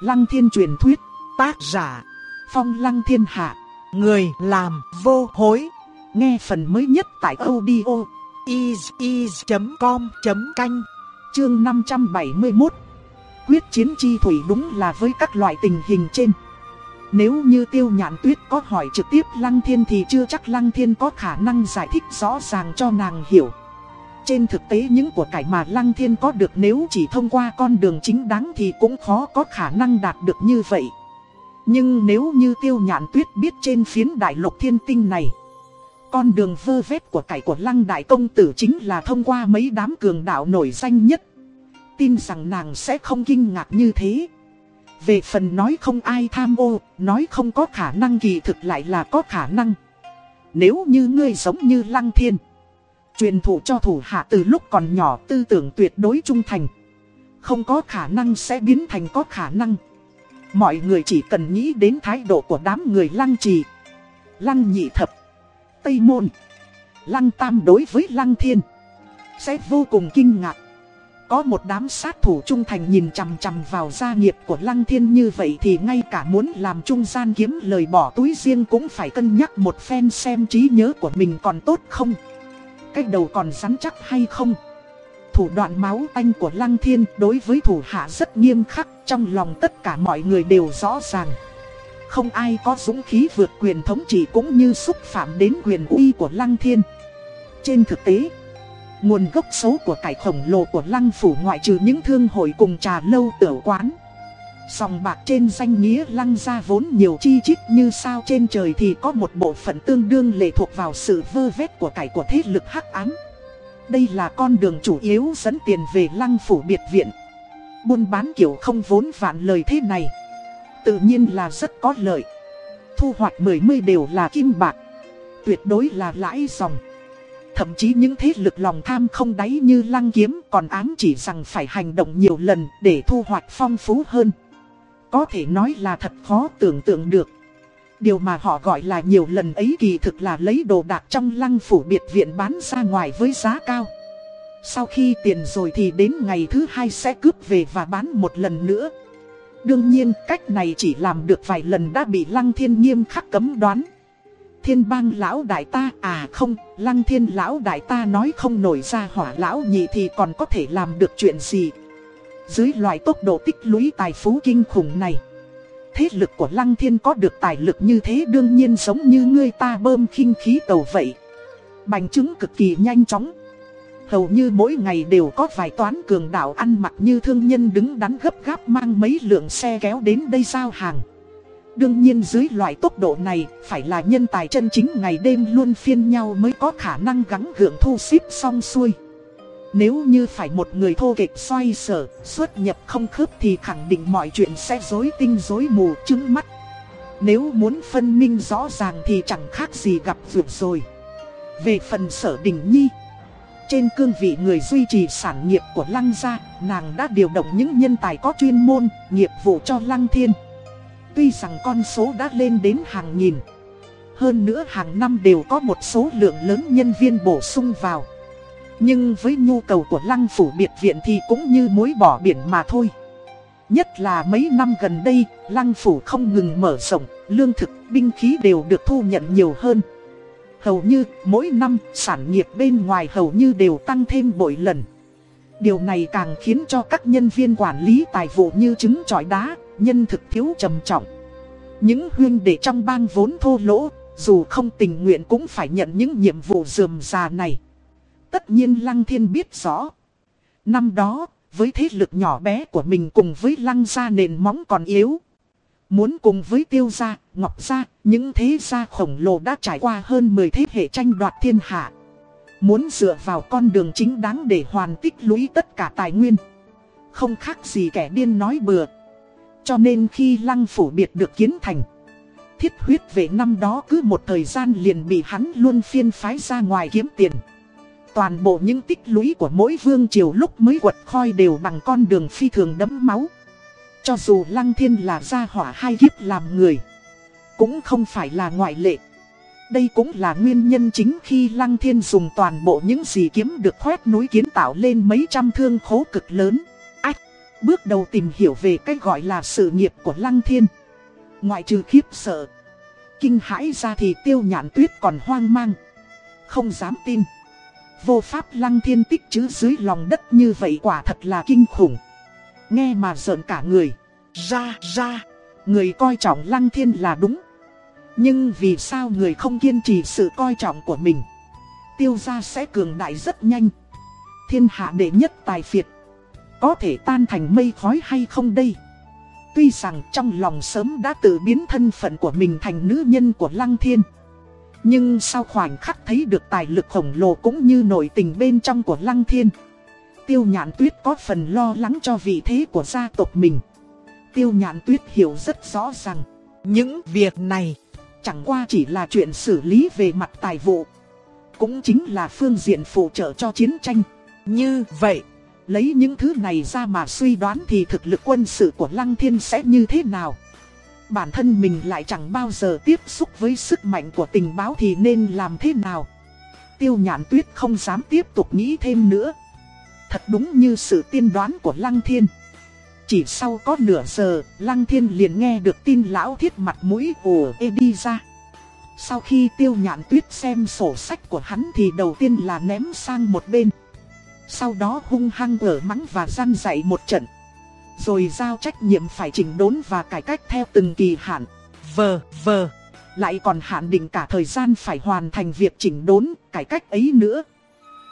Lăng thiên truyền thuyết, tác giả, phong lăng thiên hạ, người làm vô hối. Nghe phần mới nhất tại audio is.com.canh, chương 571. Quyết chiến chi thủy đúng là với các loại tình hình trên. Nếu như tiêu nhạn tuyết có hỏi trực tiếp Lăng Thiên thì chưa chắc Lăng Thiên có khả năng giải thích rõ ràng cho nàng hiểu. Trên thực tế những của cải mà Lăng Thiên có được nếu chỉ thông qua con đường chính đáng thì cũng khó có khả năng đạt được như vậy. Nhưng nếu như tiêu nhạn tuyết biết trên phiến đại lục thiên tinh này, con đường vơ vét của cải của Lăng Đại Công Tử chính là thông qua mấy đám cường đạo nổi danh nhất. Tin rằng nàng sẽ không kinh ngạc như thế. Về phần nói không ai tham ô, nói không có khả năng kỳ thực lại là có khả năng. Nếu như ngươi giống như Lăng Thiên Truyền thụ cho thủ hạ từ lúc còn nhỏ tư tưởng tuyệt đối trung thành. Không có khả năng sẽ biến thành có khả năng. Mọi người chỉ cần nghĩ đến thái độ của đám người lăng trì. Lăng nhị thập. Tây môn. Lăng tam đối với lăng thiên. Sẽ vô cùng kinh ngạc. Có một đám sát thủ trung thành nhìn chằm chằm vào gia nghiệp của lăng thiên như vậy Thì ngay cả muốn làm trung gian kiếm lời bỏ túi riêng cũng phải cân nhắc một phen xem trí nhớ của mình còn tốt không cái đầu còn rắn chắc hay không? Thủ đoạn máu tanh của Lăng Thiên đối với thủ hạ rất nghiêm khắc, Trong lòng tất cả mọi người đều rõ ràng. Không ai có dũng khí vượt quyền thống trị cũng như xúc phạm đến quyền uy của Lăng Thiên. Trên thực tế, Nguồn gốc xấu của cải khổng lồ của Lăng Phủ ngoại trừ những thương hội cùng trà lâu tiểu quán Sòng bạc trên danh nghĩa lăng ra vốn nhiều chi chít như sao trên trời thì có một bộ phận tương đương lệ thuộc vào sự vơ vét của cải của thế lực hắc ám. Đây là con đường chủ yếu dẫn tiền về lăng phủ biệt viện. Buôn bán kiểu không vốn vạn lời thế này. Tự nhiên là rất có lợi. Thu hoạch mười mươi đều là kim bạc. Tuyệt đối là lãi dòng. Thậm chí những thế lực lòng tham không đáy như lăng kiếm còn ám chỉ rằng phải hành động nhiều lần để thu hoạch phong phú hơn. Có thể nói là thật khó tưởng tượng được. Điều mà họ gọi là nhiều lần ấy kỳ thực là lấy đồ đạc trong lăng phủ biệt viện bán ra ngoài với giá cao. Sau khi tiền rồi thì đến ngày thứ hai sẽ cướp về và bán một lần nữa. Đương nhiên cách này chỉ làm được vài lần đã bị lăng thiên nghiêm khắc cấm đoán. Thiên bang lão đại ta à không, lăng thiên lão đại ta nói không nổi ra hỏa lão nhị thì còn có thể làm được chuyện gì. Dưới loại tốc độ tích lũy tài phú kinh khủng này Thế lực của Lăng Thiên có được tài lực như thế đương nhiên giống như người ta bơm khinh khí tàu vậy. Bành chứng cực kỳ nhanh chóng. Hầu như mỗi ngày đều có vài toán cường đạo ăn mặc như thương nhân đứng đắn gấp gáp mang mấy lượng xe kéo đến đây giao hàng. Đương nhiên dưới loại tốc độ này, phải là nhân tài chân chính ngày đêm luôn phiên nhau mới có khả năng gắng gượng thu xếp xong xuôi nếu như phải một người thô kịch xoay sở, xuất nhập không khớp thì khẳng định mọi chuyện sẽ rối tinh rối mù trứng mắt. Nếu muốn phân minh rõ ràng thì chẳng khác gì gặp vượt rồi. Về phần sở đình nhi, trên cương vị người duy trì sản nghiệp của Lăng Gia, nàng đã điều động những nhân tài có chuyên môn, nghiệp vụ cho Lăng Thiên. Tuy rằng con số đã lên đến hàng nghìn, hơn nữa hàng năm đều có một số lượng lớn nhân viên bổ sung vào. Nhưng với nhu cầu của lăng phủ biệt viện thì cũng như mối bỏ biển mà thôi. Nhất là mấy năm gần đây, lăng phủ không ngừng mở rộng, lương thực, binh khí đều được thu nhận nhiều hơn. Hầu như, mỗi năm, sản nghiệp bên ngoài hầu như đều tăng thêm bội lần. Điều này càng khiến cho các nhân viên quản lý tài vụ như trứng trọi đá, nhân thực thiếu trầm trọng. Những huyên đệ trong bang vốn thô lỗ, dù không tình nguyện cũng phải nhận những nhiệm vụ dườm già này. Tất nhiên Lăng Thiên biết rõ. Năm đó, với thế lực nhỏ bé của mình cùng với Lăng gia nền móng còn yếu. Muốn cùng với Tiêu gia, Ngọc gia, những thế gia khổng lồ đã trải qua hơn 10 thế hệ tranh đoạt thiên hạ. Muốn dựa vào con đường chính đáng để hoàn tích lũy tất cả tài nguyên. Không khác gì kẻ điên nói bừa. Cho nên khi lăng phủ biệt được kiến thành Thiết huyết về năm đó cứ một thời gian liền bị hắn luôn phiên phái ra ngoài kiếm tiền Toàn bộ những tích lũy của mỗi vương triều lúc mới quật khoi đều bằng con đường phi thường đẫm máu. Cho dù Lăng Thiên là gia hỏa hai kiếp làm người, cũng không phải là ngoại lệ. Đây cũng là nguyên nhân chính khi Lăng Thiên dùng toàn bộ những gì kiếm được khoét núi kiến tạo lên mấy trăm thương khố cực lớn. Ách! Bước đầu tìm hiểu về cái gọi là sự nghiệp của Lăng Thiên. Ngoại trừ khiếp sợ, kinh hãi ra thì tiêu nhãn tuyết còn hoang mang. Không dám tin. Vô pháp Lăng Thiên tích chứ dưới lòng đất như vậy quả thật là kinh khủng. Nghe mà giận cả người. Ra, ra, người coi trọng Lăng Thiên là đúng. Nhưng vì sao người không kiên trì sự coi trọng của mình? Tiêu gia sẽ cường đại rất nhanh. Thiên hạ đệ nhất tài phiệt. Có thể tan thành mây khói hay không đây? Tuy rằng trong lòng sớm đã tự biến thân phận của mình thành nữ nhân của Lăng Thiên. Nhưng sau khoảnh khắc thấy được tài lực khổng lồ cũng như nội tình bên trong của Lăng Thiên. Tiêu nhạn tuyết có phần lo lắng cho vị thế của gia tộc mình. Tiêu nhạn tuyết hiểu rất rõ rằng, những việc này chẳng qua chỉ là chuyện xử lý về mặt tài vụ. Cũng chính là phương diện phụ trợ cho chiến tranh. Như vậy, lấy những thứ này ra mà suy đoán thì thực lực quân sự của Lăng Thiên sẽ như thế nào? Bản thân mình lại chẳng bao giờ tiếp xúc với sức mạnh của tình báo thì nên làm thế nào? Tiêu nhãn tuyết không dám tiếp tục nghĩ thêm nữa. Thật đúng như sự tiên đoán của Lăng Thiên. Chỉ sau có nửa giờ, Lăng Thiên liền nghe được tin lão thiết mặt mũi ủa ê đi ra. Sau khi tiêu nhãn tuyết xem sổ sách của hắn thì đầu tiên là ném sang một bên. Sau đó hung hăng ở mắng và gian dạy một trận. Rồi giao trách nhiệm phải chỉnh đốn và cải cách theo từng kỳ hạn. Vờ, vờ. Lại còn hạn định cả thời gian phải hoàn thành việc chỉnh đốn, cải cách ấy nữa.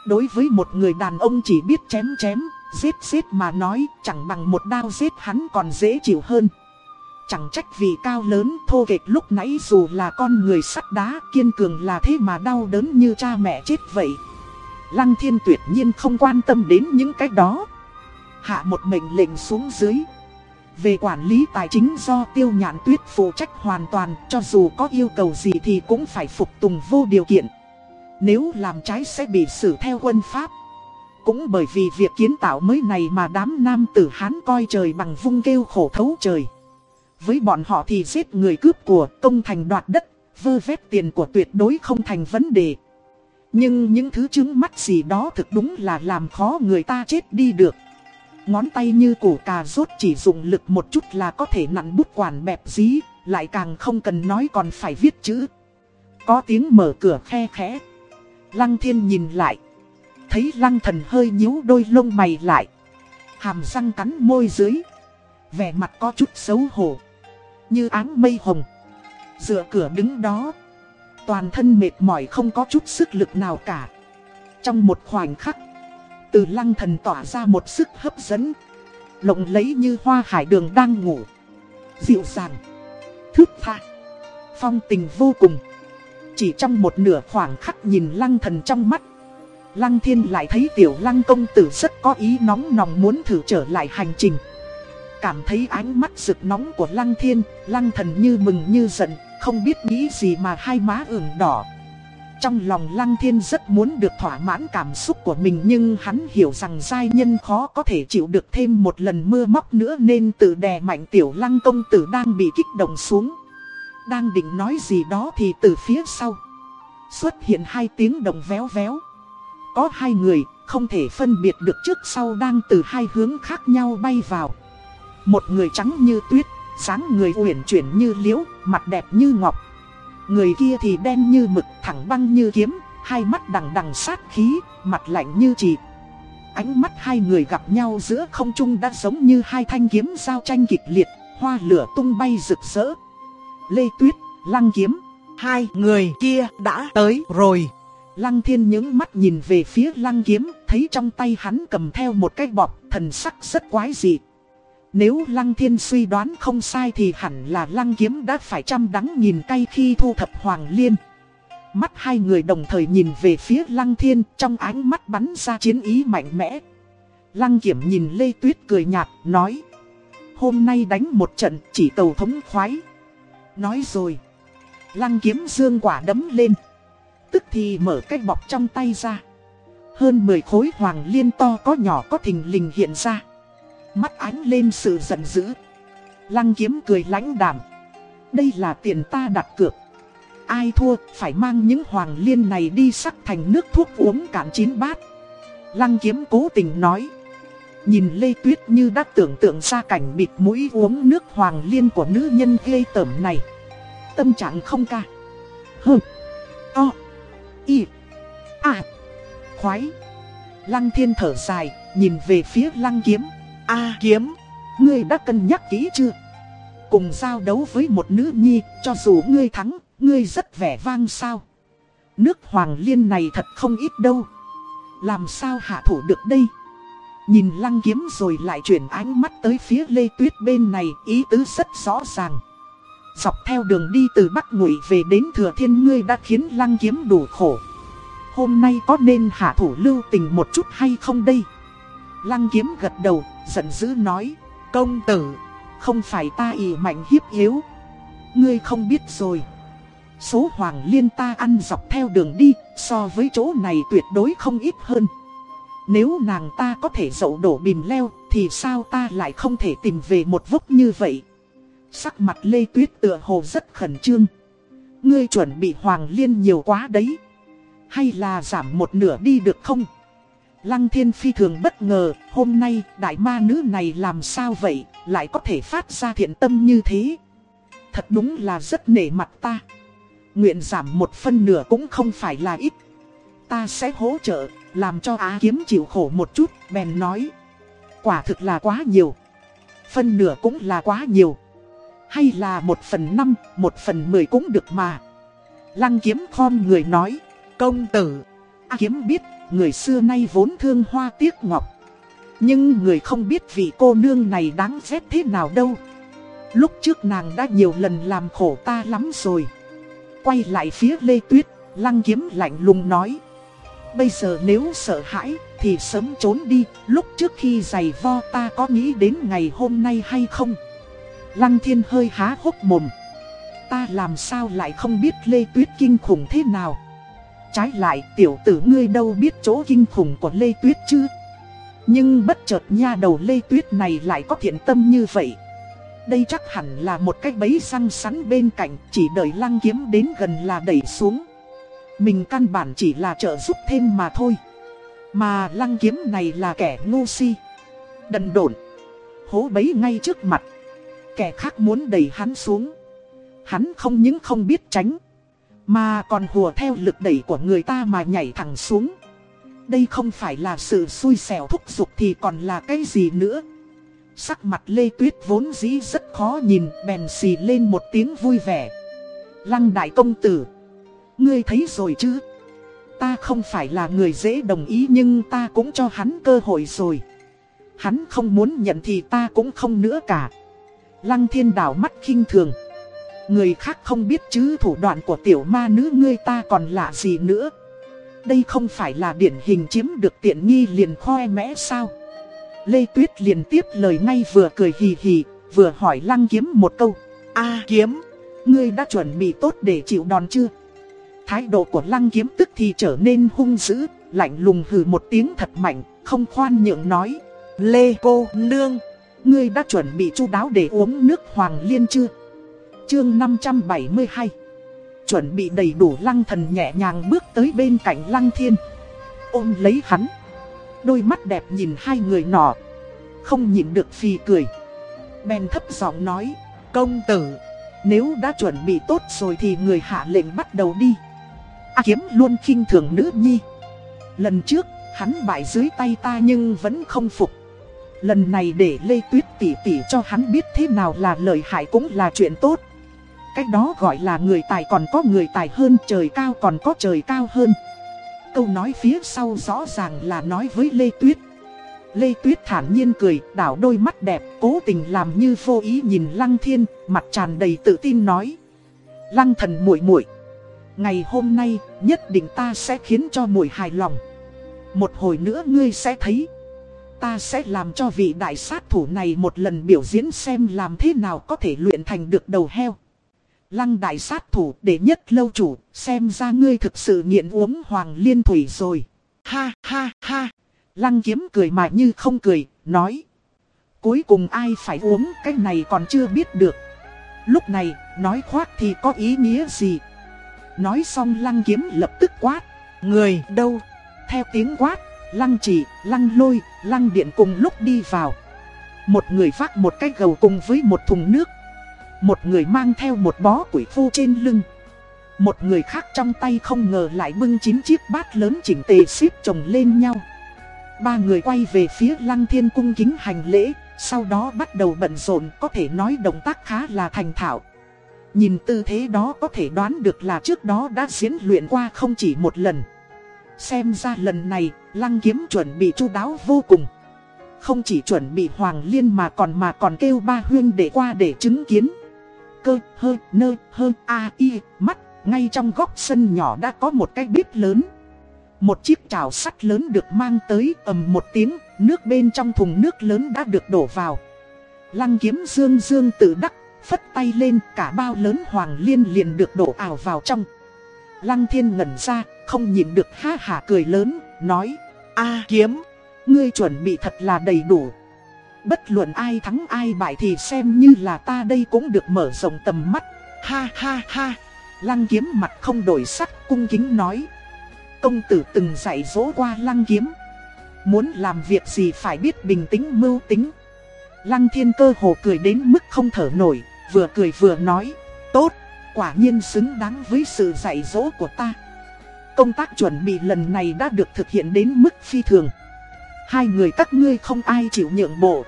Đối với một người đàn ông chỉ biết chém chém, giết giết mà nói chẳng bằng một đao giết hắn còn dễ chịu hơn. Chẳng trách vì cao lớn thô kệch lúc nãy dù là con người sắt đá kiên cường là thế mà đau đớn như cha mẹ chết vậy. Lăng thiên tuyệt nhiên không quan tâm đến những cái đó. Hạ một mệnh lệnh xuống dưới. Về quản lý tài chính do tiêu nhãn tuyết phụ trách hoàn toàn cho dù có yêu cầu gì thì cũng phải phục tùng vô điều kiện. Nếu làm trái sẽ bị xử theo quân pháp. Cũng bởi vì việc kiến tạo mới này mà đám nam tử Hán coi trời bằng vung kêu khổ thấu trời. Với bọn họ thì giết người cướp của công thành đoạt đất, vơ vét tiền của tuyệt đối không thành vấn đề. Nhưng những thứ chứng mắt gì đó thực đúng là làm khó người ta chết đi được. Ngón tay như củ cà rốt chỉ dùng lực một chút là có thể nặn bút quản bẹp dí, lại càng không cần nói còn phải viết chữ. Có tiếng mở cửa khe khẽ. Lăng thiên nhìn lại. Thấy lăng thần hơi nhíu đôi lông mày lại. Hàm răng cắn môi dưới. Vẻ mặt có chút xấu hổ. Như áng mây hồng. Dựa cửa đứng đó. Toàn thân mệt mỏi không có chút sức lực nào cả. Trong một khoảnh khắc. Từ lăng thần tỏa ra một sức hấp dẫn. Lộng lấy như hoa hải đường đang ngủ. Dịu dàng. Thước tha. Phong tình vô cùng. Chỉ trong một nửa khoảng khắc nhìn lăng thần trong mắt Lăng thiên lại thấy tiểu lăng công tử rất có ý nóng nòng muốn thử trở lại hành trình Cảm thấy ánh mắt rực nóng của lăng thiên, lăng thần như mừng như giận, không biết nghĩ gì mà hai má ửng đỏ trong lòng lăng thiên rất muốn được thỏa mãn cảm xúc của mình nhưng hắn hiểu rằng giai nhân khó có thể chịu được thêm một lần mưa móc nữa nên tự đè mạnh tiểu lăng công tử đang bị kích động xuống Đang định nói gì đó thì từ phía sau Xuất hiện hai tiếng động véo véo có hai người, không thể phân biệt được trước sau đang từ hai hướng khác nhau bay vào. Một người trắng như tuyết, sáng người uyển chuyển như liễu, mặt đẹp như ngọc. Người kia thì đen như mực, thẳng băng như kiếm, hai mắt đằng đằng sát khí, mặt lạnh như chỉ. Ánh mắt hai người gặp nhau giữa không trung đã giống như hai thanh kiếm giao tranh kịch liệt, hoa lửa tung bay rực rỡ. Lê Tuyết, Lăng Kiếm, hai người kia đã tới rồi. Lăng thiên những mắt nhìn về phía lăng kiếm, thấy trong tay hắn cầm theo một cái bọt, thần sắc rất quái dị. Nếu lăng thiên suy đoán không sai thì hẳn là lăng kiếm đã phải chăm đắng nhìn cay khi thu thập hoàng liên. Mắt hai người đồng thời nhìn về phía lăng thiên trong ánh mắt bắn ra chiến ý mạnh mẽ. Lăng kiểm nhìn Lê Tuyết cười nhạt, nói. Hôm nay đánh một trận chỉ tàu thống khoái. Nói rồi. Lăng kiếm dương quả đấm lên. Tức thì mở cái bọc trong tay ra Hơn 10 khối hoàng liên to có nhỏ có thình lình hiện ra Mắt ánh lên sự giận dữ. Lăng kiếm cười lãnh đảm Đây là tiền ta đặt cược. Ai thua, phải mang những hoàng liên này đi sắc thành nước thuốc uống cạn chín bát. Lăng kiếm cố tình nói. Nhìn Lê Tuyết như đã tưởng tượng ra cảnh bịt mũi uống nước hoàng liên của nữ nhân ghê tởm này. Tâm trạng không ca. Hừ O Y. À Khoái. Lăng thiên thở dài, Nhìn về phía lăng kiếm a kiếm Ngươi đã cân nhắc kỹ chưa? Cùng giao đấu với một nữ nhi Cho dù ngươi thắng Ngươi rất vẻ vang sao? Nước hoàng liên này thật không ít đâu. Làm sao hạ thủ được đây? Nhìn lăng kiếm rồi lại chuyển ánh mắt tới phía Lê Tuyết bên này Ý tứ rất rõ ràng. Dọc theo đường đi từ Bắc Ngụy về đến Thừa Thiên ngươi đã khiến lăng kiếm đủ khổ. Hôm nay có nên hạ thủ lưu tình một chút hay không đây? Lăng kiếm gật đầu, giận dữ nói Công tử, không phải ta ỉ mạnh hiếp yếu. Ngươi không biết rồi. Số hoàng liên ta ăn dọc theo đường đi So với chỗ này tuyệt đối không ít hơn. Nếu nàng ta có thể dậu đổ bìm leo Thì sao ta lại không thể tìm về một vốc như vậy? Sắc mặt Lê Tuyết tựa hồ rất khẩn trương. Ngươi chuẩn bị hoàng liên nhiều quá đấy. Hay là giảm một nửa đi được không? Lăng thiên phi thường bất ngờ, Hôm nay đại ma nữ này làm sao vậy, Lại có thể phát ra thiện tâm như thế? Thật đúng là rất nể mặt ta. Nguyện giảm một phân nửa cũng không phải là ít. Ta sẽ hỗ trợ, Làm cho Á kiếm chịu khổ một chút, Bèn nói. Quả thực là quá nhiều. Phân nửa cũng là quá nhiều. Hay là một phần năm, Một phần mười cũng được mà. Lăng kiếm khom người nói, Công tử, Á kiếm biết Người xưa nay vốn thương hoa tiếc ngọc Nhưng người không biết vị cô nương này đáng ghét thế nào đâu Lúc trước nàng đã nhiều lần làm khổ ta lắm rồi Quay lại phía Lê Tuyết, lăng kiếm lạnh lùng nói. Bây giờ nếu sợ hãi thì sớm trốn đi, lúc trước khi giày vo ta có nghĩ đến ngày hôm nay hay không? Lăng thiên hơi há hốc mồm. Ta làm sao lại không biết Lê Tuyết kinh khủng thế nào? Trái lại, tiểu tử ngươi đâu biết chỗ kinh khủng của Lê Tuyết chứ? Nhưng bất chợt nha đầu Lê Tuyết này lại có thiện tâm như vậy. Đây chắc hẳn là một cái bẫy răng sắn bên cạnh, Chỉ đợi lăng kiếm đến gần là đẩy xuống Mình căn bản chỉ là trợ giúp thêm mà thôi Mà lăng kiếm này là kẻ ngu si, Đần độn, Hố bấy ngay trước mặt Kẻ khác muốn đẩy hắn xuống Hắn không những không biết tránh mà còn hùa theo lực đẩy của người ta mà nhảy thẳng xuống Đây không phải là sự xui xẻo thúc giục thì còn là cái gì nữa Sắc mặt Lê Tuyết vốn dĩ rất khó nhìn, bèn xì lên một tiếng vui vẻ. Lăng đại công tử, ngươi thấy rồi chứ? Ta không phải là người dễ đồng ý nhưng ta cũng cho hắn cơ hội rồi. Hắn không muốn nhận thì ta cũng không nữa cả. Lăng thiên đảo mắt khinh thường. Người khác không biết chứ thủ đoạn của tiểu ma nữ ngươi ta còn lạ gì nữa. Đây không phải là điển hình chiếm được tiện nghi liền khoe mẽ sao? Lê Tuyết liền tiếp lời ngay vừa cười hì hì, vừa hỏi lăng kiếm một câu. a kiếm, ngươi đã chuẩn bị tốt để chịu đòn chưa? Thái độ của lăng kiếm tức thì trở nên hung dữ, lạnh lùng hừ một tiếng thật mạnh, không khoan nhượng nói. Lê cô nương, ngươi đã chuẩn bị chu đáo để uống nước hoàng liên chưa? Chương 572 Chuẩn bị đầy đủ lăng thần nhẹ nhàng bước tới bên cạnh lăng thiên. Ôm lấy hắn. Đôi mắt đẹp nhìn hai người nọ. Không nhìn được phì cười. Bèn thấp giọng nói, Công tử, Nếu đã chuẩn bị tốt rồi thì người hạ lệnh bắt đầu đi. A kiếm luôn khinh thường nữ nhi. Lần trước, hắn bại dưới tay ta nhưng vẫn không phục. Lần này để Lê Tuyết tỉ tỉ cho hắn biết thế nào là lợi hại cũng là chuyện tốt. Cách đó gọi là người tài còn có người tài hơn trời cao còn có trời cao hơn Câu nói phía sau rõ ràng là nói với Lê Tuyết. Lê Tuyết thản nhiên cười, đảo đôi mắt đẹp, cố tình làm như vô ý nhìn Lăng Thiên, mặt tràn đầy tự tin nói. Lăng thần muội muội, ngày hôm nay nhất định ta sẽ khiến cho muội hài lòng. Một hồi nữa ngươi sẽ thấy, ta sẽ làm cho vị đại sát thủ này một lần biểu diễn xem làm thế nào có thể luyện thành được đầu heo. Lăng đại sát thủ để nhất lâu chủ, xem ra ngươi thực sự nghiện uống hoàng liên thủy rồi. Ha ha ha. Lăng kiếm cười mà như không cười, nói. Cuối cùng ai phải uống cái này còn chưa biết được. Lúc này, nói khoác thì có ý nghĩa gì? Nói xong lăng kiếm lập tức quát. Người đâu? Theo tiếng quát, lăng trì, lăng lôi, lăng điện cùng lúc đi vào. Một người vác một cái gầu cùng với một thùng nước. Một người mang theo một bó quỷ phu trên lưng. Một người khác trong tay không ngờ lại bưng chín chiếc bát lớn chỉnh tề xếp chồng lên nhau. Ba người quay về phía lăng thiên cung kính hành lễ, sau đó bắt đầu bận rộn có thể nói động tác khá là thành thạo. Nhìn tư thế đó có thể đoán được là trước đó đã diễn luyện qua không chỉ một lần. Xem ra lần này, lăng kiếm chuẩn bị chu đáo vô cùng. Không chỉ chuẩn bị hoàng liên mà còn mà còn kêu ba huyên để qua để chứng kiến. Cơ, hơ, nơ, hơ, a, y, mắt, ngay trong góc sân nhỏ đã có một cái bếp lớn. Một chiếc chảo sắt lớn được mang tới ầm một tiếng, nước bên trong thùng nước lớn đã được đổ vào. Lăng kiếm dương dương tự đắc, phất tay lên cả bao lớn hoàng liên liền được đổ ảo vào trong. Lăng thiên ngẩn ra, không nhìn được ha hả cười lớn, nói a kiếm, ngươi chuẩn bị thật là đầy đủ. Bất luận ai thắng ai bại thì xem như là ta đây cũng được mở rộng tầm mắt. Ha ha ha, lăng kiếm mặt không đổi sắc cung kính nói. Công tử từng dạy dỗ qua lăng kiếm. Muốn làm việc gì phải biết bình tĩnh mưu tính. Lăng thiên cơ hồ cười đến mức không thở nổi, vừa cười vừa nói. Tốt, quả nhiên xứng đáng với sự dạy dỗ của ta. Công tác chuẩn bị lần này đã được thực hiện đến mức phi thường. Hai người các ngươi không ai chịu nhượng bộ.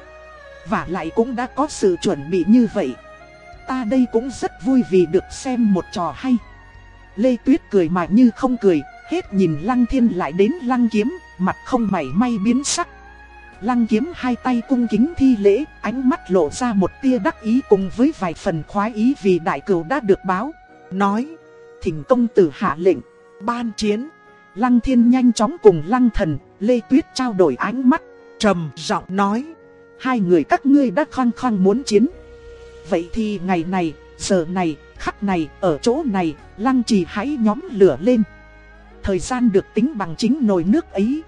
Và lại cũng đã có sự chuẩn bị như vậy. Ta đây cũng rất vui vì được xem một trò hay. Lê Tuyết cười mà như không cười, hết nhìn Lăng Thiên lại đến Lăng Kiếm, mặt không mảy may biến sắc. Lăng Kiếm hai tay cung kính thi lễ, ánh mắt lộ ra một tia đắc ý cùng với vài phần khoái ý vì đại cửu đã được báo. Nói, thỉnh công tử hạ lệnh, ban chiến. Lăng Thiên nhanh chóng cùng Lăng Thần, Lê Tuyết trao đổi ánh mắt, trầm giọng nói. Hai người các ngươi đã khăng khăng muốn chiến. Vậy thì ngày này, giờ này, khắc này, ở chỗ này, Lăng Trì hãy nhóm lửa lên. Thời gian được tính bằng chính nồi nước ấy.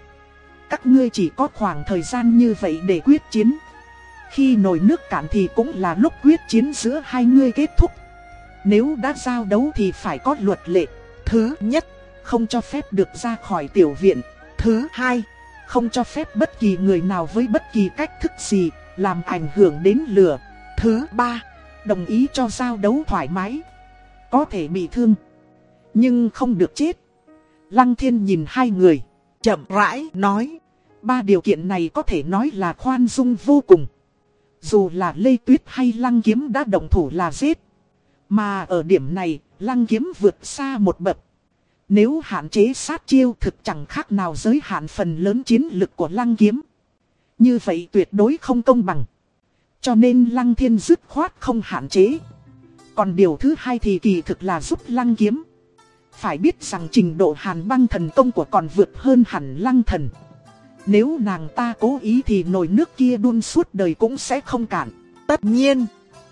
Các ngươi chỉ có khoảng thời gian như vậy để quyết chiến. Khi nồi nước cạn thì cũng là lúc quyết chiến giữa hai ngươi kết thúc. Nếu đã giao đấu thì phải có luật lệ. Thứ nhất, không cho phép được ra khỏi tiểu viện. Thứ hai, không cho phép bất kỳ người nào với bất kỳ cách thức gì, làm ảnh hưởng đến lửa. Thứ ba, đồng ý cho giao đấu thoải mái. Có thể bị thương, nhưng không được chết. Lăng thiên nhìn hai người, chậm rãi nói. Ba điều kiện này có thể nói là khoan dung vô cùng. Dù là Lê Tuyết hay Lăng Kiếm đã động thủ là giết. Mà ở điểm này, Lăng Kiếm vượt xa một bậc. Nếu hạn chế sát chiêu thực chẳng khác nào giới hạn phần lớn chiến lực của Lăng Kiếm. Như vậy tuyệt đối không công bằng. Cho nên Lăng Thiên dứt khoát không hạn chế. Còn điều thứ hai thì kỳ thực là giúp Lăng Kiếm. Phải biết rằng trình độ hàn băng thần công của còn vượt hơn hẳn Lăng Thần. Nếu nàng ta cố ý thì nồi nước kia đun suốt đời cũng sẽ không cản. Tất nhiên,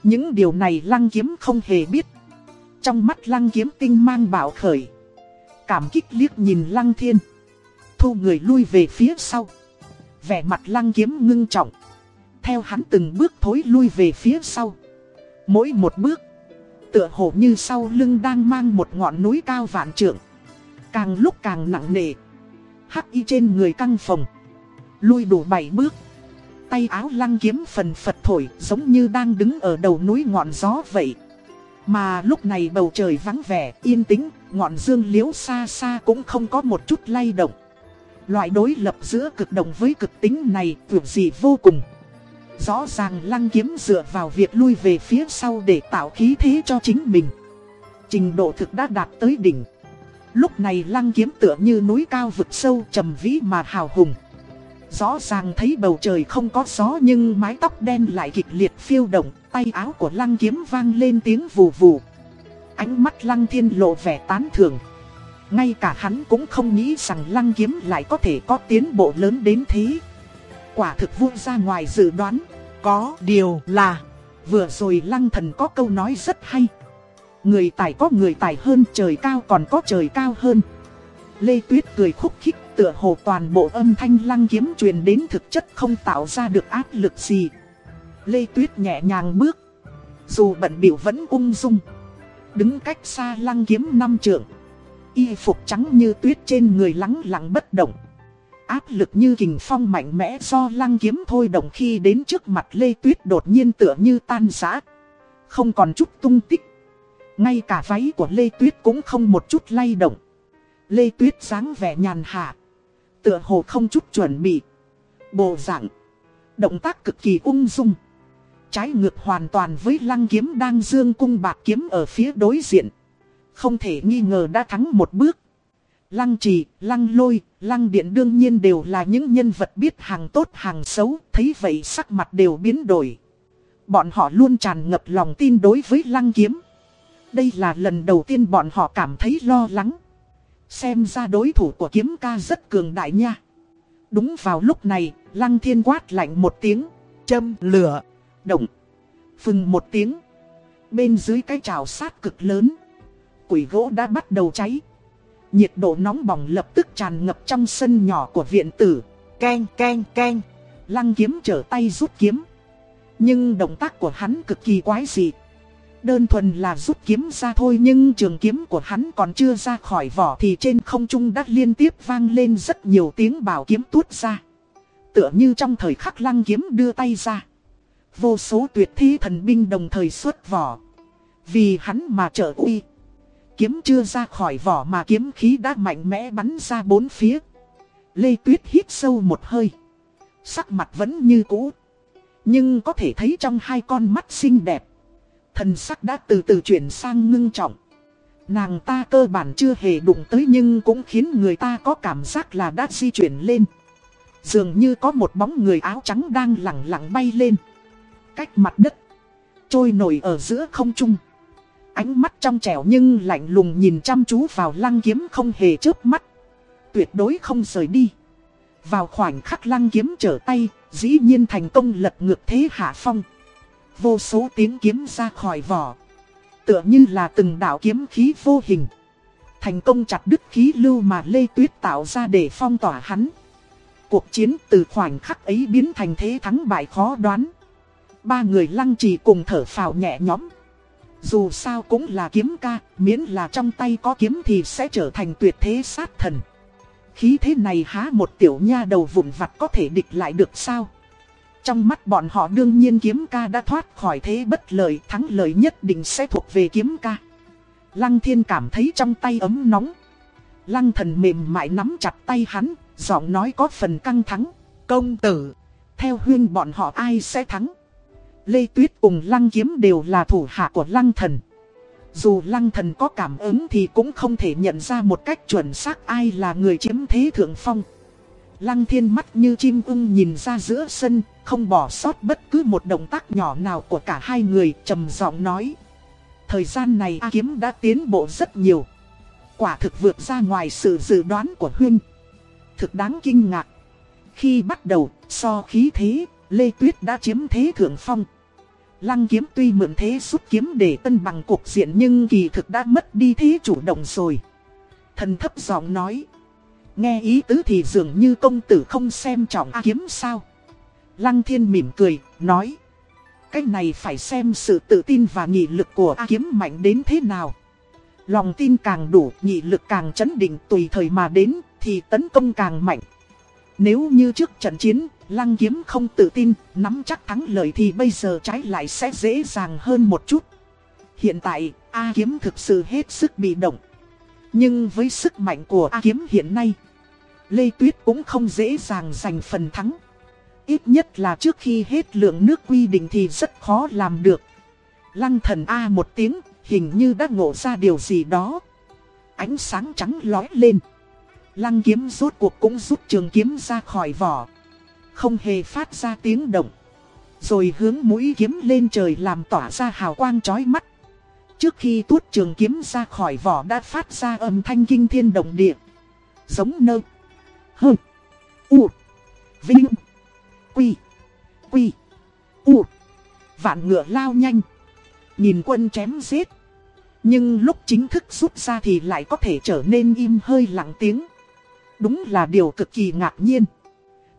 những điều này Lăng Kiếm không hề biết. Trong mắt Lăng Kiếm tinh mang bảo khởi. Cảm kích liếc nhìn Lăng Thiên. Thu người lui về phía sau. Vẻ mặt Lăng Kiếm ngưng trọng. Theo hắn từng bước thối lui về phía sau. Mỗi một bước, tựa hồ như sau lưng đang mang một ngọn núi cao vạn trượng. Càng lúc càng nặng nề. Hắc y trên người căng phòng. Lui đủ bảy bước. Tay áo lăng kiếm phần phật thổi giống như đang đứng ở đầu núi ngọn gió vậy. Mà lúc này bầu trời vắng vẻ, yên tĩnh, ngọn dương liễu xa xa cũng không có một chút lay động. Loại đối lập giữa cực động với cực tính này vượt gì vô cùng. Rõ ràng lăng kiếm dựa vào việc lui về phía sau để tạo khí thế cho chính mình. Trình độ thực đã đạt tới đỉnh. Lúc này lăng kiếm tựa như núi cao vực sâu trầm vĩ mà hào hùng. Rõ ràng thấy bầu trời không có gió nhưng mái tóc đen lại kịch liệt phiêu động, tay áo của lăng kiếm vang lên tiếng vù vù. Ánh mắt lăng thiên lộ vẻ tán thưởng. Ngay cả hắn cũng không nghĩ rằng lăng kiếm lại có thể có tiến bộ lớn đến thế. Quả thực vui ra ngoài dự đoán. Có điều là, vừa rồi lăng thần có câu nói rất hay. Người tài có người tài hơn trời cao còn có trời cao hơn. Lê Tuyết cười khúc khích tựa hồ toàn bộ âm thanh lăng kiếm truyền đến thực chất không tạo ra được áp lực gì. Lê Tuyết nhẹ nhàng bước. Dù bận biểu vẫn ung dung. Đứng cách xa lăng kiếm năm trượng. Y phục trắng như tuyết trên người lắng lặng bất động. áp lực như kình phong mạnh mẽ do lăng kiếm thôi động khi đến trước mặt Lê Tuyết đột nhiên tựa như tan rã. Không còn chút tung tích. Ngay cả váy của Lê Tuyết cũng không một chút lay động. Lê Tuyết dáng vẻ nhàn hạ. Tựa hồ không chút chuẩn bị. Bộ dạng. Động tác cực kỳ ung dung. Trái ngược hoàn toàn với lăng kiếm đang dương cung bạc kiếm ở phía đối diện. Không thể nghi ngờ đã thắng một bước. Lăng trì, lăng lôi, lăng điện đương nhiên đều là những nhân vật biết hàng tốt hàng xấu, thấy vậy sắc mặt đều biến đổi. Bọn họ luôn tràn ngập lòng tin đối với lăng kiếm. Đây là lần đầu tiên bọn họ cảm thấy lo lắng. Xem ra đối thủ của kiếm ca rất cường đại nha. Đúng vào lúc này, lăng thiên quát lạnh một tiếng, châm lửa, động, phừng một tiếng. Bên dưới cái trào sát cực lớn, quỷ gỗ đã bắt đầu cháy. Nhiệt độ nóng bỏng lập tức tràn ngập trong sân nhỏ của viện tử. keng keng keng Lăng kiếm trở tay rút kiếm. Nhưng động tác của hắn cực kỳ quái dị. Đơn thuần là rút kiếm ra thôi nhưng trường kiếm của hắn còn chưa ra khỏi vỏ thì trên không trung đã liên tiếp vang lên rất nhiều tiếng bảo kiếm tuốt ra. Tựa như trong thời khắc lăng kiếm đưa tay ra. Vô số tuyệt thi thần binh đồng thời xuất vỏ. Vì hắn mà trợ uy kiếm chưa ra khỏi vỏ mà kiếm khí đã mạnh mẽ bắn ra bốn phía. Lê Tuyết hít sâu một hơi. Sắc mặt vẫn như cũ. Nhưng có thể thấy trong hai con mắt xinh đẹp. Thần sắc đã từ từ chuyển sang ngưng trọng. Nàng ta cơ bản chưa hề đụng tới nhưng cũng khiến người ta có cảm giác là đã di chuyển lên. Dường như có một bóng người áo trắng đang lặng lặng bay lên. Cách mặt đất. Trôi nổi ở giữa không trung. Ánh mắt trong trẻo nhưng lạnh lùng nhìn chăm chú vào lăng kiếm không hề chớp mắt. Tuyệt đối không rời đi. Vào khoảnh khắc lăng kiếm trở tay, dĩ nhiên thành công lật ngược thế hạ phong. Vô số tiếng kiếm ra khỏi vỏ. Tựa như là từng đạo kiếm khí vô hình. Thành công chặt đứt khí lưu mà Lê Tuyết tạo ra để phong tỏa hắn. Cuộc chiến từ khoảnh khắc ấy biến thành thế thắng bại khó đoán. Ba người lăng trì cùng thở phào nhẹ nhõm. Dù sao cũng là kiếm ca, miễn là trong tay có kiếm thì sẽ trở thành tuyệt thế sát thần. Khí thế này há một tiểu nha đầu vụn vặt có thể địch lại được sao? Trong mắt bọn họ đương nhiên kiếm ca đã thoát khỏi thế bất lợi, thắng lợi nhất định sẽ thuộc về kiếm ca. Lăng thiên cảm thấy trong tay ấm nóng. Lăng thần mềm mại nắm chặt tay hắn, giọng nói có phần căng thắng. Công tử, theo huyên bọn họ ai sẽ thắng? Lê Tuyết cùng Lăng Kiếm đều là thủ hạ của Lăng Thần. Dù Lăng Thần có cảm ứng thì cũng không thể nhận ra một cách chuẩn xác ai là người chiếm thế thượng phong. Lăng Thiên mắt như chim ưng nhìn ra giữa sân, không bỏ sót bất cứ một động tác nhỏ nào của cả hai người, trầm giọng nói. Thời gian này A Kiếm đã tiến bộ rất nhiều. Quả thực vượt ra ngoài sự dự đoán của Huyên. Thực đáng kinh ngạc. Khi bắt đầu, so khí thế, Lê Tuyết đã chiếm thế thượng phong. Lăng kiếm tuy mượn thế rút kiếm để tân bằng cuộc diện nhưng kỳ thực đã mất đi thế chủ động rồi. Thần thấp giọng nói. Nghe ý tứ thì dường như công tử không xem trọng A kiếm sao. Lăng thiên mỉm cười, nói. Cái này phải xem sự tự tin và nghị lực của A kiếm mạnh đến thế nào. Lòng tin càng đủ, nghị lực càng chấn định tùy thời mà đến, thì tấn công càng mạnh. Nếu như trước trận chiến, Lăng kiếm không tự tin, nắm chắc thắng lợi thì bây giờ trái lại sẽ dễ dàng hơn một chút. Hiện tại, A kiếm thực sự hết sức bị động. Nhưng với sức mạnh của A kiếm hiện nay, Lê Tuyết cũng không dễ dàng giành phần thắng. Ít nhất là trước khi hết lượng nước quy định thì rất khó làm được. Lăng thần A một tiếng, hình như đã ngộ ra điều gì đó. Ánh sáng trắng lói lên. Lăng kiếm rốt cuộc cũng rút trường kiếm ra khỏi vỏ. Không hề phát ra tiếng động. Rồi hướng mũi kiếm lên trời làm tỏa ra hào quang chói mắt. Trước khi tuốt trường kiếm ra khỏi vỏ đã phát ra âm thanh kinh thiên động địa. Giống nơ. Hơ. U. Vinh. Quy. Quy. U. Vạn ngựa lao nhanh. Nhìn quân chém giết. Nhưng lúc chính thức rút ra thì lại có thể trở nên im hơi lặng tiếng. Đúng là điều cực kỳ ngạc nhiên.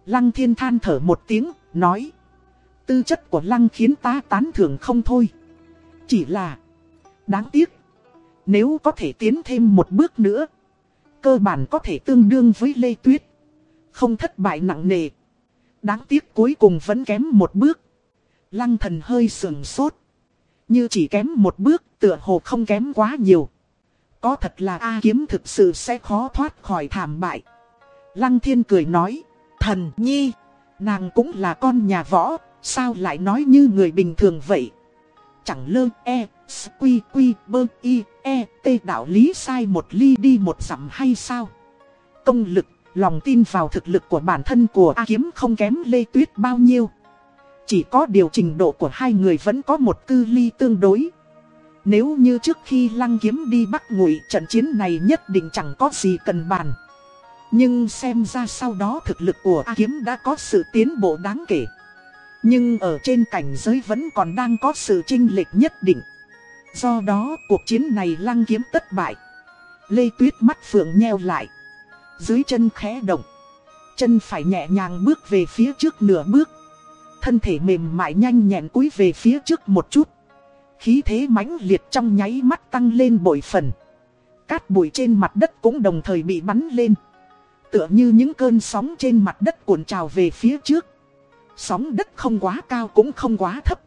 Lăng thiên than thở một tiếng, nói. Tư chất của lăng khiến ta tán thưởng không thôi. Chỉ là, đáng tiếc. Nếu có thể tiến thêm một bước nữa, cơ bản có thể tương đương với Lê Tuyết. Không thất bại nặng nề. Đáng tiếc cuối cùng vẫn kém một bước. Lăng thần hơi sườn sốt. Như chỉ kém một bước tựa hồ không kém quá nhiều. Có thật là A kiếm thực sự sẽ khó thoát khỏi thảm bại. Lăng thiên cười nói. Thần nhi. Nàng cũng là con nhà võ. Sao lại nói như người bình thường vậy? Chẳng lơ e, quy quy bơ y e t đạo lý sai một ly đi một dặm hay sao? Công lực, lòng tin vào thực lực của bản thân của A kiếm không kém Lê Tuyết bao nhiêu. Chỉ có điều trình độ của hai người vẫn có một cư ly tương đối. Nếu như trước khi lăng kiếm đi bắt ngụy trận chiến này nhất định chẳng có gì cần bàn. Nhưng xem ra sau đó thực lực của A kiếm đã có sự tiến bộ đáng kể. Nhưng ở trên cảnh giới vẫn còn đang có sự chênh lệch nhất định. Do đó, cuộc chiến này lăng kiếm tất bại. Lê Tuyết mắt phượng nheo lại. Dưới chân khẽ động. Chân phải nhẹ nhàng bước về phía trước nửa bước. Thân thể mềm mại nhanh nhẹn cúi về phía trước một chút. Khí thế mãnh liệt trong nháy mắt tăng lên bội phần. Cát bụi trên mặt đất cũng đồng thời bị bắn lên. Tựa như những cơn sóng trên mặt đất cuộn trào về phía trước. Sóng đất không quá cao cũng không quá thấp.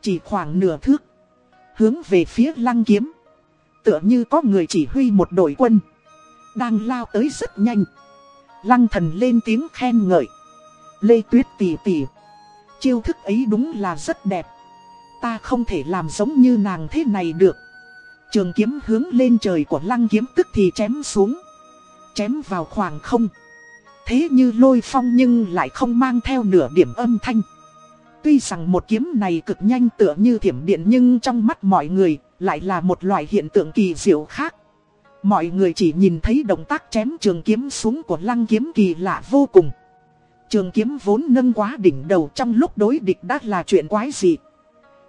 Chỉ khoảng nửa thước. Hướng về phía lăng kiếm. Tựa như có người chỉ huy một đội quân. Đang lao tới rất nhanh. Lăng thần lên tiếng khen ngợi. Lê Tuyết tỉ tỉ. Chiêu thức ấy đúng là rất đẹp. Ta không thể làm giống như nàng thế này được. Trường kiếm hướng lên trời của lăng kiếm tức thì chém xuống. Chém vào khoảng không. Thế như lôi phong nhưng lại không mang theo nửa điểm âm thanh. Tuy rằng một kiếm này cực nhanh tựa như thiểm điện nhưng trong mắt mọi người lại là một loại hiện tượng kỳ diệu khác. Mọi người chỉ nhìn thấy động tác chém trường kiếm xuống của lăng kiếm kỳ lạ vô cùng. Trường kiếm vốn nâng quá đỉnh đầu trong lúc đối địch đã là chuyện quái dị.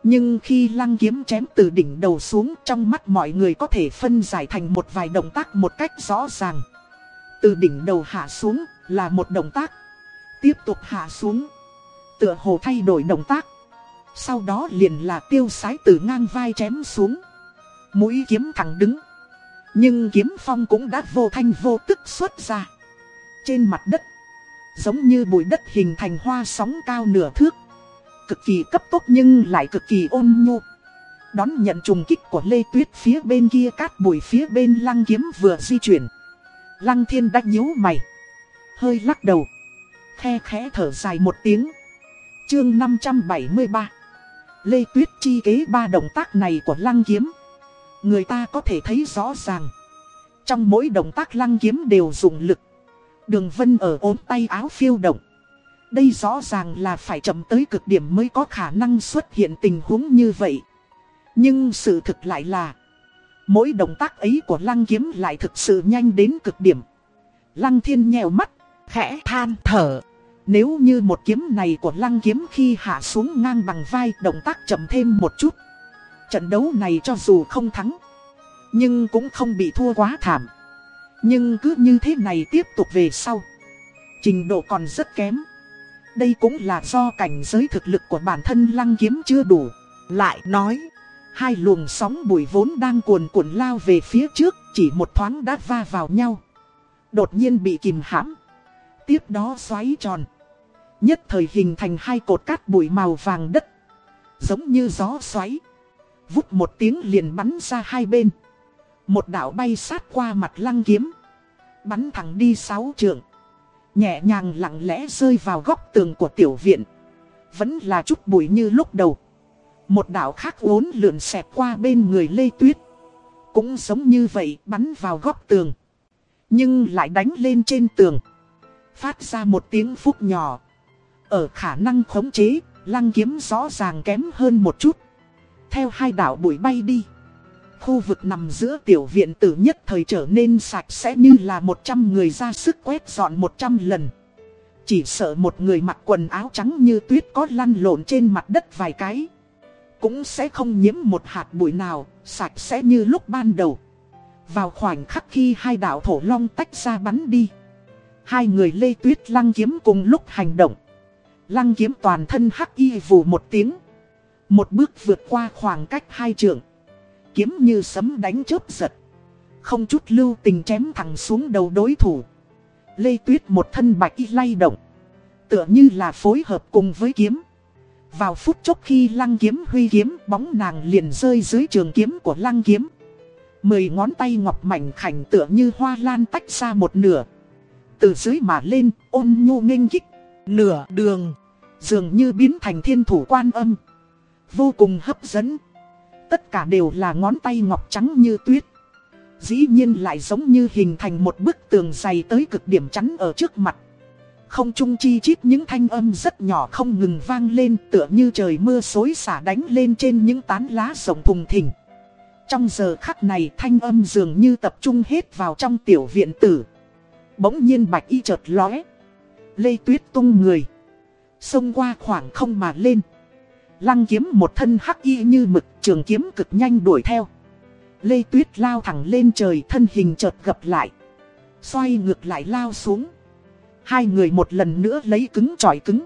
Nhưng khi lăng kiếm chém từ đỉnh đầu xuống, trong mắt mọi người có thể phân giải thành một vài động tác một cách rõ ràng. Từ đỉnh đầu hạ xuống là một động tác. Tiếp tục hạ xuống. Tựa hồ thay đổi động tác. Sau đó liền là tiêu sái từ ngang vai chém xuống. Mũi kiếm thẳng đứng. Nhưng kiếm phong cũng đã vô thanh vô tức xuất ra. Trên mặt đất. Giống như bụi đất hình thành hoa sóng cao nửa thước. Cực kỳ cấp tốc nhưng lại cực kỳ ôn nhu. Đón nhận trùng kích của Lê Tuyết phía bên kia, cát bụi phía bên lăng kiếm vừa di chuyển. Lăng thiên đã nhíu mày. Hơi lắc đầu. Khe khẽ thở dài một tiếng. Chương 573 Lê Tuyết chi kế ba động tác này của lăng kiếm. Người ta có thể thấy rõ ràng. Trong mỗi động tác lăng kiếm đều dùng lực. Đường vân ở ốm tay áo phiêu động. Đây rõ ràng là phải chậm tới cực điểm mới có khả năng xuất hiện tình huống như vậy. Nhưng sự thực lại là Mỗi động tác ấy của lăng kiếm lại thực sự nhanh đến cực điểm Lăng thiên nhèo mắt khẽ than thở. Nếu như một kiếm này của lăng kiếm khi hạ xuống ngang bằng vai động tác chậm thêm một chút. Trận đấu này cho dù không thắng, nhưng cũng không bị thua quá thảm. Nhưng cứ như thế này tiếp tục về sau. Trình độ còn rất kém. Đây cũng là do cảnh giới thực lực của bản thân lăng kiếm chưa đủ. Lại nói, hai luồng sóng bụi vốn đang cuồn cuộn lao về phía trước, chỉ một thoáng đã va vào nhau. Đột nhiên bị kìm hãm. Tiếp đó xoáy tròn. Nhất thời hình thành hai cột cát bụi màu vàng đất. Giống như gió xoáy. Vút một tiếng liền bắn ra hai bên. Một đạo bay sát qua mặt lăng kiếm. Bắn thẳng đi sáu trượng. Nhẹ nhàng lặng lẽ rơi vào góc tường của tiểu viện. Vẫn là chút bụi như lúc đầu. Một đạo khác uốn lượn xẹp qua bên người Lê Tuyết. Cũng giống như vậy bắn vào góc tường. Nhưng lại đánh lên trên tường. Phát ra một tiếng phúc nhỏ. Ở khả năng khống chế, lăng kiếm rõ ràng kém hơn một chút. Theo hai đảo bụi bay đi. Khu vực nằm giữa tiểu viện tử nhất thời trở nên sạch sẽ như là 100 người ra sức quét dọn 100 lần. Chỉ sợ một người mặc quần áo trắng như tuyết có lăn lộn trên mặt đất vài cái. Cũng sẽ không nhiễm một hạt bụi nào, sạch sẽ như lúc ban đầu. Vào khoảnh khắc khi hai đạo thổ long tách ra bắn đi. Hai người lê tuyết lăng kiếm cùng lúc hành động. Lăng kiếm toàn thân hắc y vù một tiếng. Một bước vượt qua khoảng cách hai trượng. Kiếm như sấm đánh chớp giật. Không chút lưu tình chém thẳng xuống đầu đối thủ. Lê Tuyết một thân bạch y lay động. Tựa như là phối hợp cùng với kiếm. Vào phút chốc khi lăng kiếm huy kiếm, bóng nàng liền rơi dưới trường kiếm của lăng kiếm. Mười ngón tay ngọc mảnh khảnh tựa như hoa lan tách ra một nửa. Từ dưới mà lên, ôn nhu nghênh kích. Nửa đường. Dường như biến thành thiên thủ quan âm. Vô cùng hấp dẫn. Tất cả đều là ngón tay ngọc trắng như tuyết. Dĩ nhiên lại giống như hình thành một bức tường dày tới cực điểm chắn ở trước mặt. Không trung chi chít, những thanh âm rất nhỏ không ngừng vang lên, tựa như trời mưa xối xả đánh lên trên những tán lá rộng thùng thình. Trong giờ khắc này, thanh âm dường như tập trung hết vào trong tiểu viện tử. Bỗng nhiên bạch y chợt lóe. Lê tuyết tung người. Xông qua khoảng không mà lên. Lăng kiếm một thân hắc y như mực, trường kiếm cực nhanh đuổi theo. Lê tuyết lao thẳng lên trời, thân hình chợt gập lại. Xoay ngược lại lao xuống. Hai người một lần nữa lấy cứng chọi cứng.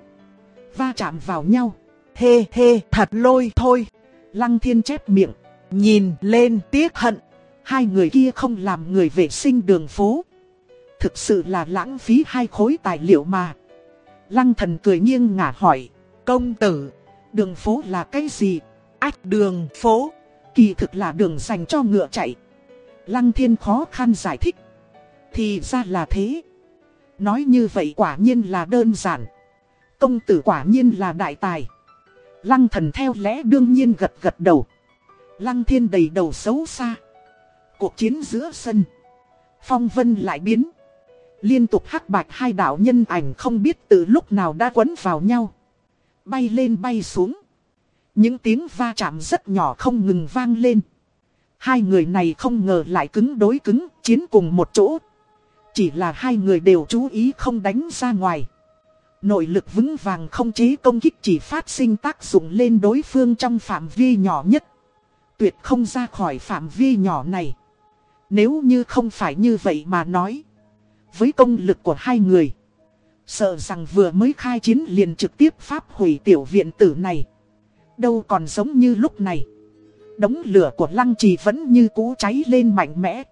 Va chạm vào nhau. Hê hê thật lôi thôi. Lăng thiên chép miệng. Nhìn lên tiếc hận. Hai người kia không làm người vệ sinh đường phố. Thực sự là lãng phí hai khối tài liệu mà. Lăng thần cười nghiêng ngả hỏi. Công tử, đường phố là cái gì? Ách đường phố. Kỳ thực là đường dành cho ngựa chạy. Lăng thiên khó khăn giải thích. Thì ra là thế. Nói như vậy quả nhiên là đơn giản. Công tử quả nhiên là đại tài. Lăng thần theo lẽ đương nhiên gật gật đầu. Lăng thiên đầy đầu xấu xa. Cuộc chiến giữa sân. Phong vân lại biến. Liên tục hắc bạch hai đạo nhân ảnh không biết từ lúc nào đã quấn vào nhau. Bay lên bay xuống. Những tiếng va chạm rất nhỏ không ngừng vang lên. Hai người này không ngờ lại cứng đối cứng, chiến cùng một chỗ. Chỉ là hai người đều chú ý không đánh ra ngoài. Nội lực vững vàng không chế công kích chỉ phát sinh tác dụng lên đối phương trong phạm vi nhỏ nhất. Tuyệt không ra khỏi phạm vi nhỏ này. Nếu như không phải như vậy mà nói. Với công lực của hai người. Sợ rằng vừa mới khai chiến liền trực tiếp pháp hủy tiểu viện tử này. Đâu còn giống như lúc này. Đống lửa của lăng trì vẫn như cũ cháy lên mạnh mẽ.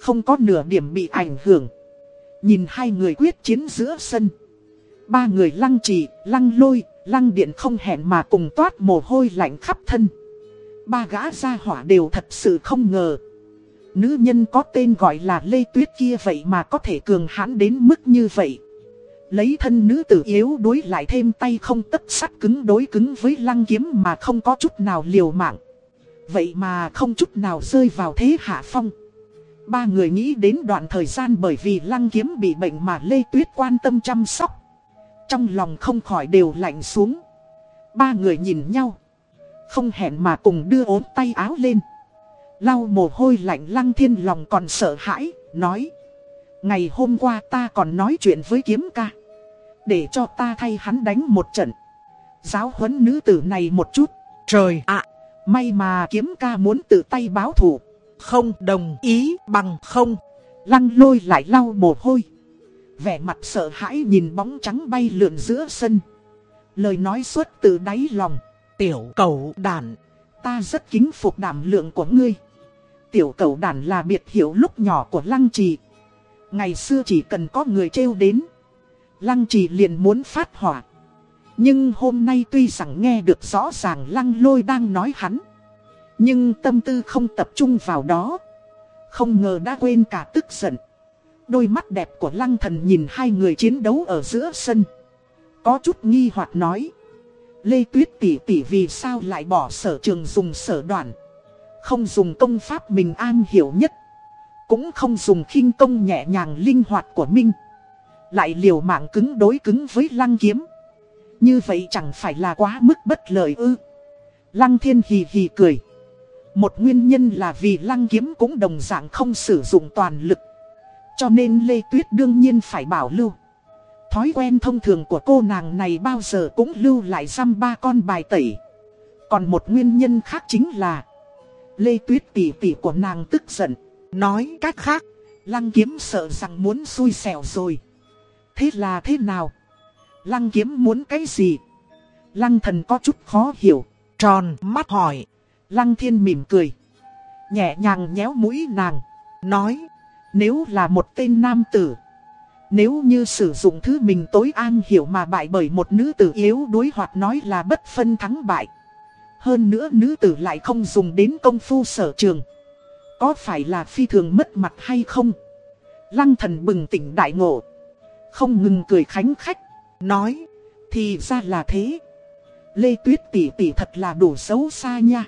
Không có nửa điểm bị ảnh hưởng. Nhìn hai người quyết chiến giữa sân. Ba người lăng trì, lăng lôi, lăng điện không hẹn mà cùng toát mồ hôi lạnh khắp thân. Ba gã gia hỏa đều thật sự không ngờ. Nữ nhân có tên gọi là Lê Tuyết kia vậy mà có thể cường hãn đến mức như vậy. Lấy thân nữ tử yếu đối lại thêm tay không tất sắt cứng đối cứng với lăng kiếm mà không có chút nào liều mạng. Vậy mà không chút nào rơi vào thế hạ phong. Ba người nghĩ đến đoạn thời gian bởi vì lăng kiếm bị bệnh mà Lê Tuyết quan tâm chăm sóc. Trong lòng không khỏi đều lạnh xuống. Ba người nhìn nhau. Không hẹn mà cùng đưa ốm tay áo lên. Lau mồ hôi lạnh lăng thiên lòng còn sợ hãi, nói. Ngày hôm qua ta còn nói chuyện với kiếm ca. Để cho ta thay hắn đánh một trận. Giáo huấn nữ tử này một chút. Trời ạ, may mà kiếm ca muốn tự tay báo thủ. Không đồng ý bằng không. Lăng lôi lại lau mồ hôi. Vẻ mặt sợ hãi nhìn bóng trắng bay lượn giữa sân. Lời nói xuất từ đáy lòng. Tiểu cầu đàn. Ta rất kính phục đảm lượng của ngươi. Tiểu cầu đàn là biệt hiệu lúc nhỏ của lăng trì. Ngày xưa chỉ cần có người trêu đến. Lăng trì liền muốn phát hỏa. Nhưng hôm nay tuy rằng nghe được rõ ràng lăng lôi đang nói hắn. Nhưng tâm tư không tập trung vào đó. Không ngờ đã quên cả tức giận. Đôi mắt đẹp của lăng thần nhìn hai người chiến đấu ở giữa sân. Có chút nghi hoặc nói. Lê Tuyết tỷ tỷ vì sao lại bỏ sở trường dùng sở đoạn. Không dùng công pháp mình an hiểu nhất. Cũng không dùng khinh công nhẹ nhàng linh hoạt của Minh. Lại liều mạng cứng đối cứng với lăng kiếm. Như vậy chẳng phải là quá mức bất lợi ư. Lăng thiên hì hì cười. Một nguyên nhân là vì lăng kiếm cũng đồng dạng không sử dụng toàn lực. Cho nên Lê Tuyết đương nhiên phải bảo lưu. Thói quen thông thường của cô nàng này bao giờ cũng lưu lại xăm ba con bài tẩy. Còn một nguyên nhân khác chính là Lê Tuyết tỷ tỷ của nàng tức giận. Nói cách khác, Lăng kiếm sợ rằng muốn xui xẻo rồi. Thế là thế nào? Lăng kiếm muốn cái gì? Lăng thần có chút khó hiểu. Tròn mắt hỏi. Lăng thiên mỉm cười. Nhẹ nhàng nhéo mũi nàng. Nói. Nếu là một tên nam tử. Nếu như sử dụng thứ mình tối an hiểu mà bại bởi một nữ tử yếu đuối hoặc nói là bất phân thắng bại. Hơn nữa nữ tử lại không dùng đến công phu sở trường. Có phải là phi thường mất mặt hay không? Lăng thần bừng tỉnh đại ngộ. Không ngừng cười khánh khách. Nói. Thì ra là thế. Lê Tuyết tỷ tỷ thật là đủ xấu xa nha.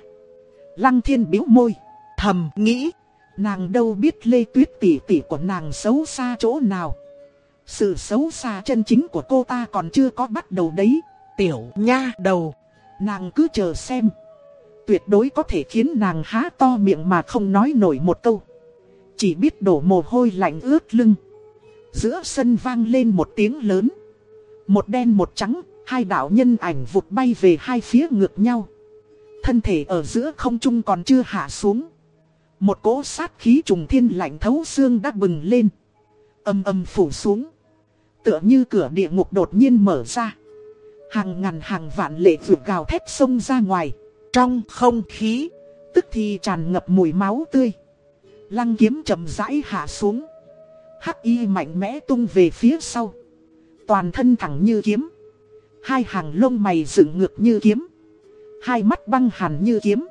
Lăng thiên biếu môi. Thầm nghĩ. Nàng đâu biết Lê Tuyết tỷ tỷ của nàng xấu xa chỗ nào. Sự xấu xa chân chính của cô ta còn chưa có bắt đầu đấy. Tiểu nha đầu. Nàng cứ chờ xem. Tuyệt đối có thể khiến nàng há to miệng mà không nói nổi một câu. Chỉ biết đổ mồ hôi lạnh ướt lưng. Giữa sân vang lên một tiếng lớn. Một đen một trắng, hai đạo nhân ảnh vụt bay về hai phía ngược nhau. Thân thể ở giữa không trung còn chưa hạ xuống. Một cỗ sát khí trùng thiên lạnh thấu xương đã bừng lên. Âm âm phủ xuống. Tựa như cửa địa ngục đột nhiên mở ra. Hàng ngàn hàng vạn lệ vượt gào thét sông ra ngoài. Trong không khí, tức thì tràn ngập mùi máu tươi. Lăng kiếm chậm rãi hạ xuống. Hắc y mạnh mẽ tung về phía sau. Toàn thân thẳng như kiếm. Hai hàng lông mày dựng ngược như kiếm. Hai mắt băng hàn như kiếm.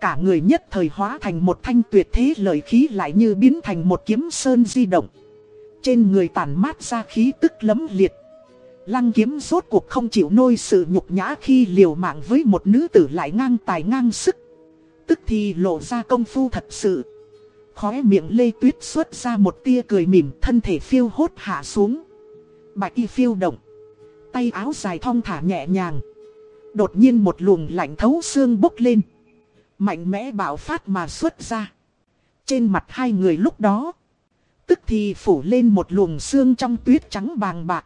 Cả người nhất thời hóa thành một thanh tuyệt thế lợi khí lại như biến thành một kiếm sơn di động. Trên người tàn mát ra khí tức lấm liệt. Lăng kiếm rốt cuộc không chịu nôi sự nhục nhã khi liều mạng với một nữ tử lại ngang tài ngang sức. Tức thì lộ ra công phu thật sự. Khóe miệng lê tuyết xuất ra một tia cười mỉm, thân thể phiêu hốt hạ xuống. Bạch y phiêu động. Tay áo dài thong thả nhẹ nhàng. Đột nhiên một luồng lạnh thấu xương bốc lên. Mạnh mẽ bạo phát mà xuất ra. Trên mặt hai người lúc đó. Tức thì phủ lên một luồng xương trong tuyết trắng bàng bạc.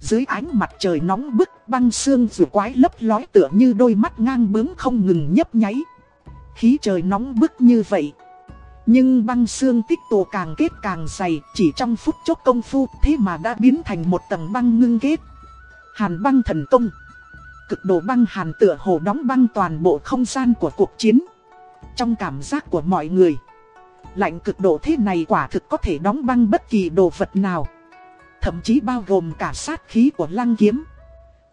Dưới ánh mặt trời nóng bức băng xương rùa quái lấp lói tựa như đôi mắt ngang bướng không ngừng nhấp nháy. Khí trời nóng bức như vậy. Nhưng băng xương tích tụ càng kết càng dày, chỉ trong phút chốc công phu thế mà đã biến thành một tầng băng ngưng kết. Hàn băng thần công. Cực độ băng hàn tựa hồ đóng băng toàn bộ không gian của cuộc chiến. Trong cảm giác của mọi người, lạnh cực độ thế này quả thực có thể đóng băng bất kỳ đồ vật nào. Thậm chí bao gồm cả sát khí của lăng kiếm.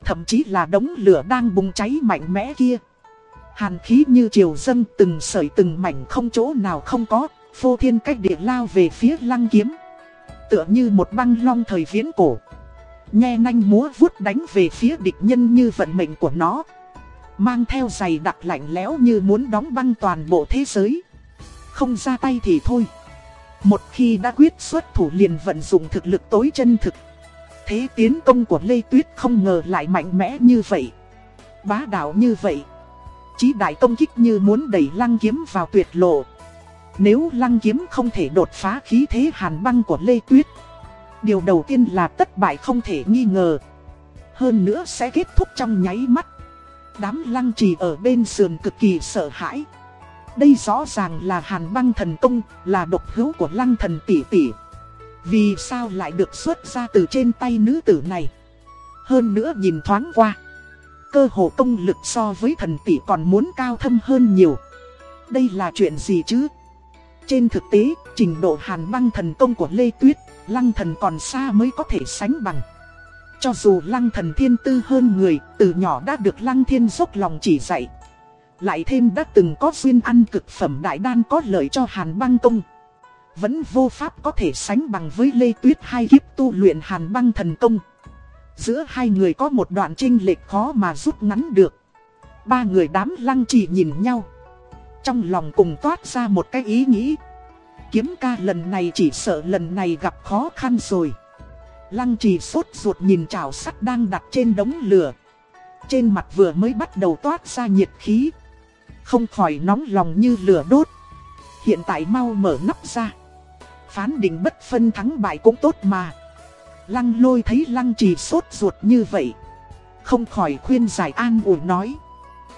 Thậm chí là đống lửa đang bùng cháy mạnh mẽ kia. Hàn khí như triều dân từng sợi từng mảnh không chỗ nào không có, phô thiên cách địa lao về phía lăng kiếm. Tựa như một băng long thời viễn cổ. Nhe nanh múa vuốt đánh về phía địch nhân như vận mệnh của nó. Mang theo giày đặc lạnh lẽo như muốn đóng băng toàn bộ thế giới. Không ra tay thì thôi. Một khi đã quyết xuất thủ liền vận dụng thực lực tối chân thực. Thế tiến công của Lê Tuyết không ngờ lại mạnh mẽ như vậy. Bá đạo như vậy chí đại công kích như muốn đẩy lăng kiếm vào tuyệt lộ. Nếu lăng kiếm không thể đột phá khí thế hàn băng của Lê Tuyết, điều đầu tiên là thất bại không thể nghi ngờ. Hơn nữa sẽ kết thúc trong nháy mắt. Đám lăng trì ở bên sườn cực kỳ sợ hãi. Đây rõ ràng là hàn băng thần công, là độc hữu của lăng thần tỷ tỷ. Vì sao lại được xuất ra từ trên tay nữ tử này? Hơn nữa nhìn thoáng qua cơ hồ công lực so với thần tỷ còn muốn cao thâm hơn nhiều. Đây là chuyện gì chứ? Trên thực tế, trình độ hàn băng thần công của Lê Tuyết, lăng thần còn xa mới có thể sánh bằng. Cho dù lăng thần thiên tư hơn người, từ nhỏ đã được lăng thiên dốc lòng chỉ dạy. Lại thêm đã từng có duyên ăn cực phẩm đại đan có lợi cho hàn băng công. Vẫn vô pháp có thể sánh bằng với Lê Tuyết hai kiếp tu luyện hàn băng thần công. Giữa hai người có một đoạn trinh lệch khó mà rút ngắn được. Ba người đám lăng chỉ nhìn nhau. Trong lòng cùng toát ra một cái ý nghĩ. Kiếm ca lần này chỉ sợ lần này gặp khó khăn rồi. Lăng trì sốt ruột nhìn chảo sắt đang đặt trên đống lửa. Trên mặt vừa mới bắt đầu toát ra nhiệt khí. Không khỏi nóng lòng như lửa đốt. Hiện tại mau mở nắp ra. Phán định bất phân thắng bại cũng tốt mà. Lăng lôi thấy lăng trì sốt ruột như vậy. Không khỏi khuyên giải an ủi nói.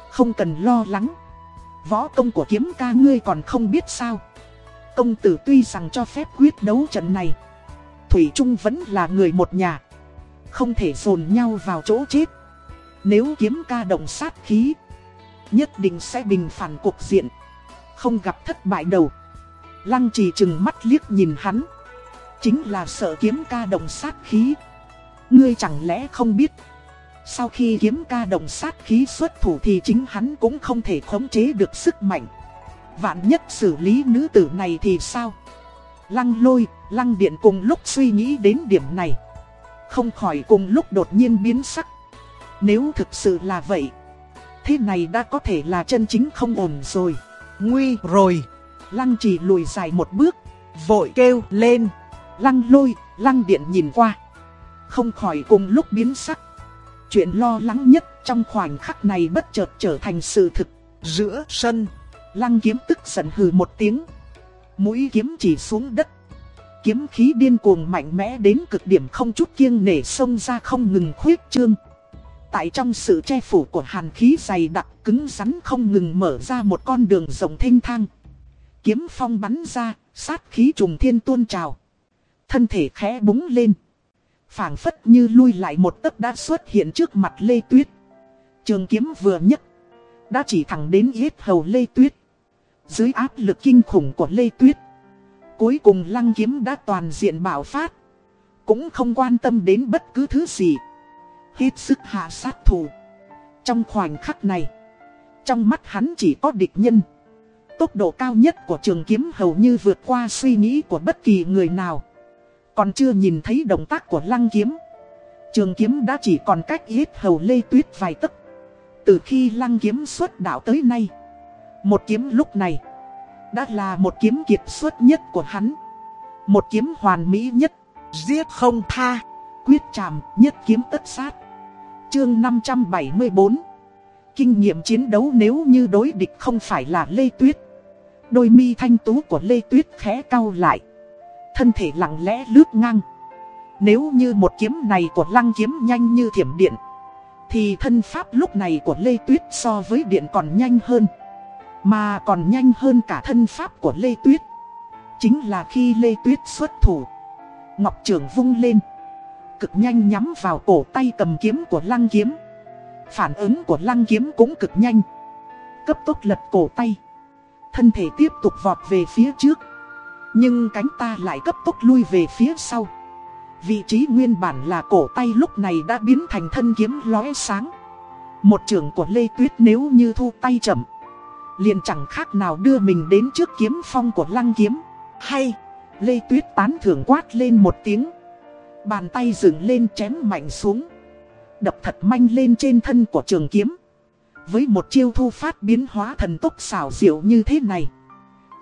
Không cần lo lắng. Võ công của kiếm ca ngươi còn không biết sao. Công tử tuy rằng cho phép quyết đấu trận này. Thủy Trung vẫn là người một nhà. Không thể dồn nhau vào chỗ chết. Nếu kiếm ca động sát khí. Nhất định sẽ bình phản cuộc diện. Không gặp thất bại đầu. Lăng trì chừng mắt liếc nhìn hắn, Chính là sợ kiếm ca động sát khí. Ngươi chẳng lẽ không biết. Sau khi kiếm ca động sát khí xuất thủ thì chính hắn cũng không thể khống chế được sức mạnh. Vạn nhất xử lý nữ tử này thì sao? Lăng lôi, lăng điện cùng lúc suy nghĩ đến điểm này. Không khỏi cùng lúc đột nhiên biến sắc. Nếu thực sự là vậy, thế này đã có thể là chân chính không ổn rồi. Nguy rồi. Lăng chỉ lùi dài một bước, vội kêu lên. Lăng lôi, lăng điện nhìn qua. Không khỏi cùng lúc biến sắc. Chuyện lo lắng nhất trong khoảnh khắc này bất chợt trở thành sự thực. Giữa sân, lăng kiếm tức giận hừ một tiếng. Mũi kiếm chỉ xuống đất. Kiếm khí điên cuồng mạnh mẽ đến cực điểm không chút kiêng nể xông ra không ngừng khuyết trương. Tại trong sự che phủ của hàn khí dày đặc cứng rắn không ngừng mở ra một con đường rộng thênh thang. Kiếm phong bắn ra, sát khí trùng thiên tuôn trào. Thân thể khẽ búng lên. phảng phất như lui lại một tấc đã xuất hiện trước mặt Lê Tuyết. Trường kiếm vừa nhất. Đã chỉ thẳng đến yết hầu Lê Tuyết. Dưới áp lực kinh khủng của Lê Tuyết. Cuối cùng lăng kiếm đã toàn diện bảo phát. Cũng không quan tâm đến bất cứ thứ gì. Hết sức hạ sát thủ. Trong khoảnh khắc này. Trong mắt hắn chỉ có địch nhân. Tốc độ cao nhất của trường kiếm hầu như vượt qua suy nghĩ của bất kỳ người nào. Còn chưa nhìn thấy động tác của lăng kiếm. Trường kiếm đã chỉ còn cách yết hầu lê tuyết vài tấc. Từ khi lăng kiếm xuất đạo tới nay. Một kiếm lúc này. Đã là một kiếm kiệt xuất nhất của hắn. Một kiếm hoàn mỹ nhất. Giết không tha. Quyết chạm nhất kiếm tất sát. Chương 574 Kinh nghiệm chiến đấu nếu như đối địch không phải là Lê Tuyết Đôi mi thanh tú của Lê Tuyết khẽ cau lại, Thân thể lặng lẽ lướt ngang Nếu như một kiếm này của lăng kiếm nhanh như thiểm điện, Thì thân pháp lúc này của Lê Tuyết so với điện còn nhanh hơn mà còn nhanh hơn cả thân pháp của Lê Tuyết. Chính là khi Lê Tuyết xuất thủ, Ngọc Trường vung lên, Cực nhanh nhắm vào cổ tay cầm kiếm của lăng kiếm. Phản ứng của lăng kiếm cũng cực nhanh, Cấp tốc lật cổ tay. Thân thể tiếp tục vọt về phía trước, Nhưng cánh ta lại cấp tốc lui về phía sau. Vị trí nguyên bản là cổ tay lúc này đã biến thành thân kiếm lóe sáng. Một trường của Lê Tuyết nếu như thu tay chậm liền chẳng khác nào đưa mình đến trước kiếm phong của lăng kiếm. Hay, Lê Tuyết tán thưởng quát lên một tiếng. Bàn tay dựng lên chém mạnh xuống. Đập thật manh lên trên thân của trường kiếm. Với một chiêu thu phát biến hóa thần tốc xảo diệu như thế này,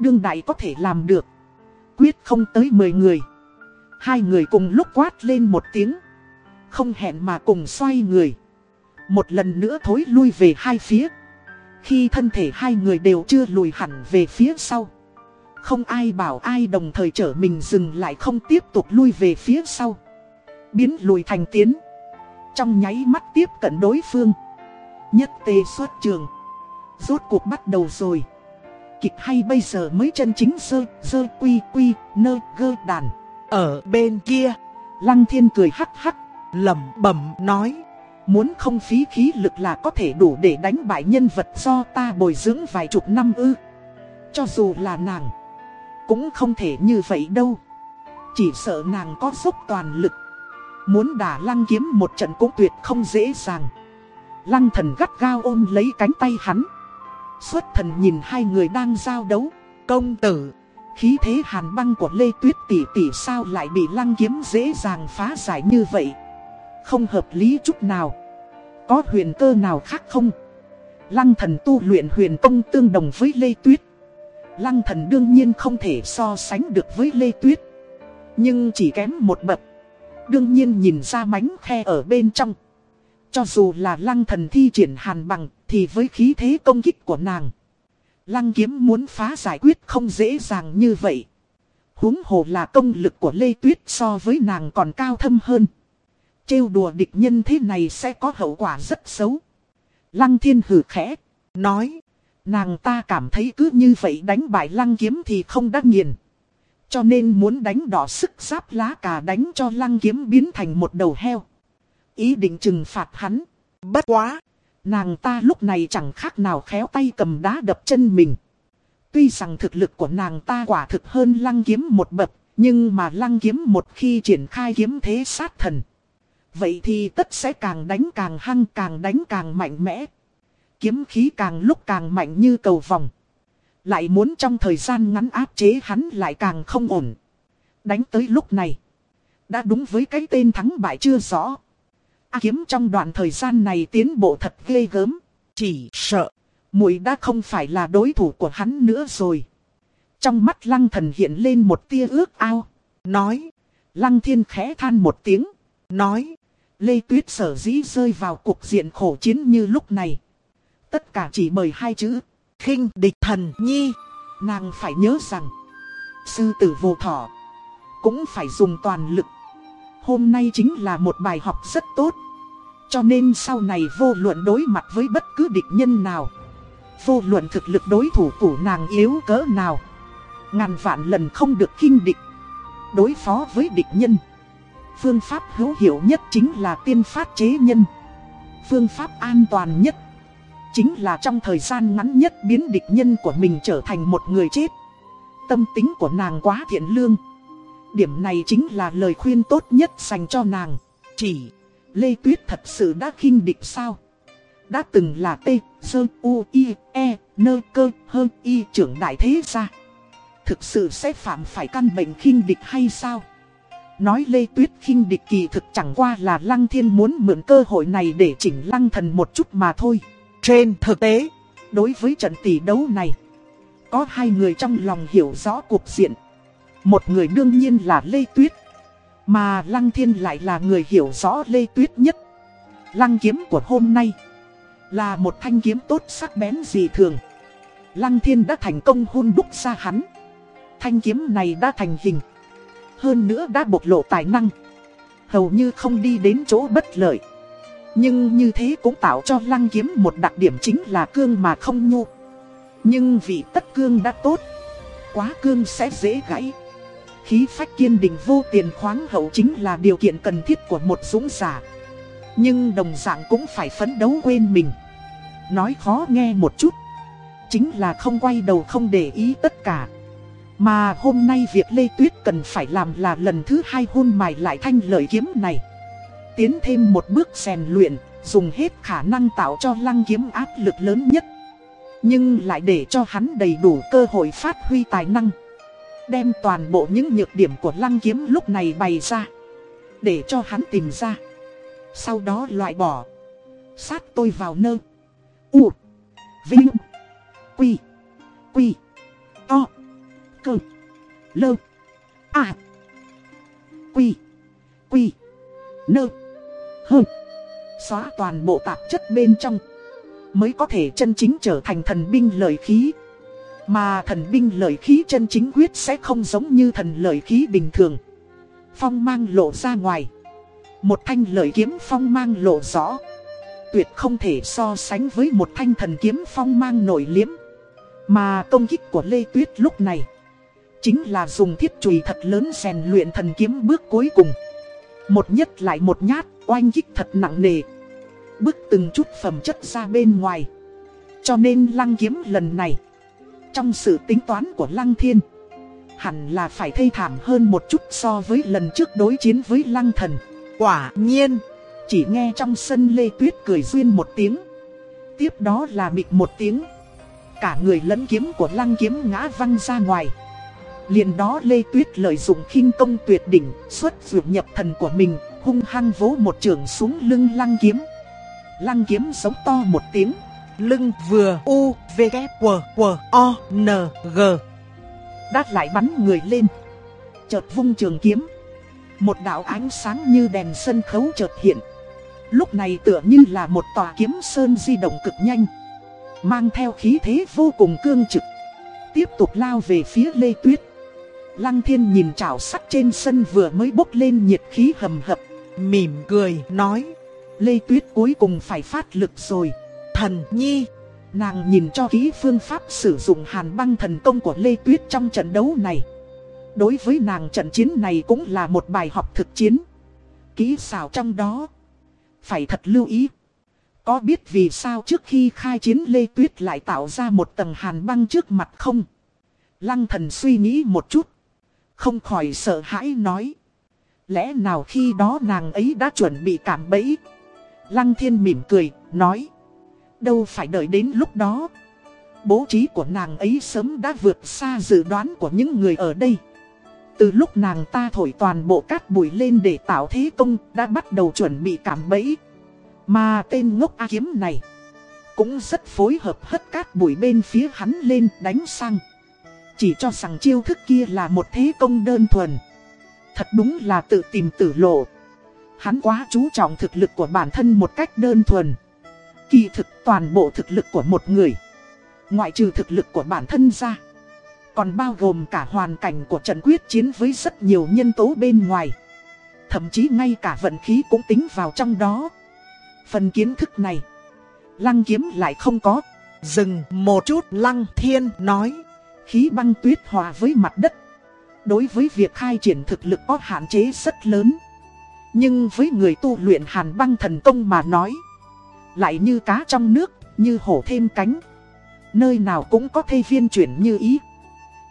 Đương đại có thể làm được. Quyết không tới 10 người. Hai người cùng lúc quát lên một tiếng. Không hẹn mà cùng xoay người. Một lần nữa thối lui về hai phía. Khi thân thể hai người đều chưa lùi hẳn về phía sau Không ai bảo ai đồng thời trở mình dừng lại không tiếp tục lui về phía sau Biến lùi thành tiến Trong nháy mắt tiếp cận đối phương Nhất tê xuất trường. Rốt cuộc bắt đầu rồi. Kịch hay bây giờ mới chân chính sơ, sơ quy quy, nơ gơ đàn. Ở bên kia, Lăng thiên cười hắc hắc, lẩm bẩm nói. Muốn không phí khí lực là có thể đủ để đánh bại nhân vật do ta bồi dưỡng vài chục năm ư. Cho dù là nàng, cũng không thể như vậy đâu. Chỉ sợ nàng có dốc toàn lực. Muốn đả lăng kiếm một trận cũng tuyệt không dễ dàng. Lăng thần gắt gao ôm lấy cánh tay hắn. Xuất thần nhìn hai người đang giao đấu. Công tử, khí thế hàn băng của Lê Tuyết tỷ tỷ sao lại bị lăng kiếm dễ dàng phá giải như vậy. Không hợp lý chút nào. Có huyền cơ nào khác không? Lăng thần tu luyện huyền công tương đồng với Lê Tuyết. Lăng thần đương nhiên không thể so sánh được với Lê Tuyết. Nhưng chỉ kém một bậc. Đương nhiên nhìn ra mánh khe ở bên trong. Cho dù là lăng thần thi triển hàn bằng thì với khí thế công kích của nàng. Lăng kiếm muốn phá giải quyết không dễ dàng như vậy. huống hồ là công lực của Lê Tuyết so với nàng còn cao thâm hơn. Trêu đùa địch nhân thế này sẽ có hậu quả rất xấu. Lăng thiên hử khẽ, nói. Nàng ta cảm thấy cứ như vậy đánh bại lăng kiếm thì không đắc nghiền. Cho nên muốn đánh đỏ sức giáp lá cà đánh cho lăng kiếm biến thành một đầu heo ý định trừng phạt hắn. Bất quá, nàng ta lúc này chẳng khác nào khéo tay cầm đá đập chân mình. Tuy rằng thực lực của nàng ta quả thực hơn lăng kiếm một bậc, Nhưng mà lăng kiếm một khi triển khai kiếm thế sát thần. Vậy thì tất sẽ càng đánh càng hăng, càng đánh càng mạnh mẽ. Kiếm khí càng lúc càng mạnh như cầu vòng. Lại muốn trong thời gian ngắn áp chế hắn lại càng không ổn. Đánh tới lúc này. Đã đúng với cái tên thắng bại chưa rõ. A kiếm trong đoạn thời gian này tiến bộ thật ghê gớm. Chỉ sợ. muội đã không phải là đối thủ của hắn nữa rồi. Trong mắt lăng thần hiện lên một tia ước ao. Nói. Lăng thiên khẽ than một tiếng. Nói. Lê Tuyết sở dĩ rơi vào cục diện khổ chiến như lúc này. Tất cả chỉ bởi hai chữ. khinh địch thần nhi. Nàng phải nhớ rằng. Sư tử vô thọ. Cũng phải dùng toàn lực. Hôm nay chính là một bài học rất tốt. Cho nên sau này vô luận đối mặt với bất cứ địch nhân nào. Vô luận thực lực đối thủ của nàng yếu cỡ nào. Ngàn vạn lần không được khinh địch. Đối phó với địch nhân. Phương pháp hữu hiệu nhất chính là tiên phát chế nhân. Phương pháp an toàn nhất. Chính là trong thời gian ngắn nhất biến địch nhân của mình trở thành một người chết. Tâm tính của nàng quá thiện lương. Điểm này chính là lời khuyên tốt nhất dành cho nàng. Chỉ, Lê Tuyết thật sự đã khinh địch sao? Đã từng là T, Sơ, U, I, E, Nơ, Cơ, Hơ, Y trưởng đại thế gia. Thực sự sẽ phạm phải căn bệnh khinh địch hay sao? Nói Lê Tuyết khinh địch kỳ thực chẳng qua là Lăng Thiên muốn mượn cơ hội này để chỉnh Lăng Thần một chút mà thôi. Trên thực tế, đối với trận tỷ đấu này, có hai người trong lòng hiểu rõ cuộc diện. Một người đương nhiên là Lê Tuyết. Mà Lăng Thiên lại là người hiểu rõ Lê Tuyết nhất. Lăng kiếm của hôm nay là một thanh kiếm tốt sắc bén dị thường. Lăng Thiên đã thành công hôn đúc ra hắn. Thanh kiếm này đã thành hình. Hơn nữa đã bộc lộ tài năng. Hầu như không đi đến chỗ bất lợi. Nhưng như thế cũng tạo cho lăng kiếm một đặc điểm chính là cương mà không nhu Nhưng vì tất cương đã tốt, quá cương sẽ dễ gãy. Khí phách kiên định vô tiền khoáng hậu chính là điều kiện cần thiết của một dũng giả. Nhưng đồng dạng cũng phải phấn đấu quên mình. Nói khó nghe một chút. Chính là không quay đầu không để ý tất cả. Mà hôm nay việc Lê Tuyết cần phải làm là lần thứ hai hôn mài lại thanh lợi kiếm này. Tiến thêm một bước rèn luyện, dùng hết khả năng tạo cho lăng kiếm áp lực lớn nhất. Nhưng lại để cho hắn đầy đủ cơ hội phát huy tài năng. Đem toàn bộ những nhược điểm của lăng kiếm lúc này bày ra. Để cho hắn tìm ra. Sau đó loại bỏ. Sát tôi vào nơ. U. Vinh. Quy. Quy. Cơ. Lơ. À. Quy. Quy. Nơ. Hơ. Xóa toàn bộ tạp chất bên trong. Mới có thể chân chính trở thành thần binh lợi khí. Mà thần binh lợi khí chân chính quyết sẽ không giống như thần lợi khí bình thường. Phong mang lộ ra ngoài. Một thanh lợi kiếm phong mang lộ rõ. Tuyệt không thể so sánh với một thanh thần kiếm phong mang nổi liếm. Mà công kích của Lê Tuyết lúc này. Chính là dùng thiết chùy thật lớn rèn luyện thần kiếm bước cuối cùng. Một nhất lại một nhát, oanh kích thật nặng nề. Bước từng chút phẩm chất ra bên ngoài. Cho nên lăng kiếm lần này trong sự tính toán của Lăng Thiên Hẳn là phải thê thảm hơn một chút so với lần trước đối chiến với Lăng Thần quả nhiên Chỉ nghe trong sân Lê Tuyết cười duyên một tiếng Tiếp đó là bịch một tiếng Cả người lẫn kiếm của Lăng kiếm ngã văng ra ngoài liền đó Lê Tuyết lợi dụng khinh công tuyệt đỉnh, Xuất dược nhập thần của mình, Hung hăng vỗ một trường xuống lưng Lăng kiếm. Lăng kiếm sống to một tiếng, lưng vừa u, v, g, w w, o, n, g. Đát lại bắn người lên. Chợt vung trường kiếm. Một đạo ánh sáng như đèn sân khấu chợt hiện. Lúc này tựa như là một tòa kiếm sơn di động cực nhanh. Mang theo khí thế vô cùng cương trực. Tiếp tục lao về phía Lê Tuyết. Lăng thiên nhìn chảo sắt trên sân vừa mới bốc lên nhiệt khí hầm hập, Mỉm cười nói, Lê Tuyết cuối cùng phải phát lực rồi, Thần nhi Nàng nhìn cho kỹ phương pháp sử dụng hàn băng thần công của Lê Tuyết trong trận đấu này. Đối với nàng trận chiến này cũng là một bài học thực chiến. Kỹ xảo trong đó. Phải thật lưu ý. Có biết vì sao trước khi khai chiến Lê Tuyết lại tạo ra một tầng hàn băng trước mặt không? Lăng thần suy nghĩ một chút. Không khỏi sợ hãi nói. Lẽ nào khi đó nàng ấy đã chuẩn bị cảm bẫy? Lăng thiên mỉm cười, nói. Đâu phải đợi đến lúc đó. Bố trí của nàng ấy sớm đã vượt xa dự đoán của những người ở đây. Từ lúc nàng ta thổi toàn bộ cát bụi lên để tạo thế công đã bắt đầu chuẩn bị cảm bẫy. Mà tên ngốc A kiếm này cũng rất phối hợp hất cát bụi bên phía hắn lên đánh sang. Chỉ cho rằng chiêu thức kia là một thế công đơn thuần. Thật đúng là tự tìm tử lộ. Hắn quá chú trọng thực lực của bản thân một cách đơn thuần. Kỳ thực toàn bộ thực lực của một người. Ngoại trừ thực lực của bản thân ra. Còn bao gồm cả hoàn cảnh của trận quyết chiến với rất nhiều nhân tố bên ngoài. Thậm chí ngay cả vận khí cũng tính vào trong đó. Phần kiến thức này, lăng kiếm lại không có. Dừng một chút lăng thiên nói. Khí băng tuyết hòa với mặt đất. Đối với việc khai triển thực lực có hạn chế rất lớn. Nhưng với người tu luyện hàn băng thần công mà nói. Lại như cá trong nước, như hổ thêm cánh. Nơi nào cũng có thây viên chuyển như ý.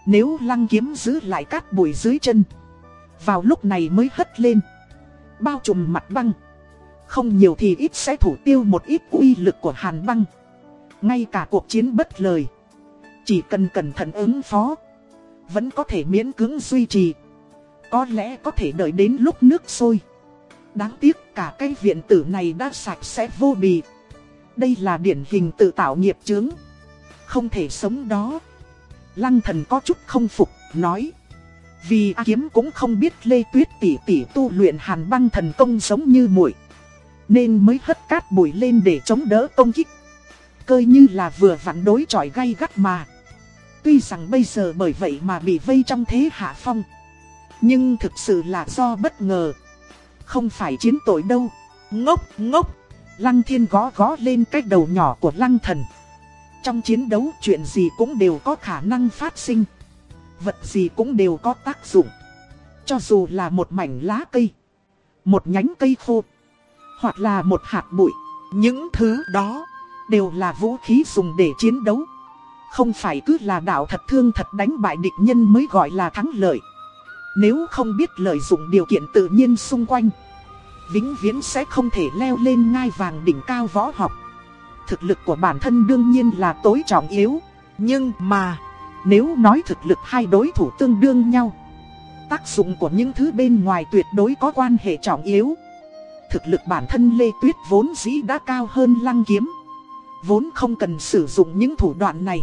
Nếu lăng kiếm giữ lại cát bụi dưới chân Vào lúc này mới hất lên Bao trùm mặt băng Không nhiều thì ít sẽ thủ tiêu một ít uy lực của hàn băng Ngay cả cuộc chiến bất lời chỉ cần cẩn thận ứng phó Vẫn có thể miễn cưỡng duy trì Có lẽ có thể đợi đến lúc nước sôi Đáng tiếc cả cái viện tử này đã sạch sẽ vô bì Đây là điển hình tự tạo nghiệp chướng Không thể sống đó Lăng thần có chút không phục, nói. Vì A kiếm cũng không biết Lê Tuyết tỷ tỷ tu luyện hàn băng thần công giống như muội Nên mới hất cát bụi lên để chống đỡ công kích. Cơ như là vừa vặn đối chọi gay gắt mà. Tuy rằng bây giờ bởi vậy mà bị vây trong thế hạ phong. Nhưng thực sự là do bất ngờ. Không phải chiến tội đâu. Ngốc, ngốc. Lăng thiên gó gó lên cái đầu nhỏ của lăng thần. Trong chiến đấu chuyện gì cũng đều có khả năng phát sinh. Vật gì cũng đều có tác dụng. Cho dù là một mảnh lá cây, một nhánh cây khô, hoặc là một hạt bụi. Những thứ đó đều là vũ khí dùng để chiến đấu. Không phải cứ là đạo thật thương thật đánh bại địch nhân mới gọi là thắng lợi. Nếu không biết lợi dụng điều kiện tự nhiên xung quanh, vĩnh viễn sẽ không thể leo lên ngai vàng đỉnh cao võ học thực lực của bản thân đương nhiên là tối trọng yếu. Nhưng mà, nếu nói thực lực hai đối thủ tương đương nhau, tác dụng của những thứ bên ngoài tuyệt đối có quan hệ trọng yếu. Thực lực bản thân Lê Tuyết vốn dĩ đã cao hơn lăng kiếm. Vốn không cần sử dụng những thủ đoạn này.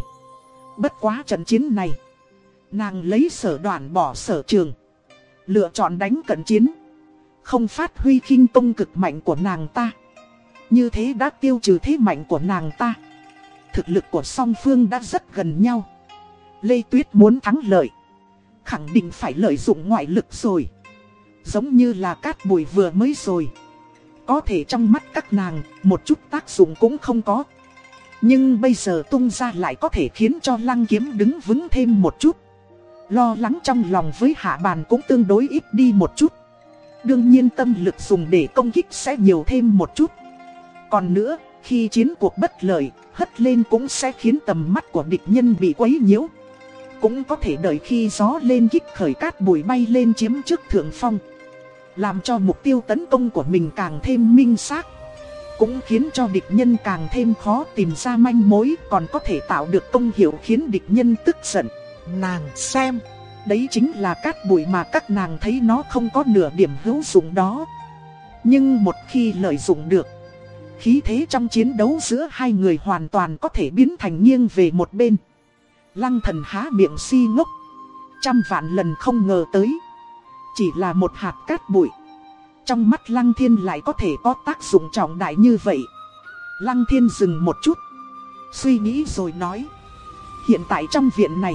Bất quá trận chiến này, nàng lấy sở đoạn bỏ sở trường. Lựa chọn đánh cận chiến. Không phát huy khinh công cực mạnh của nàng ta. Như thế đã tiêu trừ thế mạnh của nàng ta. Thực lực của song phương đã rất gần nhau. Lê Tuyết muốn thắng lợi. Khẳng định phải lợi dụng ngoại lực rồi. Giống như là cát bụi vừa mới rồi. Có thể trong mắt các nàng Một chút tác dụng cũng không có. Nhưng bây giờ tung ra lại có thể khiến cho lăng kiếm đứng vững thêm một chút Lo lắng trong lòng với hạ bàn cũng tương đối ít đi một chút Đương nhiên tâm lực dùng để công kích sẽ nhiều thêm một chút còn nữa, khi chiến cuộc bất lợi, hất lên cũng sẽ khiến tầm mắt của địch nhân bị quấy nhiễu. Cũng có thể đợi khi gió lên kích khởi cát bụi bay lên chiếm trước thượng phong. Làm cho mục tiêu tấn công của mình càng thêm minh xác. Cũng khiến cho địch nhân càng thêm khó tìm ra manh mối còn có thể tạo được công hiệu khiến địch nhân tức giận. Nàng xem, đấy chính là cát bụi mà các nàng thấy nó không có nửa điểm hữu dụng đó. Nhưng một khi lợi dụng được, Khí thế trong chiến đấu giữa hai người hoàn toàn có thể biến thành nghiêng về một bên. Lăng thần há miệng si ngốc. Trăm vạn lần không ngờ tới. Chỉ là một hạt cát bụi. Trong mắt lăng thiên lại có thể có tác dụng trọng đại như vậy. Lăng thiên dừng một chút. Suy nghĩ rồi nói. Hiện tại trong viện này.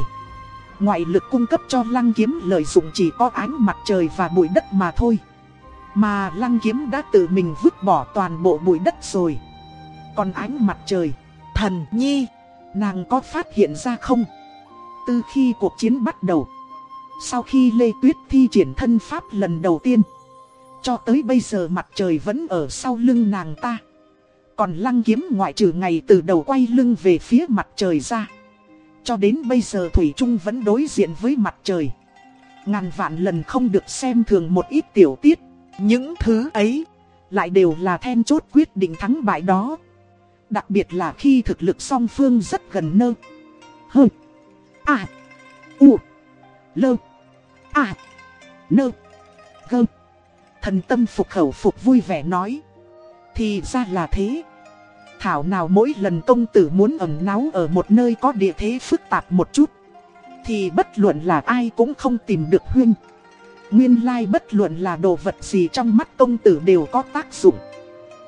Ngoại lực cung cấp cho lăng kiếm lợi dụng chỉ có ánh mặt trời và bụi đất mà thôi. Mà lăng kiếm đã tự mình vứt bỏ toàn bộ bụi đất rồi Còn ánh mặt trời, Thần nhi, Nàng có phát hiện ra không Từ khi cuộc chiến bắt đầu, Sau khi Lê Tuyết thi triển thân pháp lần đầu tiên cho tới bây giờ mặt trời vẫn ở sau lưng nàng ta Còn lăng kiếm ngoại trừ ngày từ đầu quay lưng về phía mặt trời ra Cho đến bây giờ Thủy Trung vẫn đối diện với mặt trời Ngàn vạn lần không được xem thường một ít tiểu tiết. Những thứ ấy lại đều là then chốt quyết định thắng bại đó. Đặc biệt là khi thực lực song phương rất gần nơ. Hơ. À. U. Lơ. À. Nơ. Gơ. Thần tâm phục khẩu phục vui vẻ nói. Thì ra là thế. Thảo nào mỗi lần công tử muốn ẩn náu ở một nơi có địa thế phức tạp một chút. Thì bất luận là ai cũng không tìm được huynh. Nguyên lai bất luận là đồ vật gì trong mắt công tử đều có tác dụng.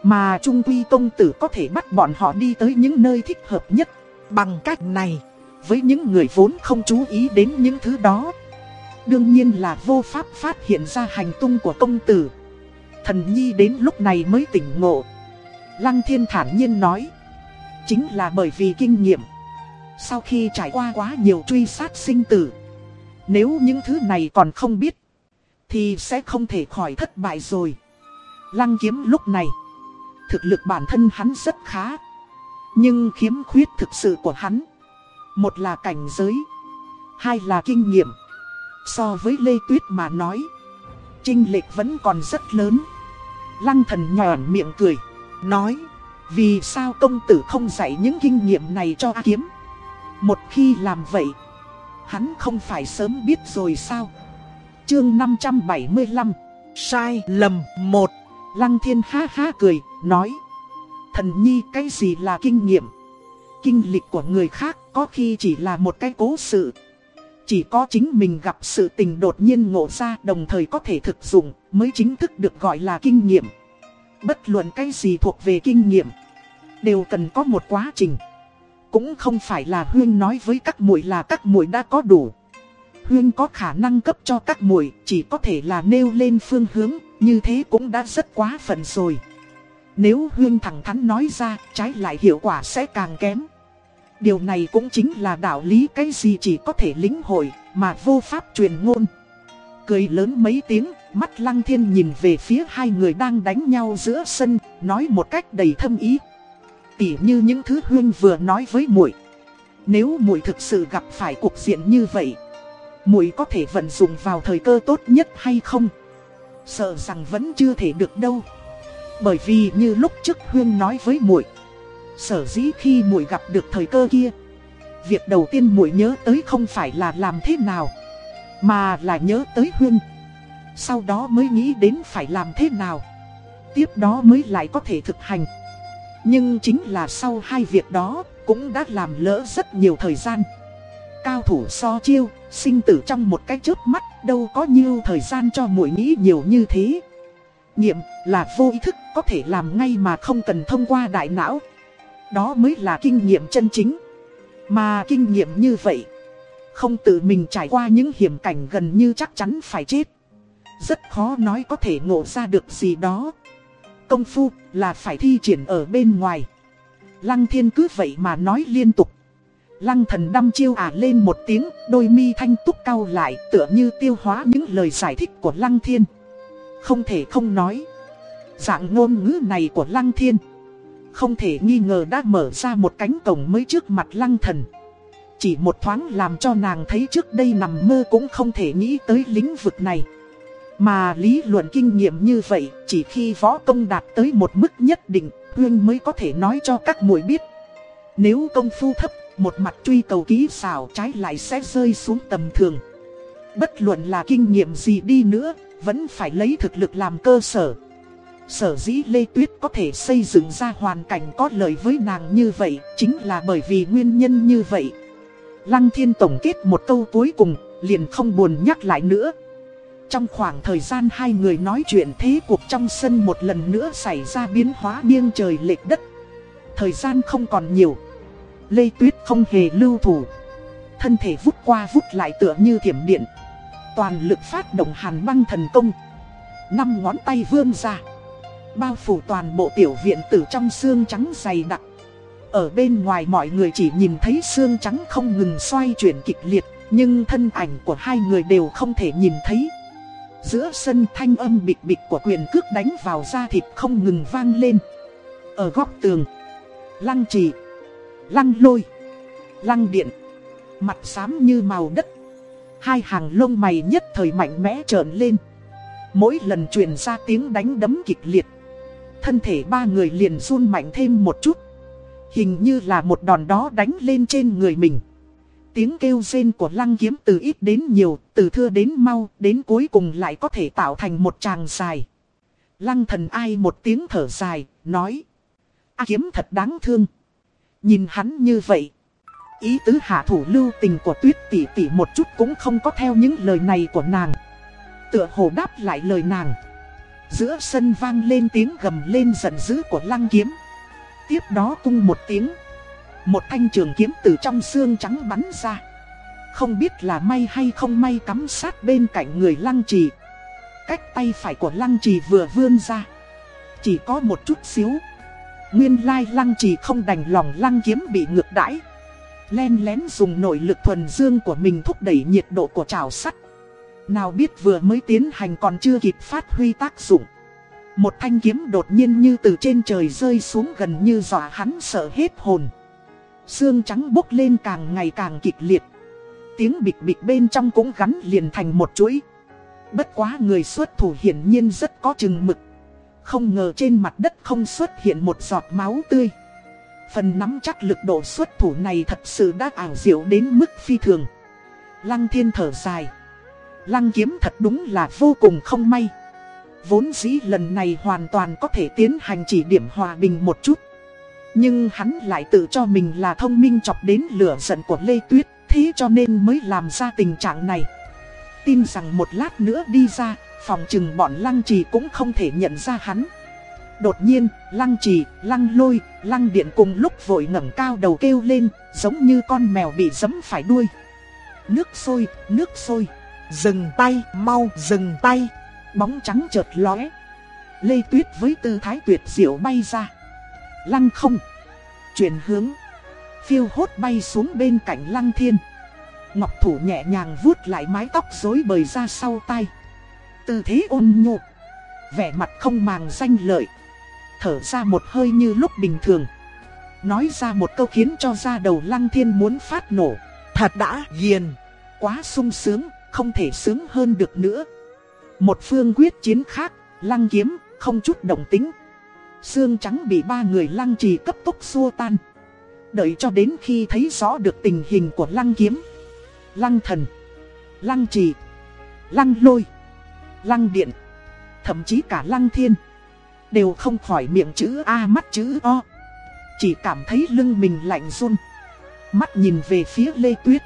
Mà trung quy công tử có thể bắt bọn họ đi tới những nơi thích hợp nhất. Bằng cách này, với những người vốn không chú ý đến những thứ đó. Đương nhiên là vô pháp phát hiện ra hành tung của công tử. Thần Nhi đến lúc này mới tỉnh ngộ. Lăng thiên thản nhiên nói. Chính là bởi vì kinh nghiệm. Sau khi trải qua quá nhiều truy sát sinh tử. Nếu những thứ này còn không biết. Thì sẽ không thể khỏi thất bại rồi. Lăng kiếm lúc này. Thực lực bản thân hắn rất khá. Nhưng khiếm khuyết thực sự của hắn. Một là cảnh giới. Hai là kinh nghiệm. So với Lê Tuyết mà nói. Trinh lệch vẫn còn rất lớn. Lăng thần nhòn miệng cười. Nói. Vì sao công tử không dạy những kinh nghiệm này cho A Kiếm? Một khi làm vậy. Hắn không phải sớm biết rồi sao? Chương 575 sai lầm một Lăng thiên ha ha cười, nói Thần nhi cái gì là kinh nghiệm Kinh lịch của người khác có khi chỉ là một cái cố sự chỉ có chính mình gặp sự tình đột nhiên ngộ ra đồng thời có thể thực dụng Mới chính thức được gọi là kinh nghiệm Bất luận cái gì thuộc về kinh nghiệm Đều cần có một quá trình Cũng không phải là Huyên nói với các muội là các muội đã có đủ Huyên có khả năng cấp cho các muội chỉ có thể là nêu lên phương hướng, như thế cũng đã rất quá phận rồi. Nếu Huyên thẳng thắn nói ra, trái lại hiệu quả sẽ càng kém. Điều này cũng chính là đạo lý cái gì chỉ có thể lĩnh hội, mà vô pháp truyền ngôn. Cười lớn mấy tiếng, mắt lăng thiên nhìn về phía hai người đang đánh nhau giữa sân, nói một cách đầy thâm ý. Tỉ như những thứ Huyên vừa nói với muội Nếu muội thực sự gặp phải cuộc diện như vậy muội có thể vận dụng vào thời cơ tốt nhất hay không? Sợ rằng vẫn chưa thể được đâu. Bởi vì như lúc trước Huyên nói với muội, sở dĩ khi muội gặp được thời cơ kia, việc đầu tiên muội nhớ tới không phải là làm thế nào, mà là nhớ tới Huyên. Sau đó mới nghĩ đến phải làm thế nào. Tiếp đó mới lại có thể thực hành. Nhưng chính là sau hai việc đó cũng đã làm lỡ rất nhiều thời gian. Cao thủ so chiêu, sinh tử trong một cái chớp mắt, đâu có nhiêu thời gian cho muội nghĩ nhiều như thế. Nghiệm là vô ý thức có thể làm ngay mà không cần thông qua đại não. Đó mới là kinh nghiệm chân chính. Mà kinh nghiệm như vậy, không tự mình trải qua những hiểm cảnh gần như chắc chắn phải chết. Rất khó nói có thể ngộ ra được gì đó. Công phu là phải thi triển ở bên ngoài. Lăng thiên cứ vậy mà nói liên tục. Lăng thần đăm chiêu ả lên một tiếng, đôi mi thanh túc cao lại tựa như tiêu hóa những lời giải thích của Lăng Thiên. Không thể không nói. Dạng ngôn ngữ này của Lăng Thiên. Không thể nghi ngờ đã mở ra một cánh cổng mới trước mặt Lăng thần. Chỉ một thoáng làm cho nàng thấy trước đây nằm mơ cũng không thể nghĩ tới lĩnh vực này. Mà lý luận kinh nghiệm như vậy, chỉ khi võ công đạt tới một mức nhất định, Huyên mới có thể nói cho các muội biết. Nếu công phu thấp một mặt truy cầu ký xảo trái lại sẽ rơi xuống tầm thường. Bất luận là kinh nghiệm gì đi nữa, vẫn phải lấy thực lực làm cơ sở. Sở dĩ Lê Tuyết có thể xây dựng ra hoàn cảnh có lợi với nàng như vậy, chính là bởi vì nguyên nhân như vậy. Lăng Thiên tổng kết một câu cuối cùng, liền không buồn nhắc lại nữa. Trong khoảng thời gian hai người nói chuyện thế cuộc trong sân một lần nữa xảy ra biến hóa biêng trời lệch đất. Thời gian không còn nhiều. Lê Tuyết không hề lưu thủ. Thân thể vút qua vút lại tựa như thiểm điện. Toàn lực phát động hàn băng thần công. Năm ngón tay vươn ra. Bao phủ toàn bộ tiểu viện tử trong xương trắng dày đặc. Ở bên ngoài mọi người chỉ nhìn thấy xương trắng không ngừng xoay chuyển kịch liệt. Nhưng thân ảnh của hai người đều không thể nhìn thấy. Giữa sân thanh âm bịch bịch của quyền cước đánh vào da thịt không ngừng vang lên. Ở góc tường. Lăng trì, Lăng lôi. Lăng điện. Mặt xám như màu đất. Hai hàng lông mày nhất thời mạnh mẽ trợn lên Mỗi lần truyền ra tiếng đánh đấm kịch liệt Thân thể ba người liền run mạnh thêm một chút Hình như là một đòn đó đánh lên trên người mình Tiếng kêu rên của lăng kiếm từ ít đến nhiều, từ thưa đến mau, đến cuối cùng lại có thể tạo thành một tràng dài. Lăng thần ai một tiếng thở dài, nói. A kiếm thật đáng thương. Nhìn hắn như vậy. Ý tứ hạ thủ lưu tình của tuyết tỷ tỷ một chút cũng không có theo những lời này của nàng. Tựa hồ đáp lại lời nàng. Giữa sân vang lên tiếng gầm lên giận dữ của lăng kiếm. Tiếp đó cung một tiếng. Một thanh trường kiếm từ trong xương trắng bắn ra. Không biết là may hay không may cắm sát bên cạnh người lăng trì. Cách tay phải của lăng trì vừa vươn ra. Chỉ có một chút xíu. Nguyên lai lăng trì không đành lòng lăng kiếm bị ngược đãi. Len lén dùng nội lực thuần dương của mình thúc đẩy nhiệt độ của chảo sắt. Nào biết vừa mới tiến hành còn chưa kịp phát huy tác dụng. Một thanh kiếm đột nhiên như từ trên trời rơi xuống gần như dọa hắn sợ hết hồn. Xương trắng bốc lên càng ngày càng kịch liệt. Tiếng bịch bịch bên trong cũng gắn liền thành một chuỗi. Bất quá người xuất thủ hiển nhiên rất có chừng mực. Không ngờ trên mặt đất không xuất hiện một giọt máu tươi. Phần nắm chắc lực độ xuất thủ này thật sự đã ảo diệu đến mức phi thường. Lăng thiên thở dài. Lăng kiếm thật đúng là vô cùng không may. Vốn dĩ lần này hoàn toàn có thể tiến hành chỉ điểm hòa bình một chút. Nhưng hắn lại tự cho mình là thông minh chọc đến lửa giận của Lê Tuyết, thế cho nên mới làm ra tình trạng này. Tin rằng một lát nữa đi ra, phòng trừng bọn lăng trì cũng không thể nhận ra hắn. Đột nhiên, lăng trì, lăng lôi, lăng điện cùng lúc vội ngẩng cao đầu kêu lên, giống như con mèo bị giấm phải đuôi. Nước sôi, nước sôi, dừng tay, mau dừng tay, bóng trắng chợt lóe. Lê Tuyết với tư thái tuyệt diệu bay ra. Lăng không. Chuyển hướng. Phiêu hốt bay xuống bên cạnh lăng thiên. Ngọc thủ nhẹ nhàng vuốt lại mái tóc rối bời ra sau tay. Tư thế ôn nhu Vẻ mặt không màng danh lợi. Thở ra một hơi như lúc bình thường. Nói ra một câu khiến cho da đầu lăng thiên muốn phát nổ. Thật đã ghiền. Quá sung sướng, không thể sướng hơn được nữa. Một phương quyết chiến khác, lăng kiếm, không chút động tính, Xương trắng bị ba người lăng trì cấp tốc xua tan. Đợi cho đến khi thấy rõ được tình hình của lăng kiếm. Lăng thần Lăng trì Lăng lôi Lăng điện Thậm chí cả lăng thiên Đều không khỏi miệng chữ A mắt chữ O. Chỉ cảm thấy lưng mình lạnh run. Mắt nhìn về phía Lê Tuyết.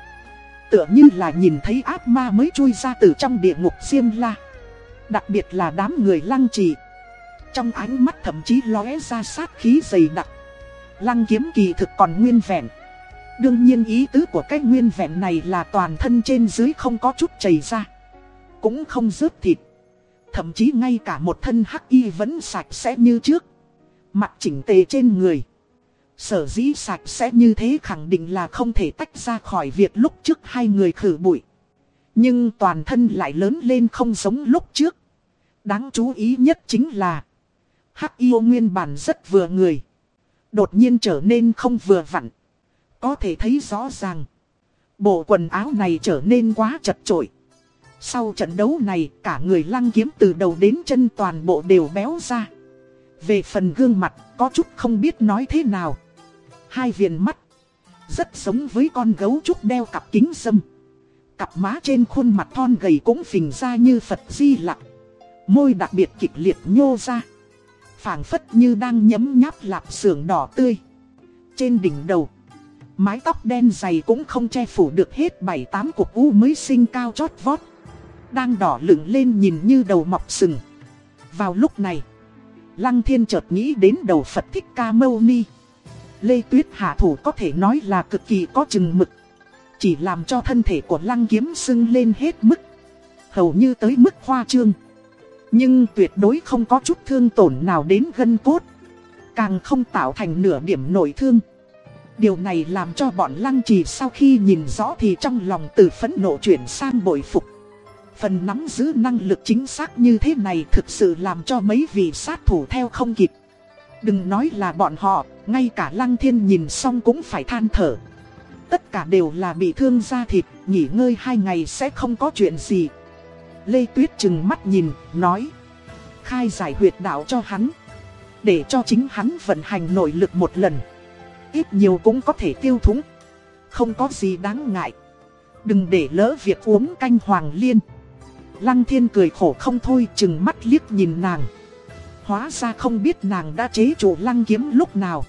Tựa như là nhìn thấy ác ma mới chui ra từ trong địa ngục Diêm La Đặc biệt là đám người lăng trì trong ánh mắt thậm chí lóe ra sát khí dày đặc. Lăng kiếm kỳ thực còn nguyên vẹn. Đương nhiên ý tứ của cái nguyên vẹn này là toàn thân trên dưới không có chút chảy ra. Cũng không rớt thịt. Thậm chí ngay cả một thân hắc y vẫn sạch sẽ như trước. Mặt chỉnh tề trên người. Sở dĩ sạch sẽ như thế khẳng định là không thể tách ra khỏi việc lúc trước hai người khử bụi. Nhưng toàn thân lại lớn lên không giống lúc trước. Đáng chú ý nhất chính là, Hắc yêu nguyên bản rất vừa người. Đột nhiên trở nên không vừa vặn. Có thể thấy rõ ràng. Bộ quần áo này trở nên quá chật trội. Sau trận đấu này, cả người lăng kiếm từ đầu đến chân toàn bộ đều béo ra. Về phần gương mặt, có chút không biết nói thế nào. Hai viền mắt. Rất giống với con gấu trúc đeo cặp kính dâm. Cặp má trên khuôn mặt thon gầy cũng phình ra như Phật di lặc, Môi đặc biệt kịch liệt nhô ra phảng phất như đang nhấm nháp lạp xưởng đỏ tươi. Trên đỉnh đầu, mái tóc đen dày cũng không che phủ được hết bảy tám cục u mới sinh cao chót vót. Đang đỏ lửng lên nhìn như đầu mọc sừng. Vào lúc này, Lăng Thiên chợt nghĩ đến đầu Phật Thích Ca Mâu Ni. Lê Tuyết hạ thủ có thể nói là cực kỳ có chừng mực. Chỉ làm cho thân thể của Lăng Kiếm sưng lên hết mức. Hầu như tới mức khoa trương. Nhưng tuyệt đối không có chút thương tổn nào đến gân cốt Càng không tạo thành nửa điểm nổi thương Điều này làm cho bọn lăng trì sau khi nhìn rõ thì trong lòng từ phẫn nộ chuyển sang bội phục Phần nắm giữ năng lực chính xác như thế này thực sự làm cho mấy vị sát thủ theo không kịp Đừng nói là bọn họ, ngay cả lăng thiên nhìn xong cũng phải than thở Tất cả đều là bị thương da thịt, nghỉ ngơi hai ngày sẽ không có chuyện gì. Lê Tuyết chừng mắt nhìn, nói. Khai giải huyệt đạo cho hắn. Để cho chính hắn vận hành nội lực một lần. Ít nhiều cũng có thể tiêu thúng. Không có gì đáng ngại. Đừng để lỡ việc uống canh hoàng liên. Lăng thiên cười khổ không thôi chừng mắt liếc nhìn nàng. Hóa ra không biết nàng đã chế chủ lăng kiếm lúc nào.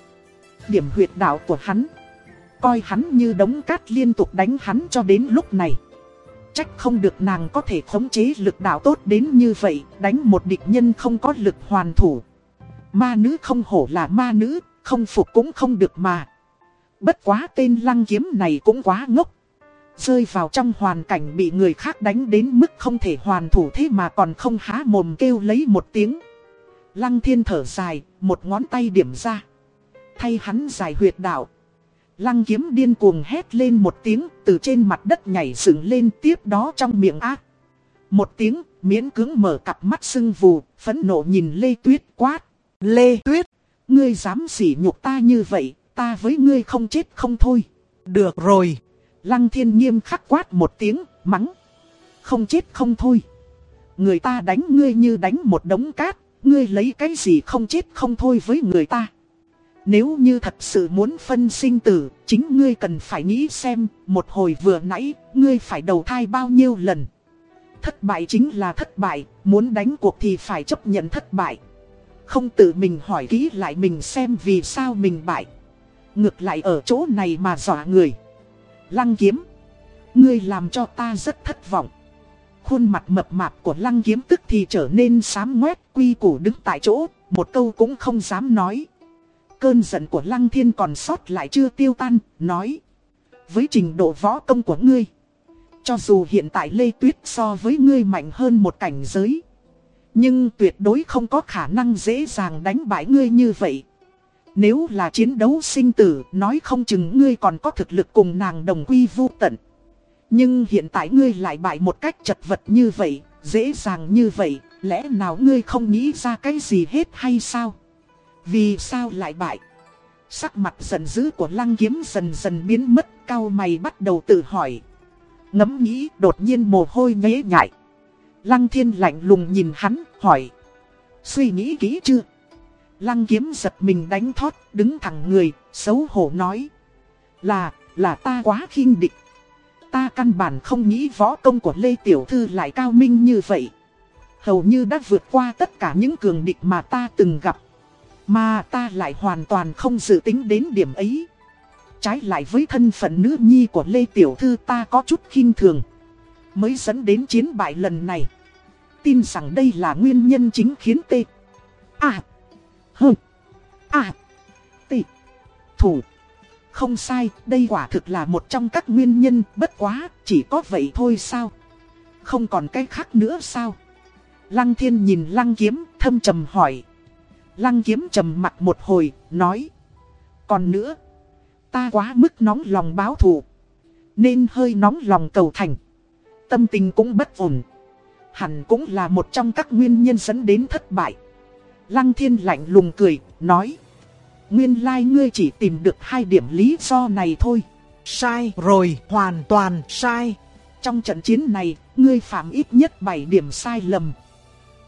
Điểm huyệt đạo của hắn. Coi hắn như đống cát liên tục đánh hắn cho đến lúc này. Trách không được nàng có thể khống chế lực đạo tốt đến như vậy, đánh một địch nhân không có lực hoàn thủ. Ma nữ không hổ là ma nữ, không phục cũng không được mà. Bất quá tên lăng kiếm này cũng quá ngốc. Rơi vào trong hoàn cảnh bị người khác đánh đến mức không thể hoàn thủ thế mà còn không há mồm kêu lấy một tiếng. Lăng thiên thở dài, một ngón tay điểm ra. Thay hắn giải huyệt đạo. Lăng kiếm điên cuồng hét lên một tiếng, từ trên mặt đất nhảy dựng lên tiếp đó trong miệng ác. Một tiếng, miễn cứng mở cặp mắt sưng vù, phẫn nộ nhìn Lê Tuyết quát. Lê Tuyết, ngươi dám sỉ nhục ta như vậy, ta với ngươi không chết không thôi. Được rồi. Lăng thiên nghiêm khắc quát một tiếng, mắng. Không chết không thôi. Người ta đánh ngươi như đánh một đống cát, ngươi lấy cái gì không chết không thôi với người ta. Nếu như thật sự muốn phân sinh tử, chính ngươi cần phải nghĩ xem, một hồi vừa nãy, ngươi phải đầu thai bao nhiêu lần. Thất bại chính là thất bại, muốn đánh cuộc thì phải chấp nhận thất bại. Không tự mình hỏi kỹ lại mình xem vì sao mình bại. Ngược lại ở chỗ này mà dọa người. Lăng kiếm. Ngươi làm cho ta rất thất vọng. Khuôn mặt mập mạp của lăng kiếm tức thì trở nên sám ngoét quy củ đứng tại chỗ, một câu cũng không dám nói. Cơn giận của lăng thiên còn sót lại chưa tiêu tan, nói. Với trình độ võ công của ngươi. Cho dù hiện tại Lê Tuyết so với ngươi mạnh hơn một cảnh giới. Nhưng tuyệt đối không có khả năng dễ dàng đánh bại ngươi như vậy. Nếu là chiến đấu sinh tử, nói không chừng ngươi còn có thực lực cùng nàng đồng quy vu tận. Nhưng hiện tại ngươi lại bại một cách chật vật như vậy, dễ dàng như vậy, lẽ nào ngươi không nghĩ ra cái gì hết hay sao? Vì sao lại bại? Sắc mặt giận dữ của lăng kiếm dần dần biến mất, cao mày bắt đầu tự hỏi. ngấm nghĩ đột nhiên mồ hôi nhễ nhại. Lăng thiên lạnh lùng nhìn hắn, hỏi. Suy nghĩ kỹ chưa? Lăng kiếm giật mình đánh thoát, đứng thẳng người, xấu hổ nói. Là, là ta quá khinh địch. Ta căn bản không nghĩ võ công của Lê Tiểu Thư lại cao minh như vậy. Hầu như đã vượt qua tất cả những cường địch mà ta từng gặp. Mà ta lại hoàn toàn không dự tính đến điểm ấy. Trái lại với thân phận nữ nhi của Lê Tiểu Thư ta có chút khinh thường. Mới dẫn đến chiến bại lần này. Tin rằng đây là nguyên nhân chính khiến tê. À. Hơ. À. Tị. Thủ. Không sai, đây quả thực là một trong các nguyên nhân, bất quá, chỉ có vậy thôi sao? Không còn cái khác nữa sao? Lăng thiên nhìn lăng kiếm, thâm trầm hỏi. Lăng kiếm trầm mặt một hồi, nói. Còn nữa, ta quá mức nóng lòng báo thù. Nên hơi nóng lòng cầu thành. Tâm tình cũng bất ổn. Hẳn cũng là một trong các nguyên nhân dẫn đến thất bại. Lăng thiên lạnh lùng cười, nói. Nguyên lai like ngươi chỉ tìm được hai điểm lý do này thôi. Sai rồi, hoàn toàn sai. Trong trận chiến này, ngươi phạm ít nhất 7 điểm sai lầm.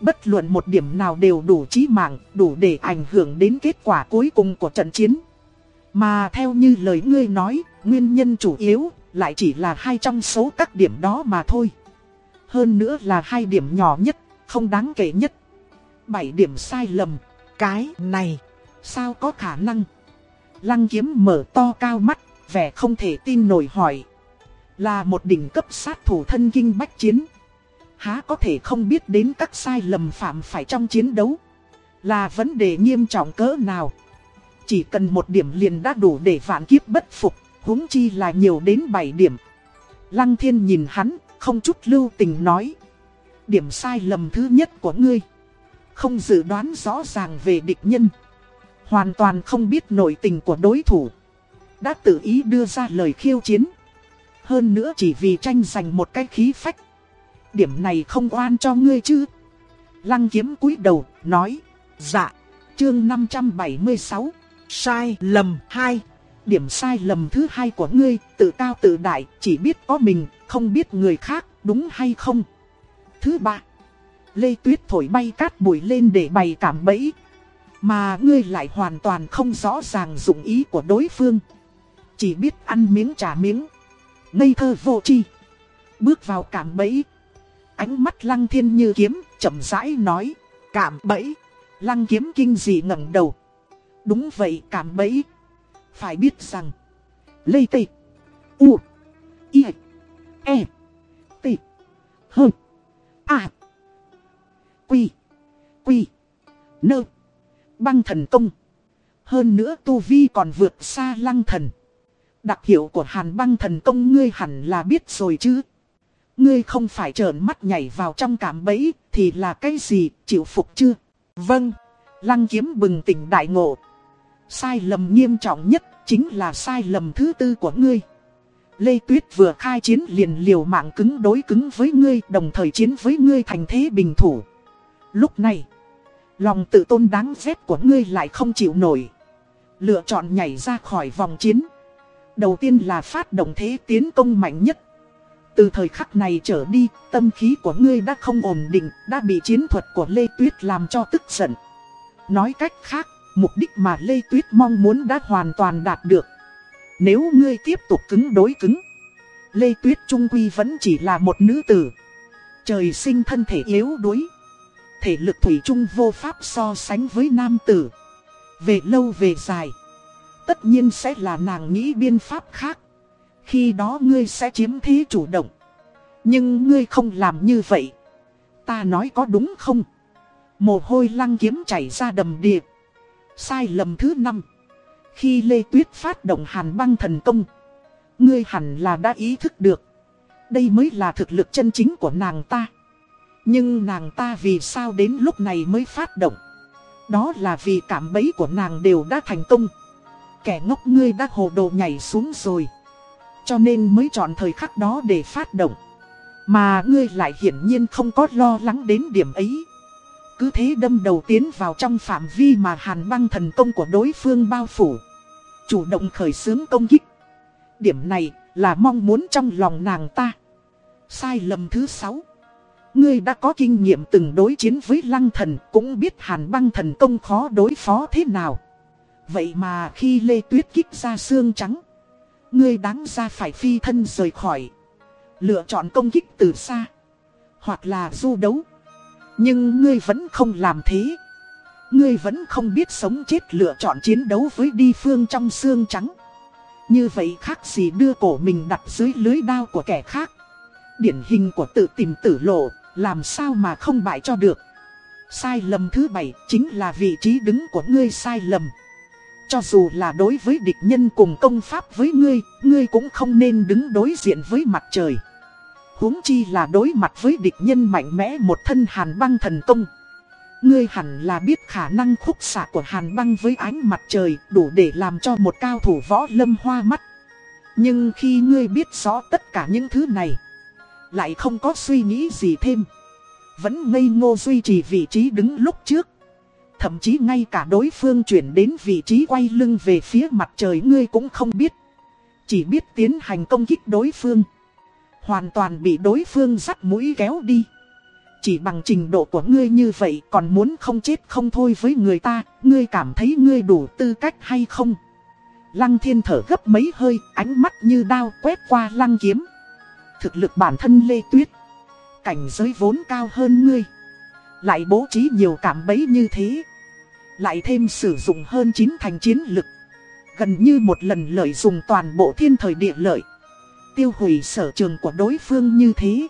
Bất luận một điểm nào đều đủ chí mạng, đủ để ảnh hưởng đến kết quả cuối cùng của trận chiến. Mà theo như lời ngươi nói, nguyên nhân chủ yếu lại chỉ là hai trong số các điểm đó mà thôi. Hơn nữa là hai điểm nhỏ nhất, không đáng kể nhất. Bảy điểm sai lầm. Cái này, sao có khả năng? Lăng kiếm mở to cao mắt, vẻ không thể tin nổi hỏi. Là một đỉnh cấp sát thủ thân kinh bách chiến. Há có thể không biết đến các sai lầm phạm phải trong chiến đấu. Là vấn đề nghiêm trọng cỡ nào. Chỉ cần một điểm liền đã đủ để vạn kiếp bất phục, huống chi là nhiều đến 7 điểm. Lăng thiên nhìn hắn, không chút lưu tình nói. Điểm sai lầm thứ nhất của ngươi. Không dự đoán rõ ràng về địch nhân. Hoàn toàn không biết nội tình của đối thủ. Đã tự ý đưa ra lời khiêu chiến. Hơn nữa chỉ vì tranh giành một cái khí phách. Điểm này không oan cho ngươi chứ. Lăng kiếm cúi đầu, nói. Dạ. Chương 576. Sai lầm 2. Điểm sai lầm thứ hai của ngươi, tự cao tự đại, chỉ biết có mình, không biết người khác, đúng hay không? Thứ ba, Lê Tuyết thổi bay cát bụi lên để bày cảm bẫy. Mà ngươi lại hoàn toàn không rõ ràng dụng ý của đối phương. Chỉ biết ăn miếng trả miếng. Ngây thơ vô tri Bước vào cảm bẫy. Ánh mắt lăng thiên như kiếm, chậm rãi nói. Cảm bẫy. Lăng kiếm kinh dị ngẩng đầu. Đúng vậy cảm bẫy. Phải biết rằng. Lê Tê. U. y, E. T. H. A. Quy. Quy. Nơ. Băng thần công. Hơn nữa tu vi còn vượt xa lăng thần. Đặc hiệu của hàn băng thần công ngươi hẳn là biết rồi chứ. Ngươi không phải trợn mắt nhảy vào trong cảm bẫy thì là cái gì chịu phục chưa? Vâng. Lăng kiếm bừng tỉnh đại ngộ. Sai lầm nghiêm trọng nhất chính là sai lầm thứ tư của ngươi. Lê Tuyết vừa khai chiến liền liều mạng cứng đối cứng với ngươi đồng thời chiến với ngươi thành thế bình thủ. Lúc này, lòng tự tôn đáng ghét của ngươi lại không chịu nổi. Lựa chọn nhảy ra khỏi vòng chiến. Đầu tiên là phát động thế tiến công mạnh nhất. Từ thời khắc này trở đi, tâm khí của ngươi đã không ổn định, đã bị chiến thuật của Lê Tuyết làm cho tức giận. Nói cách khác, mục đích mà Lê Tuyết mong muốn đã hoàn toàn đạt được. Nếu ngươi tiếp tục cứng đối cứng, Lê Tuyết Trung Quy vẫn chỉ là một nữ tử. Trời sinh thân thể yếu đuối. Thể lực thủy chung vô pháp so sánh với nam tử. Về lâu về dài. Tất nhiên sẽ là nàng nghĩ biên pháp khác. Khi đó ngươi sẽ chiếm thế chủ động. Nhưng ngươi không làm như vậy. Ta nói có đúng không? Mồ hôi lăng kiếm chảy ra đầm điệp. Sai lầm thứ năm. Khi Lê Tuyết phát động hàn băng thần công. Ngươi hẳn là đã ý thức được. Đây mới là thực lực chân chính của nàng ta. Nhưng nàng ta vì sao đến lúc này mới phát động. Đó là vì cảm bấy của nàng đều đã thành công. Kẻ ngốc ngươi đã hồ đồ nhảy xuống rồi. Cho nên mới chọn thời khắc đó để phát động. Mà ngươi lại hiển nhiên không có lo lắng đến điểm ấy. Cứ thế đâm đầu tiến vào trong phạm vi mà hàn băng thần công của đối phương bao phủ. Chủ động khởi xướng công kích. Điểm này là mong muốn trong lòng nàng ta. Sai lầm thứ sáu. Ngươi đã có kinh nghiệm từng đối chiến với lăng thần, cũng biết hàn băng thần công khó đối phó thế nào. Vậy mà khi Lê Tuyết kích ra xương trắng. Ngươi đáng ra phải phi thân rời khỏi. Lựa chọn công kích từ xa. Hoặc là du đấu. Nhưng ngươi vẫn không làm thế. Ngươi vẫn không biết sống chết lựa chọn chiến đấu với đi phương trong xương trắng. Như vậy khác gì đưa cổ mình đặt dưới lưới đao của kẻ khác. Điển hình của tự tìm tử lộ, làm sao mà không bại cho được. Sai lầm thứ bảy chính là vị trí đứng của ngươi sai lầm. Cho dù là đối với địch nhân cùng công pháp với ngươi, ngươi cũng không nên đứng đối diện với mặt trời. huống chi là đối mặt với địch nhân mạnh mẽ một thân hàn băng thần công. Ngươi hẳn là biết khả năng khúc xạ của hàn băng với ánh mặt trời đủ để làm cho một cao thủ võ lâm hoa mắt. Nhưng khi ngươi biết rõ tất cả những thứ này, lại không có suy nghĩ gì thêm. Vẫn ngây ngô duy trì vị trí đứng lúc trước. Thậm chí ngay cả đối phương chuyển đến vị trí quay lưng về phía mặt trời ngươi cũng không biết. Chỉ biết tiến hành công kích đối phương. Hoàn toàn bị đối phương dắt mũi kéo đi. Chỉ bằng trình độ của ngươi như vậy còn muốn không chết không thôi với người ta, ngươi cảm thấy ngươi đủ tư cách hay không? Lăng thiên thở gấp mấy hơi, ánh mắt như đao quét qua lăng kiếm. Thực lực bản thân Lê Tuyết, cảnh giới vốn cao hơn ngươi. Lại bố trí nhiều cảm bấy như thế. Lại thêm sử dụng hơn 9 thành chiến lực. Gần như một lần lợi dùng toàn bộ thiên thời địa lợi. Tiêu hủy sở trường của đối phương như thế.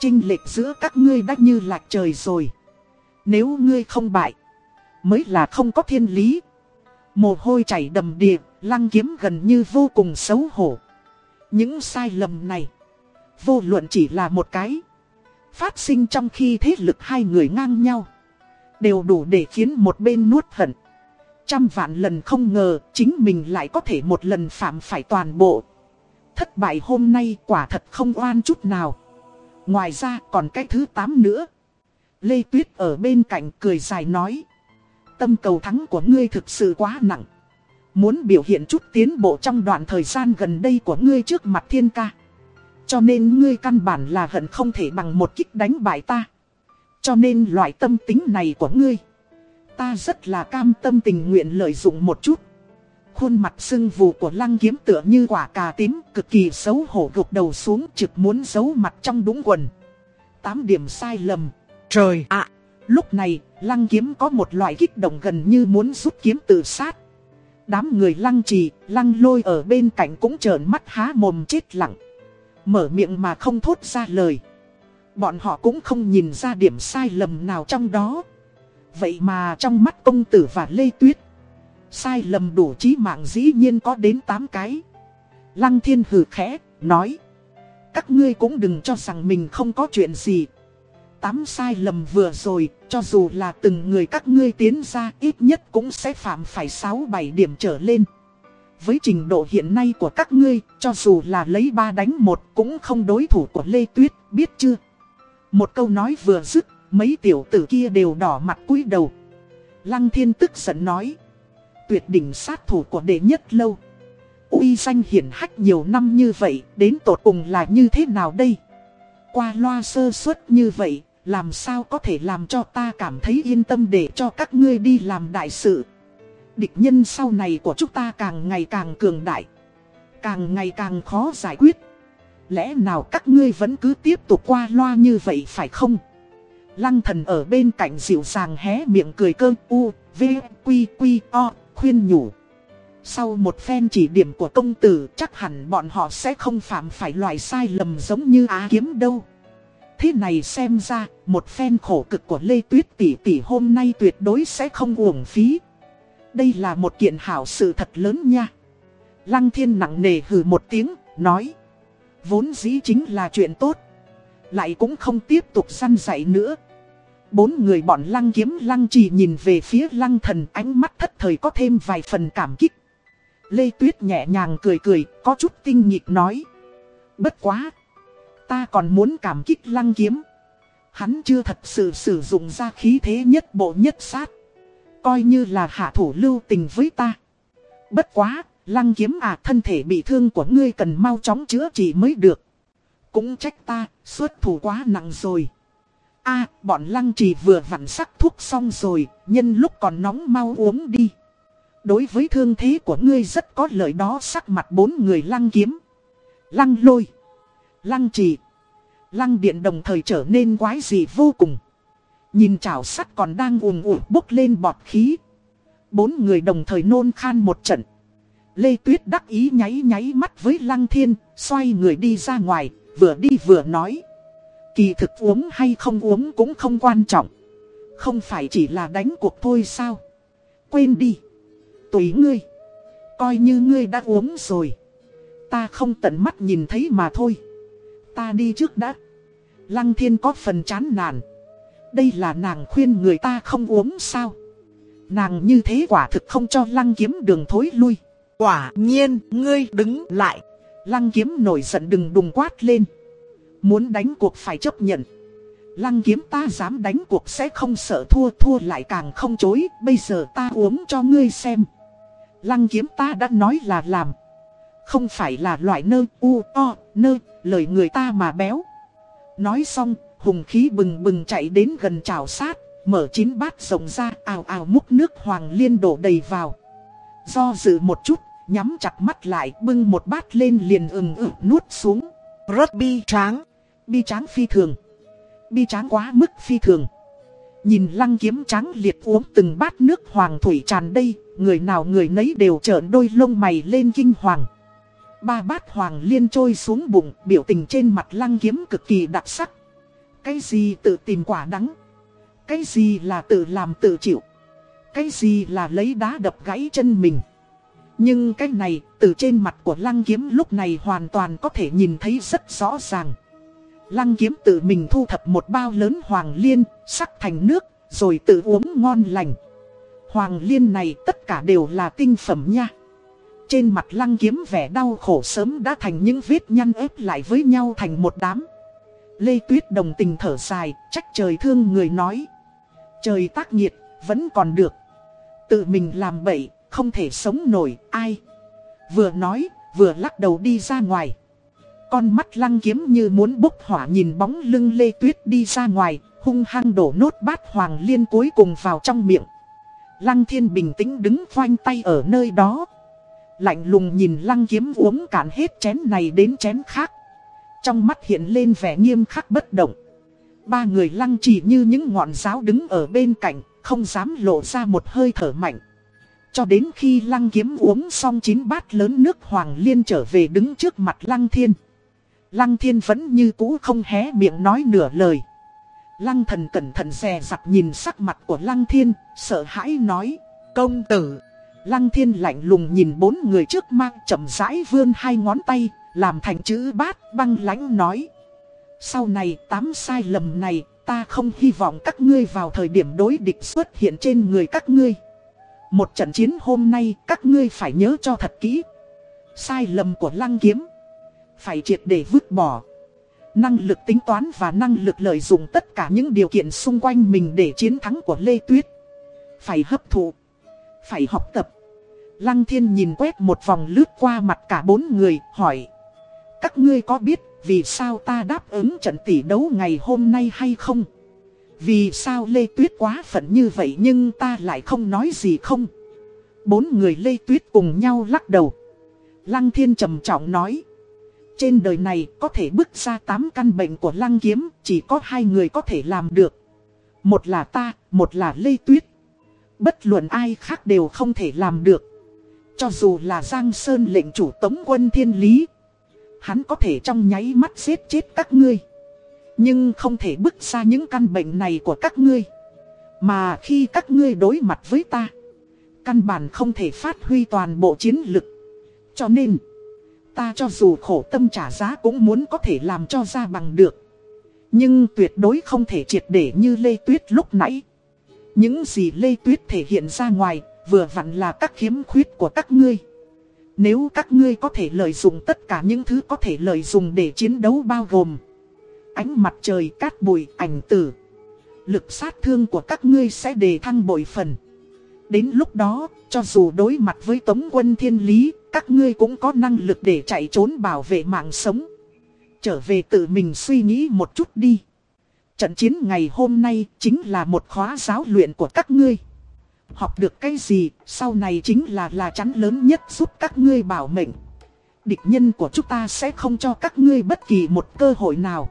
Trinh lệch giữa các ngươi đã như lạc trời rồi. Nếu ngươi không bại, mới là không có thiên lý. Mồ hôi chảy đầm đìa, lăng kiếm gần như vô cùng xấu hổ. Những sai lầm này, vô luận chỉ là một cái. Phát sinh trong khi thế lực hai người ngang nhau. Đều đủ để khiến một bên nuốt hận. Trăm vạn lần không ngờ, chính mình lại có thể một lần phạm phải toàn bộ. Thất bại hôm nay quả thật không oan chút nào. Ngoài ra còn cái thứ 8 nữa. Lê Tuyết ở bên cạnh cười dài nói. Tâm cầu thắng của ngươi thực sự quá nặng. Muốn biểu hiện chút tiến bộ trong đoạn thời gian gần đây của ngươi trước mặt thiên ca. Cho nên ngươi căn bản là hận không thể bằng một kích đánh bại ta. Cho nên loại tâm tính này của ngươi. Ta rất là cam tâm tình nguyện lợi dụng một chút. Khuôn mặt sưng vù của lăng kiếm tựa như quả cà tím cực kỳ xấu hổ gục đầu xuống trực muốn giấu mặt trong đúng quần. Tám điểm sai lầm. Trời ạ! lúc này, lăng kiếm có một loại kích động gần như muốn rút kiếm tự sát. Đám người lăng trì, lăng lôi ở bên cạnh cũng trợn mắt há mồm chết lặng. Mở miệng mà không thốt ra lời. Bọn họ cũng không nhìn ra điểm sai lầm nào trong đó. Vậy mà trong mắt công tử và Lê Tuyết Sai lầm đủ trí mạng dĩ nhiên có đến 8 cái Lăng thiên hừ khẽ, nói Các ngươi cũng đừng cho rằng mình không có chuyện gì Tám sai lầm vừa rồi, cho dù là từng người các ngươi tiến ra ít nhất cũng sẽ phạm phải 6-7 điểm trở lên Với trình độ hiện nay của các ngươi, cho dù là lấy ba đánh một cũng không đối thủ của Lê Tuyết, biết chưa? Một câu nói vừa dứt, mấy tiểu tử kia đều đỏ mặt cúi đầu Lăng thiên tức giận nói tuyệt đỉnh sát thủ của đệ nhất lâu. uy danh hiển hách nhiều năm như vậy, đến tột cùng là như thế nào đây? Qua loa sơ suất như vậy, làm sao có thể làm cho ta cảm thấy yên tâm để cho các ngươi đi làm đại sự? Địch nhân sau này của chúng ta càng ngày càng cường đại, càng ngày càng khó giải quyết. Lẽ nào các ngươi vẫn cứ tiếp tục qua loa như vậy phải không? Lăng thần ở bên cạnh dịu dàng hé miệng cười cơ u, v, quy, quy, o, khuyên nhủ. Sau một phen chỉ điểm của công tử chắc hẳn bọn họ sẽ không phạm phải loại sai lầm giống như á kiếm đâu. Thế này xem ra, một phen khổ cực của Lê Tuyết tỷ tỷ hôm nay tuyệt đối sẽ không uổng phí. Đây là một kiện hảo sự thật lớn nha. Lăng thiên nặng nề hừ một tiếng, nói. Vốn dĩ chính là chuyện tốt. Lại cũng không tiếp tục săn dạy nữa. Bốn người bọn lăng kiếm lăng trì nhìn về phía lăng thần ánh mắt thất thời có thêm vài phần cảm kích. Lê Tuyết nhẹ nhàng cười cười, có chút tinh nghịch nói. Bất quá! Ta còn muốn cảm kích lăng kiếm. Hắn chưa thật sự sử dụng ra khí thế nhất bộ nhất sát. Coi như là hạ thủ lưu tình với ta. Bất quá, lăng kiếm à thân thể bị thương của ngươi cần mau chóng chữa trị mới được. Cũng trách ta, xuất thủ quá nặng rồi a bọn lăng trì vừa vặn sắc thuốc xong rồi, nhân lúc còn nóng mau uống đi. Đối với thương thế của ngươi rất có lợi đó sắc mặt bốn người lăng kiếm. Lăng lôi, lăng trì, lăng điện đồng thời trở nên quái dị vô cùng. Nhìn chảo sắt còn đang ùm uộn bốc lên bọt khí. Bốn người đồng thời nôn khan một trận. Lê Tuyết đắc ý nháy nháy mắt với Lăng Thiên, xoay người đi ra ngoài, vừa đi vừa nói. Kỳ thực uống hay không uống cũng không quan trọng. Không phải chỉ là đánh cuộc thôi sao. Quên đi. Tùy ngươi. Coi như ngươi đã uống rồi. Ta không tận mắt nhìn thấy mà thôi. Ta đi trước đã. Lăng thiên có phần chán nản. Đây là nàng khuyên người ta không uống sao. Nàng như thế quả thực không cho lăng kiếm đường thối lui. Quả nhiên, ngươi đứng lại. Lăng kiếm nổi giận đừng đùng quát lên. Muốn đánh cuộc phải chấp nhận. Lăng kiếm ta dám đánh cuộc sẽ không sợ thua thua lại càng không chối. Bây giờ ta uống cho ngươi xem. Lăng kiếm ta đã nói là làm. Không phải là loại nơ u o nơ lời người ta mà béo. Nói xong hùng khí bừng bừng chạy đến gần chảo sát. Mở chín bát rộng ra ào ào múc nước hoàng liên đổ đầy vào. Do dự một chút nhắm chặt mắt lại bưng một bát lên liền ừng ực nuốt xuống. Rất bi tráng. Bi tráng phi thường. Bi tráng quá mức phi thường. Nhìn lăng kiếm trắng liệt uống từng bát nước hoàng thủy tràn đây, người nào người nấy đều trợn đôi lông mày lên kinh hoàng. Ba bát hoàng liên trôi xuống bụng, biểu tình trên mặt lăng kiếm cực kỳ đặc sắc. Cái gì tự tìm quả đắng? Cái gì là tự làm tự chịu? Cái gì là lấy đá đập gãy chân mình? Nhưng cái này, từ trên mặt của lăng kiếm lúc này hoàn toàn có thể nhìn thấy rất rõ ràng. Lăng kiếm tự mình thu thập một bao lớn hoàng liên, sắc thành nước, rồi tự uống ngon lành. Hoàng liên này tất cả đều là tinh phẩm nha. Trên mặt lăng kiếm vẻ đau khổ sớm đã thành những vết nhăn ép lại với nhau thành một đám. Lê Tuyết đồng tình thở dài, trách trời thương người nói. Trời tác nhiệt vẫn còn được. Tự mình làm bậy, không thể sống nổi, ai. Vừa nói, vừa lắc đầu đi ra ngoài. Con mắt lăng kiếm như muốn bốc hỏa nhìn bóng lưng Lê Tuyết đi ra ngoài, hung hăng đổ nốt bát hoàng liên cuối cùng vào trong miệng. Lăng thiên bình tĩnh đứng khoanh tay ở nơi đó. Lạnh lùng nhìn lăng kiếm uống cạn hết chén này đến chén khác. Trong mắt hiện lên vẻ nghiêm khắc bất động. Ba người lăng chỉ như những ngọn giáo đứng ở bên cạnh, không dám lộ ra một hơi thở mạnh. Cho đến khi lăng kiếm uống xong chín bát lớn nước hoàng liên trở về đứng trước mặt lăng thiên. Lăng thiên vẫn như cũ không hé miệng nói nửa lời. Lăng thần cẩn thận dè dặt nhìn sắc mặt của lăng thiên, sợ hãi nói. Công tử. Lăng thiên lạnh lùng nhìn bốn người trước mang chậm rãi vươn hai ngón tay, làm thành chữ bát băng lãnh nói. Sau này tám sai lầm này, ta không hy vọng các ngươi vào thời điểm đối địch xuất hiện trên người các ngươi. Một trận chiến hôm nay các ngươi phải nhớ cho thật kỹ. Sai lầm của lăng kiếm. Phải triệt để vứt bỏ. Năng lực tính toán và năng lực lợi dụng tất cả những điều kiện xung quanh mình để chiến thắng của Lê Tuyết. Phải hấp thụ. Phải học tập. Lăng thiên nhìn quét một vòng lướt qua mặt cả bốn người, hỏi. Các ngươi có biết vì sao ta đáp ứng trận tỷ đấu ngày hôm nay hay không? Vì sao Lê Tuyết quá phận như vậy nhưng ta lại không nói gì không? Bốn người Lê Tuyết cùng nhau lắc đầu. Lăng thiên trầm trọng nói. Trên đời này có thể bước ra tám căn bệnh của lăng kiếm, chỉ có hai người có thể làm được. Một là ta, một là Lê Tuyết. Bất luận ai khác đều không thể làm được. Cho dù là Giang Sơn lệnh chủ tống quân thiên lý. Hắn có thể trong nháy mắt giết chết các ngươi. Nhưng không thể bước ra những căn bệnh này của các ngươi. Mà khi các ngươi đối mặt với ta, căn bản không thể phát huy toàn bộ chiến lực. Cho nên, ta cho dù khổ tâm trả giá cũng muốn có thể làm cho ra bằng được. Nhưng tuyệt đối không thể triệt để như Lê Tuyết lúc nãy. Những gì Lê Tuyết thể hiện ra ngoài, vừa vặn là các khiếm khuyết của các ngươi. Nếu các ngươi có thể lợi dụng tất cả những thứ có thể lợi dụng để chiến đấu bao gồm Ánh mặt trời cát bụi ảnh tử. Lực sát thương của các ngươi sẽ đề thăng bội phần. Đến lúc đó, cho dù đối mặt với tống quân thiên lý Các ngươi cũng có năng lực để chạy trốn bảo vệ mạng sống. Trở về tự mình suy nghĩ một chút đi. Trận chiến ngày hôm nay chính là một khóa giáo luyện của các ngươi. Học được cái gì, sau này chính là là chắn lớn nhất giúp các ngươi bảo mệnh. Địch nhân của chúng ta sẽ không cho các ngươi bất kỳ một cơ hội nào.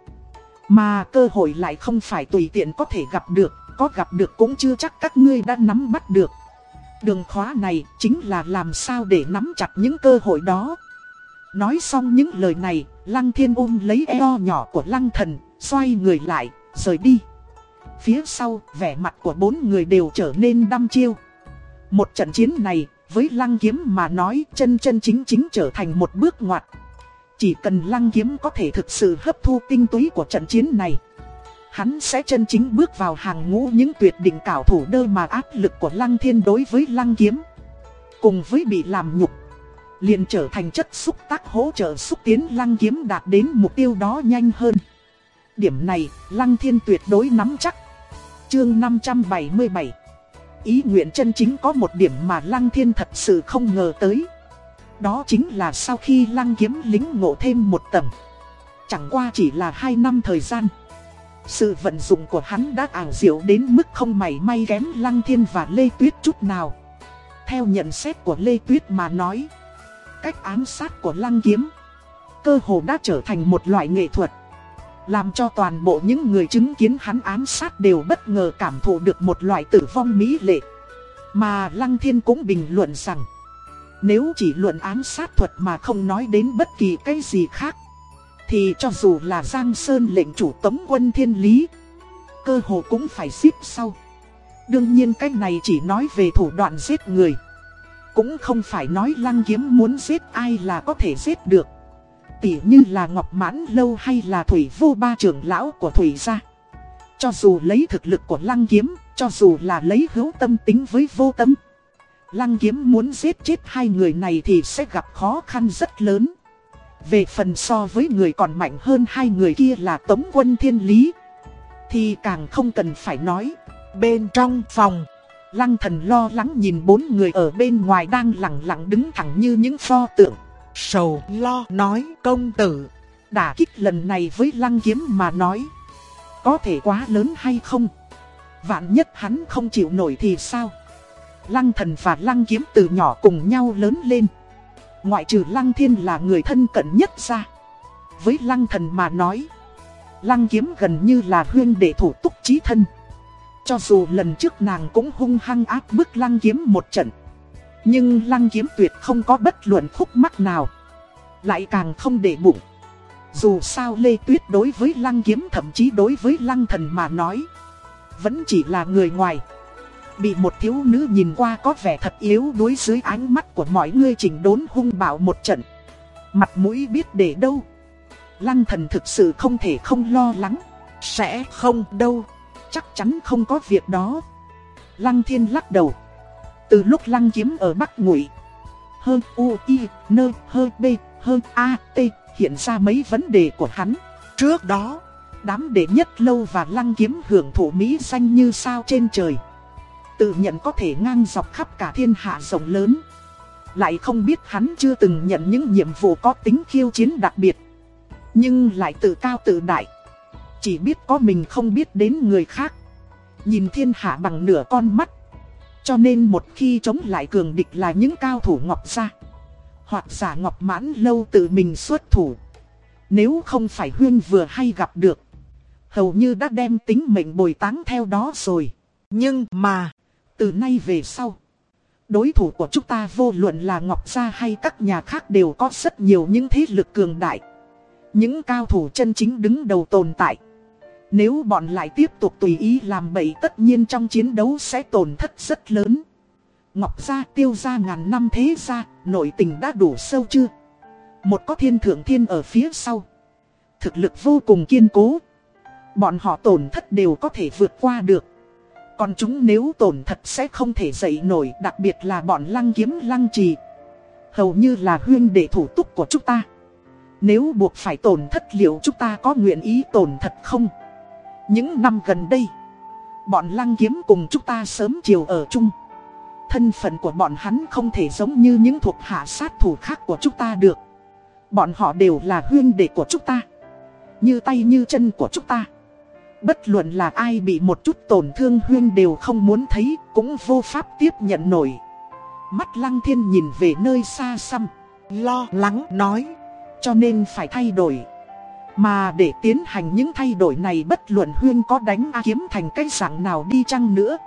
Mà cơ hội lại không phải tùy tiện có thể gặp được, có gặp được cũng chưa chắc các ngươi đã nắm bắt được. Đường khóa này chính là làm sao để nắm chặt những cơ hội đó. Nói xong những lời này, Lăng Thiên ôm lấy eo nhỏ của Lăng Thần, xoay người lại, rời đi. Phía sau, vẻ mặt của bốn người đều trở nên đăm chiêu. Một trận chiến này, với lăng kiếm mà nói chân chân chính chính trở thành một bước ngoặt. Chỉ cần lăng kiếm có thể thực sự hấp thu tinh túy của trận chiến này. Hắn sẽ chân chính bước vào hàng ngũ những tuyệt đỉnh cảo thủ đơ mà áp lực của lăng thiên đối với lăng kiếm. Cùng với bị làm nhục, liền trở thành chất xúc tác hỗ trợ xúc tiến lăng kiếm đạt đến mục tiêu đó nhanh hơn. Điểm này, lăng thiên tuyệt đối nắm chắc. Chương 577 Ý nguyện chân chính có một điểm mà Lăng Thiên thật sự không ngờ tới đó chính là sau khi Lăng kiếm lính ngộ thêm một tầng. Chẳng qua chỉ là 2 năm thời gian. Sự vận dụng của hắn đã ảo diệu đến mức không mảy may kém Lăng Thiên và Lê Tuyết chút nào. Theo nhận xét của Lê Tuyết mà nói Cách ám sát của Lăng kiếm Cơ hồ đã trở thành một loại nghệ thuật làm cho toàn bộ những người chứng kiến hắn ám sát đều bất ngờ cảm thụ được một loại tử vong mỹ lệ. Mà Lăng Thiên cũng bình luận rằng, nếu chỉ luận ám sát thuật mà không nói đến bất kỳ cái gì khác, thì cho dù là Giang Sơn lệnh chủ tống quân thiên lý, cơ hồ cũng phải xếp sau. Đương nhiên cái này chỉ nói về thủ đoạn giết người. Cũng không phải nói lăng kiếm muốn giết ai là có thể giết được tỉ như là Ngọc Mãn Lâu hay là Thủy Vô Ba trưởng lão của Thủy gia. Cho dù lấy thực lực của Lăng Kiếm, cho dù là lấy hữu tâm tính với vô tâm. Lăng Kiếm muốn giết chết hai người này thì sẽ gặp khó khăn rất lớn. Về phần so với người còn mạnh hơn hai người kia là Tống Quân Thiên Lý. Thì càng không cần phải nói. Bên trong phòng, Lăng thần lo lắng nhìn bốn người ở bên ngoài đang lặng lặng đứng thẳng như những pho tượng. Sầu lo nói công tử. Đả kích lần này với lăng kiếm mà nói. Có thể quá lớn hay không? Vạn nhất hắn không chịu nổi thì sao? Lăng thần và lăng kiếm từ nhỏ cùng nhau lớn lên. Ngoại trừ lăng thiên là người thân cận nhất ra. Với lăng thần mà nói. Lăng kiếm gần như là huyên đệ thủ túc trí thân. Cho dù lần trước nàng cũng hung hăng áp bức lăng kiếm một trận. Nhưng lăng kiếm tuyệt không có bất luận khúc mắc nào. Lại càng không để bụng. Dù sao Lê Tuyết đối với lăng kiếm thậm chí đối với lăng thần mà nói. Vẫn chỉ là người ngoài. Bị một thiếu nữ nhìn qua có vẻ thật yếu đuối dưới ánh mắt của mọi người chỉnh đốn hung bạo một trận. Mặt mũi biết để đâu. Lăng thần thực sự không thể không lo lắng. Sẽ không đâu. Chắc chắn không có việc đó. Lăng thiên lắc đầu. Từ lúc lăng kiếm ở Bắc Ngụy. Hơ U, I, Nơ, Hơ B, Hơ A, T hiện ra mấy vấn đề của hắn. Trước đó, đám đệ nhất lâu và lăng kiếm hưởng thụ Mỹ xanh như sao trên trời. Tự nhận có thể ngang dọc khắp cả thiên hạ rộng lớn. Lại không biết hắn chưa từng nhận những nhiệm vụ có tính khiêu chiến đặc biệt. Nhưng lại tự cao tự đại. Chỉ biết có mình không biết đến người khác. Nhìn thiên hạ bằng nửa con mắt. Cho nên một khi chống lại cường địch là những cao thủ ngọc gia. Hoặc giả ngọc mãn lâu tự mình xuất thủ. Nếu không phải huyên vừa hay gặp được. Hầu như đã đem tính mệnh bồi táng theo đó rồi. Nhưng mà, từ nay về sau. Đối thủ của chúng ta vô luận là Ngọc Gia hay các nhà khác đều có rất nhiều những thế lực cường đại. Những cao thủ chân chính đứng đầu tồn tại. Nếu bọn lại tiếp tục tùy ý làm bậy tất nhiên trong chiến đấu sẽ tổn thất rất lớn. Ngọc Gia tiêu gia ngàn năm thế gia, nội tình đã đủ sâu chưa? Một có thiên thượng thiên ở phía sau. Thực lực vô cùng kiên cố. Bọn họ tổn thất đều có thể vượt qua được. Còn chúng nếu tổn thật sẽ không thể dậy nổi, đặc biệt là bọn lăng kiếm lăng trì. Hầu như là huyên đệ thủ túc của chúng ta. Nếu buộc phải tổn thất liệu chúng ta có nguyện ý tổn thật không? Những năm gần đây, bọn lăng kiếm cùng chúng ta sớm chiều ở chung. Thân phận của bọn hắn không thể giống như những thuộc hạ sát thủ khác của chúng ta được. Bọn họ đều là huyên đệ của chúng ta. Như tay như chân của chúng ta. Bất luận là ai bị một chút tổn thương huyên đều không muốn thấy, cũng vô pháp tiếp nhận nổi. Mắt lăng thiên nhìn về nơi xa xăm, lo lắng nói, cho nên phải thay đổi. Mà để tiến hành những thay đổi này bất luận huyên có đánh A kiếm thành cái dạng nào đi chăng nữa.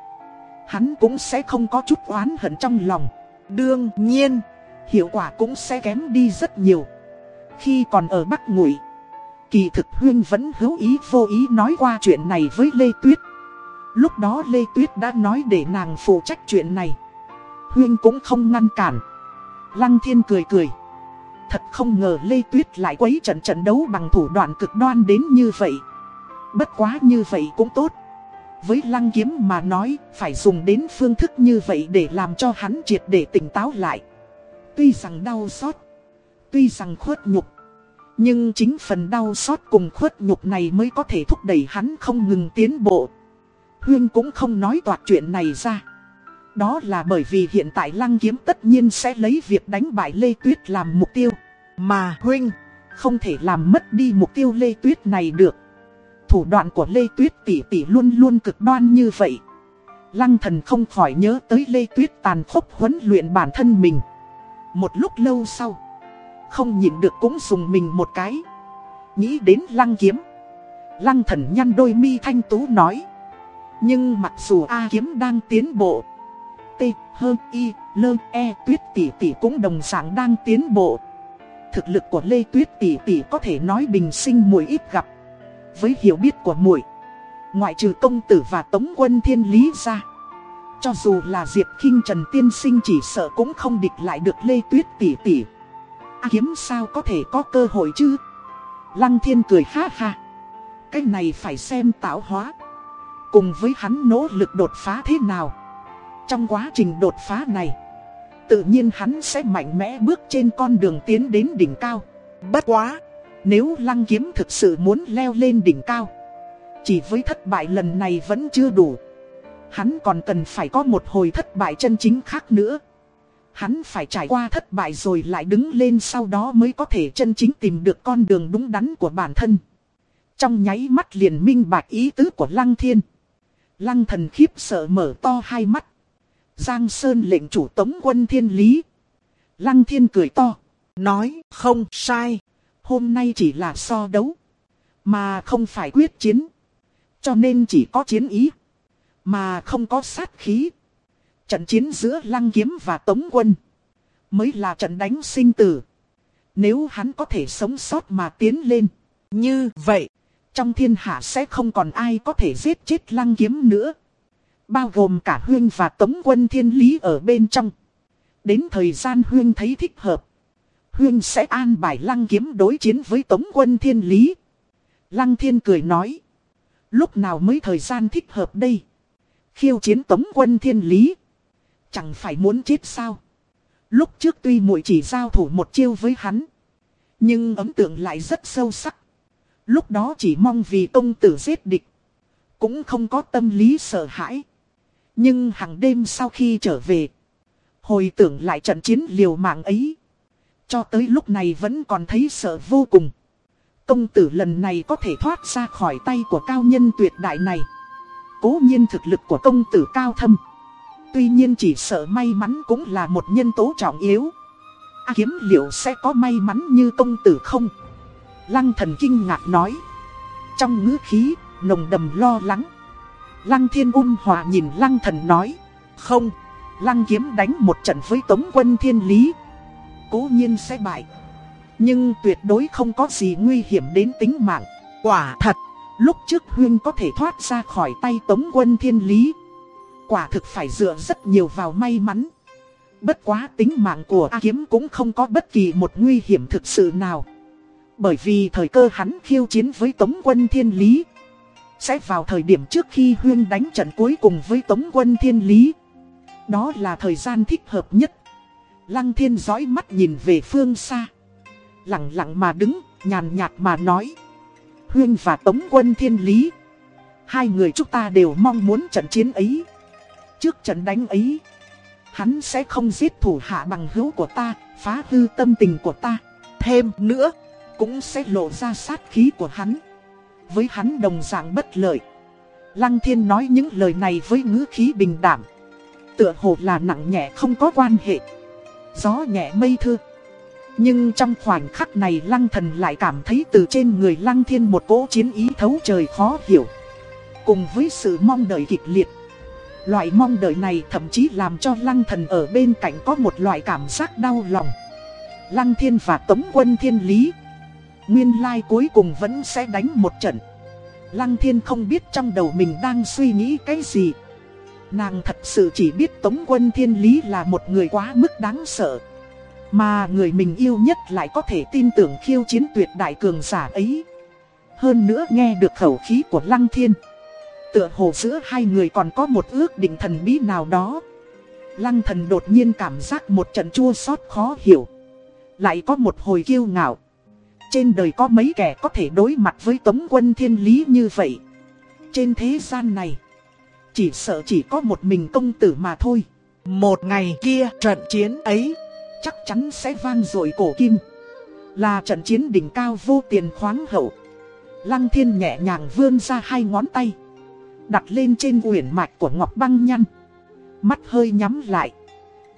Hắn cũng sẽ không có chút oán hận trong lòng. Đương nhiên, hiệu quả cũng sẽ kém đi rất nhiều. Khi còn ở Bắc Ngụy Kỳ thực Huyên vẫn hữu ý vô ý nói qua chuyện này với Lê Tuyết. Lúc đó Lê Tuyết đã nói để nàng phụ trách chuyện này. Huyên cũng không ngăn cản. Lăng Thiên cười cười. Thật không ngờ Lê Tuyết lại quấy trận trận đấu bằng thủ đoạn cực đoan đến như vậy. Bất quá như vậy cũng tốt. Với Lăng Kiếm mà nói, phải dùng đến phương thức như vậy để làm cho hắn triệt để tỉnh táo lại. Tuy rằng đau xót, tuy rằng khuất nhục, nhưng chính phần đau xót cùng khuất nhục này mới có thể thúc đẩy hắn không ngừng tiến bộ. Hương cũng không nói toạc chuyện này ra. Đó là bởi vì hiện tại Lăng Kiếm tất nhiên sẽ lấy việc đánh bại Lê Tuyết làm mục tiêu. Mà Huynh không thể làm mất đi mục tiêu Lê Tuyết này được. Thủ đoạn của Lê Tuyết tỷ tỷ luôn luôn cực đoan như vậy. Lăng thần không khỏi nhớ tới Lê Tuyết tàn khốc huấn luyện bản thân mình. Một lúc lâu sau. Không nhịn được cũng dùng mình một cái. Nghĩ đến lăng kiếm. Lăng thần nhăn đôi mi thanh tú nói. Nhưng mặc dù A kiếm đang tiến bộ. T, H, I, L, E tuyết tỷ tỷ cũng đồng dạng đang tiến bộ. Thực lực của Lê Tuyết tỷ tỷ có thể nói bình sinh mùi ít gặp. Với hiểu biết của muội Ngoại trừ công tử và tống quân thiên lý ra Cho dù là Diệp kinh Trần Tiên Sinh chỉ sợ cũng không địch lại được Lê Tuyết tỷ tỷ kiếm sao có thể có cơ hội chứ? Lăng thiên cười ha ha. Cái này phải xem tạo hóa. Cùng với hắn nỗ lực đột phá thế nào. Trong quá trình đột phá này, tự nhiên hắn sẽ mạnh mẽ bước trên con đường tiến đến đỉnh cao. Bất quá, nếu lăng kiếm thực sự muốn leo lên đỉnh cao. Chỉ với thất bại lần này vẫn chưa đủ. Hắn còn cần phải có một hồi thất bại chân chính khác nữa. Hắn phải trải qua thất bại rồi lại đứng lên sau đó mới có thể chân chính tìm được con đường đúng đắn của bản thân. Trong nháy mắt liền minh bạch ý tứ của Lăng Thiên. Lăng thần khiếp sợ mở to hai mắt. Giang Sơn lệnh chủ tống quân thiên lý. Lăng Thiên cười to. Nói, không sai. Hôm nay chỉ là so đấu. Mà không phải quyết chiến. Cho nên chỉ có chiến ý. Mà không có sát khí. Trận chiến giữa Lăng Kiếm và Tống Quân. Mới là trận đánh sinh tử. Nếu hắn có thể sống sót mà tiến lên. Như vậy. Trong thiên hạ sẽ không còn ai có thể giết chết Lăng Kiếm nữa. Bao gồm cả Huyên và Tống Quân Thiên Lý ở bên trong. Đến thời gian Huyên thấy thích hợp. Huyên sẽ an bài Lăng Kiếm đối chiến với Tống Quân Thiên Lý. Lăng Thiên cười nói. Lúc nào mới thời gian thích hợp đây? Khiêu chiến Tống Quân Thiên Lý. Chẳng phải muốn chết sao? Lúc trước tuy muội chỉ giao thủ một chiêu với hắn. Nhưng ấn tượng lại rất sâu sắc. Lúc đó chỉ mong vì công tử giết địch. Cũng không có tâm lý sợ hãi. Nhưng hàng đêm sau khi trở về. Hồi tưởng lại trận chiến liều mạng ấy. Cho tới lúc này vẫn còn thấy sợ vô cùng. Công tử lần này có thể thoát ra khỏi tay của cao nhân tuyệt đại này. Cố nhiên thực lực của công tử cao thâm. Tuy nhiên chỉ sợ may mắn cũng là một nhân tố trọng yếu. A kiếm liệu sẽ có may mắn như công tử không? Lăng thần kinh ngạc nói. Trong ngữ khí, nồng đầm lo lắng. Lăng thiên ung hòa nhìn lăng thần nói. Không, lăng kiếm đánh một trận với tống quân thiên lý. Cố nhiên sẽ bại. Nhưng tuyệt đối không có gì nguy hiểm đến tính mạng. Quả thật, lúc trước Huyên có thể thoát ra khỏi tay tống quân thiên lý. Quả thực phải dựa rất nhiều vào may mắn. Bất quá tính mạng của A Kiếm cũng không có bất kỳ một nguy hiểm thực sự nào. Bởi vì thời cơ hắn khiêu chiến với Tống quân Thiên Lý. Sẽ vào thời điểm trước khi Huyên đánh trận cuối cùng với Tống quân Thiên Lý. Đó là thời gian thích hợp nhất. Lăng Thiên dõi mắt nhìn về phương xa. Lặng lặng mà đứng, nhàn nhạt mà nói. Huyên và Tống quân Thiên Lý. Hai người chúng ta đều mong muốn trận chiến ấy. Trước trận đánh ấy, hắn sẽ không giết thủ hạ bằng hữu của ta, phá hư tâm tình của ta. Thêm nữa, cũng sẽ lộ ra sát khí của hắn. Với hắn đồng dạng bất lợi. Lăng thiên nói những lời này với ngữ khí bình đảm. Tựa hồ là nặng nhẹ không có quan hệ. Gió nhẹ mây thưa. Nhưng trong khoảnh khắc này lăng thần lại cảm thấy từ trên người lăng thiên một cỗ chiến ý thấu trời khó hiểu. Cùng với sự mong đợi kịch liệt. Loại mong đợi này thậm chí làm cho lăng thần ở bên cạnh có một loại cảm giác đau lòng. Lăng thiên và tống quân thiên lý. Nguyên lai cuối cùng vẫn sẽ đánh một trận. Lăng thiên không biết trong đầu mình đang suy nghĩ cái gì. Nàng thật sự chỉ biết tống quân thiên lý là một người quá mức đáng sợ. Mà người mình yêu nhất lại có thể tin tưởng khiêu chiến tuyệt đại cường giả ấy. Hơn nữa nghe được khẩu khí của Lăng Thiên. Tựa hồ giữa hai người còn có một ước định thần bí nào đó. Lăng thần đột nhiên cảm giác một trận chua xót khó hiểu. Lại có một hồi kiêu ngạo. Trên đời có mấy kẻ có thể đối mặt với tống quân thiên lý như vậy. Trên thế gian này, chỉ sợ chỉ có một mình công tử mà thôi. Một ngày kia trận chiến ấy chắc chắn sẽ vang dội cổ kim. Là trận chiến đỉnh cao vô tiền khoáng hậu. Lăng thiên nhẹ nhàng vươn ra hai ngón tay. Đặt lên trên uyển mạch của Ngọc Băng Nhăn. Mắt hơi nhắm lại.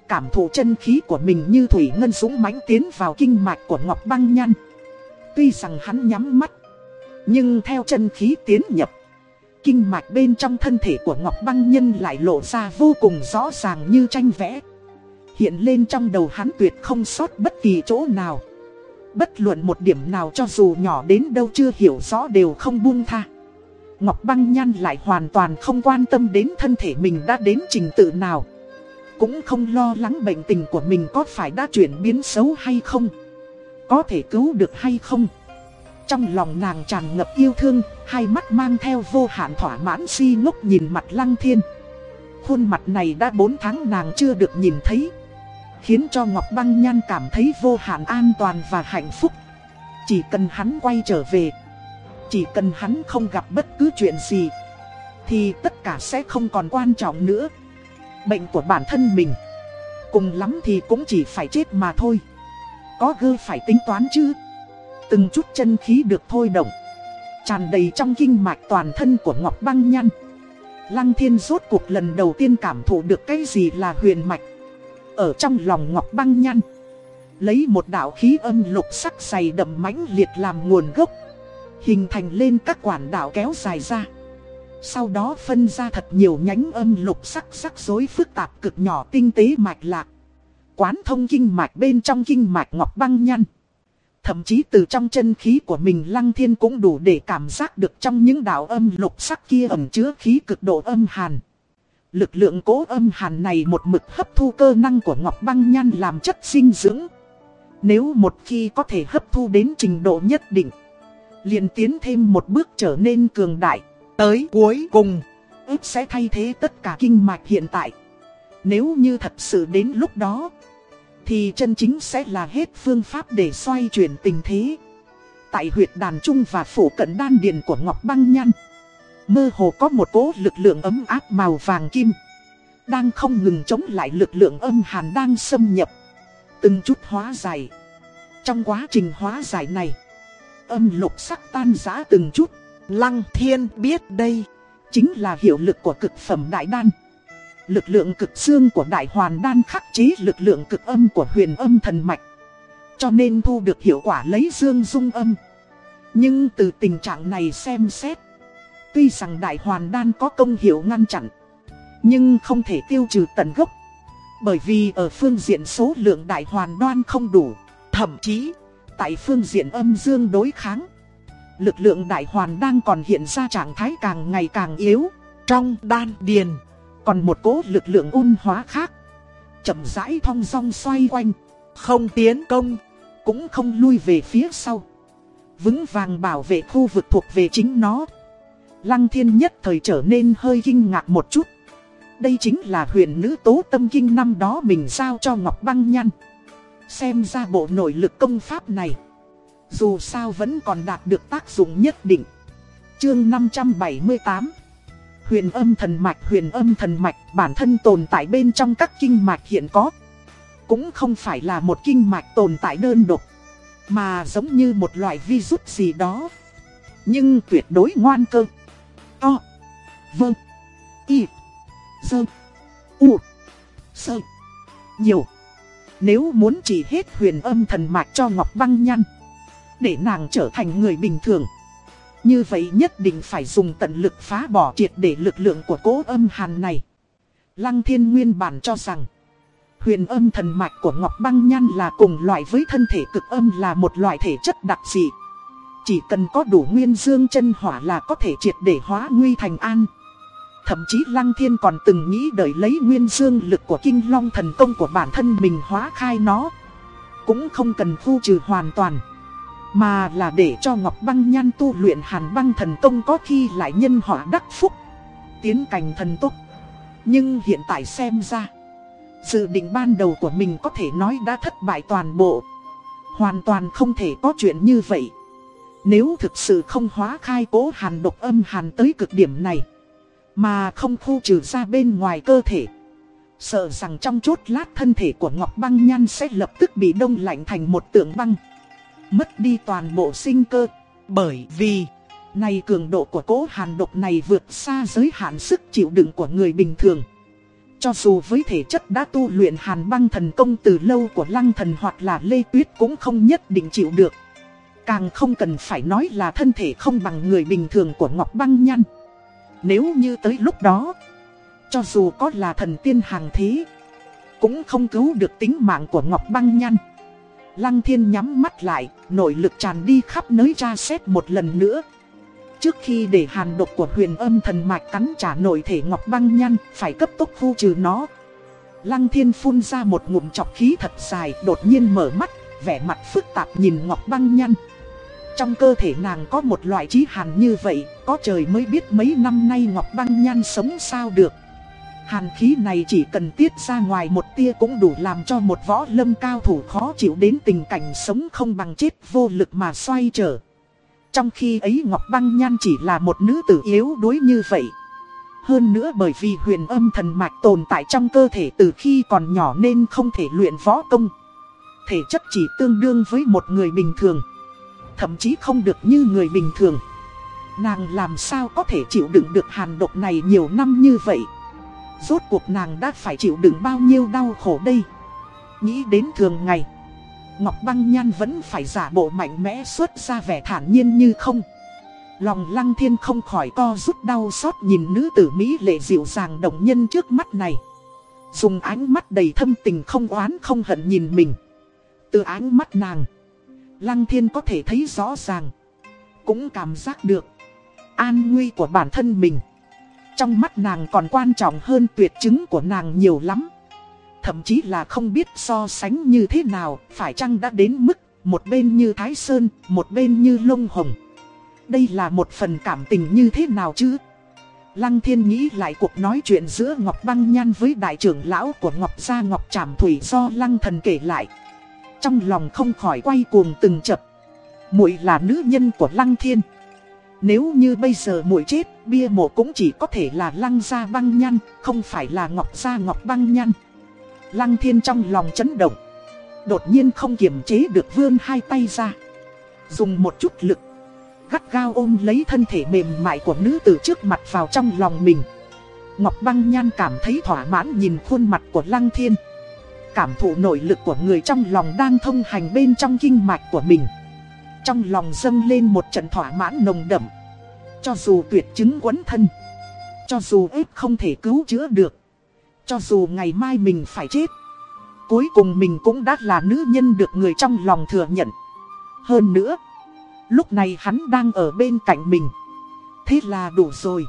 Cảm thụ chân khí của mình như thủy ngân súng mãnh tiến vào kinh mạch của Ngọc Băng Nhăn. Tuy rằng hắn nhắm mắt. Nhưng theo chân khí tiến nhập. Kinh mạch bên trong thân thể của Ngọc Băng Nhân lại lộ ra vô cùng rõ ràng như tranh vẽ. Hiện lên trong đầu hắn tuyệt không sót bất kỳ chỗ nào. Bất luận một điểm nào cho dù nhỏ đến đâu chưa hiểu rõ đều không buông tha. Ngọc Băng Nhan lại hoàn toàn không quan tâm đến thân thể mình đã đến trình tự nào. Cũng không lo lắng bệnh tình của mình có phải đã chuyển biến xấu hay không. Có thể cứu được hay không. Trong lòng nàng tràn ngập yêu thương, hai mắt mang theo vô hạn thỏa mãn si ngốc nhìn mặt Lăng Thiên. Khuôn mặt này đã 4 tháng nàng chưa được nhìn thấy. Khiến cho Ngọc Băng Nhan cảm thấy vô hạn an toàn và hạnh phúc. Chỉ cần hắn quay trở về chỉ cần hắn không gặp bất cứ chuyện gì thì tất cả sẽ không còn quan trọng nữa. Bệnh của bản thân mình, cùng lắm thì cũng chỉ phải chết mà thôi. Có gơ phải tính toán chứ. Từng chút chân khí được thôi động, tràn đầy trong kinh mạch toàn thân của Ngọc Băng Nhăn. Lăng Thiên rốt cuộc lần đầu tiên cảm thụ được cái gì là huyền mạch. Ở trong lòng Ngọc Băng Nhăn, lấy một đạo khí âm lục sắc dày đậm mãnh liệt làm nguồn gốc, hình thành lên các quản đạo kéo dài ra. Sau đó phân ra thật nhiều nhánh âm lục sắc sắc rối phức tạp cực nhỏ tinh tế mạch lạc. Quán thông kinh mạch bên trong kinh mạch ngọc băng nhăn. Thậm chí từ trong chân khí của mình lăng thiên cũng đủ để cảm giác được trong những đạo âm lục sắc kia ẩn chứa khí cực độ âm hàn. Lực lượng cố âm hàn này một mực hấp thu cơ năng của ngọc băng nhăn làm chất sinh dưỡng. Nếu một khi có thể hấp thu đến trình độ nhất định, liền tiến thêm một bước trở nên cường đại. Tới cuối cùng, ức sẽ thay thế tất cả kinh mạch hiện tại. Nếu như thật sự đến lúc đó, thì chân chính sẽ là hết phương pháp để xoay chuyển tình thế. Tại huyệt đàn trung và phủ cận đan điền của Ngọc Băng Nhăn, mơ hồ có một cỗ lực lượng ấm áp màu vàng kim. Đang không ngừng chống lại lực lượng âm hàn đang xâm nhập. Từng chút hóa giải. Trong quá trình hóa giải này, âm lục sắc tan rã từng chút. Lăng thiên biết đây chính là hiệu lực của cực phẩm đại đan. Lực lượng cực dương của đại hoàn đan khắc chế lực lượng cực âm của huyền âm thần mạch. Cho nên thu được hiệu quả lấy dương dung âm. Nhưng từ tình trạng này xem xét. Tuy rằng đại hoàn đan có công hiệu ngăn chặn. Nhưng không thể tiêu trừ tận gốc. Bởi vì ở phương diện số lượng đại hoàn đoan không đủ. Thậm chí, tại phương diện âm dương đối kháng lực lượng đại hoàn đang còn hiện ra trạng thái càng ngày càng yếu. Trong đan điền, còn một cố lực lượng ôn hóa khác. chậm rãi thong song xoay quanh, không tiến công, cũng không lui về phía sau. Vững vàng bảo vệ khu vực thuộc về chính nó. Lăng thiên nhất thời trở nên hơi kinh ngạc một chút. Đây chính là huyền nữ tố tâm kinh năm đó mình giao cho Ngọc Băng Nhăn. Xem ra bộ nội lực công pháp này dù sao vẫn còn đạt được tác dụng nhất định. Chương 578 Huyền âm thần mạch Huyền âm thần mạch bản thân tồn tại bên trong các kinh mạch hiện có. Cũng không phải là một kinh mạch tồn tại đơn độc, mà giống như một loại virus gì đó. Nhưng tuyệt đối ngoan cơ. To. Vâng. Y. Dơ. U. Sơ. Nhiều. Nếu muốn chỉ hết huyền âm thần mạch cho Ngọc Băng Nhăn để nàng trở thành người bình thường. Như vậy nhất định phải dùng tận lực phá bỏ triệt để lực lượng của cố âm hàn này. Lăng thiên nguyên bản cho rằng, huyền âm thần mạch của Ngọc Băng Nhan là cùng loại với thân thể cực âm là một loại thể chất đặc dị. Chỉ cần có đủ nguyên dương chân hỏa là có thể triệt để hóa nguy thành an. Thậm chí Lăng Thiên còn từng nghĩ đợi lấy nguyên dương lực của kinh long thần công của bản thân mình hóa khai nó. Cũng không cần khu trừ hoàn toàn. Mà là để cho Ngọc Băng Nhan tu luyện hàn băng thần công có khi lại nhân họa đắc phúc, Tiến cảnh thần tốc Nhưng hiện tại xem ra, Dự định ban đầu của mình có thể nói đã thất bại toàn bộ Hoàn toàn không thể có chuyện như vậy Nếu thực sự không hóa khai cố hàn độc âm hàn tới cực điểm này mà không khu trừ ra bên ngoài cơ thể Sợ rằng trong chốt lát thân thể của Ngọc Băng Nhan sẽ lập tức bị đông lạnh thành một tượng băng mất đi toàn bộ sinh cơ. Bởi vì, này cường độ của cố hàn độc này vượt xa giới hạn sức chịu đựng của người bình thường. Cho dù với thể chất đã tu luyện hàn băng thần công từ lâu của lăng thần hoặc là lê tuyết cũng không nhất định chịu được. Càng không cần phải nói là thân thể không bằng người bình thường của Ngọc Băng Nhan. Nếu như tới lúc đó, cho dù có là thần tiên hàng thế, cũng không cứu được tính mạng của Ngọc Băng Nhăn. Lăng thiên nhắm mắt lại, nội lực tràn đi khắp nơi tra xét một lần nữa. Trước khi để hàn độc của huyền âm thần mạch cắn trả nội thể ngọc băng nhăn, phải cấp tốc khu trừ nó. Lăng thiên phun ra một ngụm chọc khí thật dài, đột nhiên mở mắt, vẻ mặt phức tạp nhìn ngọc băng nhăn. Trong cơ thể nàng có một loại trí hàn như vậy, có trời mới biết mấy năm nay ngọc băng nhan sống sao được. Hàn khí này chỉ cần tiết ra ngoài một tia cũng đủ làm cho một võ lâm cao thủ khó chịu đến tình cảnh sống không bằng chết vô lực mà xoay trở. Trong khi ấy Ngọc Băng Nhan chỉ là một nữ tử yếu đuối như vậy. Hơn nữa bởi vì huyền âm thần mạch tồn tại trong cơ thể từ khi còn nhỏ nên không thể luyện võ công. Thể chất chỉ tương đương với một người bình thường. Thậm chí không được như người bình thường. Nàng làm sao có thể chịu đựng được hàn độc này nhiều năm như vậy. Rốt cuộc nàng đã phải chịu đựng bao nhiêu đau khổ đây. Nghĩ đến thường ngày. Ngọc Băng Nhan vẫn phải giả bộ mạnh mẽ xuất ra vẻ thản nhiên như không. Lòng lăng thiên không khỏi co rút đau xót nhìn nữ tử Mỹ lệ dịu dàng động nhân trước mắt này. Dùng ánh mắt đầy thâm tình không oán không hận nhìn mình. Từ ánh mắt nàng, lăng thiên có thể thấy rõ ràng. Cũng cảm giác được an nguy của bản thân mình. Trong mắt nàng còn quan trọng hơn tuyệt chứng của nàng nhiều lắm. Thậm chí là không biết so sánh như thế nào, phải chăng đã đến mức một bên như Thái Sơn, một bên như Lông Hồng. Đây là một phần cảm tình như thế nào chứ? Lăng thiên nghĩ lại cuộc nói chuyện giữa Ngọc Băng Nhan với đại trưởng lão của Ngọc Gia Ngọc Trảm Thủy do Lăng thần kể lại. Trong lòng không khỏi quay cuồng từng chập. muội là nữ nhân của Lăng thiên. Nếu như bây giờ muội chết, bia mộ cũng chỉ có thể là Lăng Gia Băng Nhan, không phải là Ngọc Gia Ngọc Băng Nhan. Lăng thiên trong lòng chấn động. Đột nhiên không kiềm chế được vươn hai tay ra. Dùng một chút lực gắt gao ôm lấy thân thể mềm mại của nữ tử trước mặt vào trong lòng mình. Ngọc Băng Nhan cảm thấy thỏa mãn nhìn khuôn mặt của Lăng Thiên. Cảm thụ nội lực của người trong lòng đang thông hành bên trong kinh mạch của mình. Trong lòng dâng lên một trận thỏa mãn nồng đậm. Cho dù tuyệt chứng quấn thân. Cho dù ếp không thể cứu chữa được. Cho dù ngày mai mình phải chết. Cuối cùng mình cũng đã là nữ nhân được người trong lòng thừa nhận. Hơn nữa. Lúc này hắn đang ở bên cạnh mình. Thế là đủ rồi.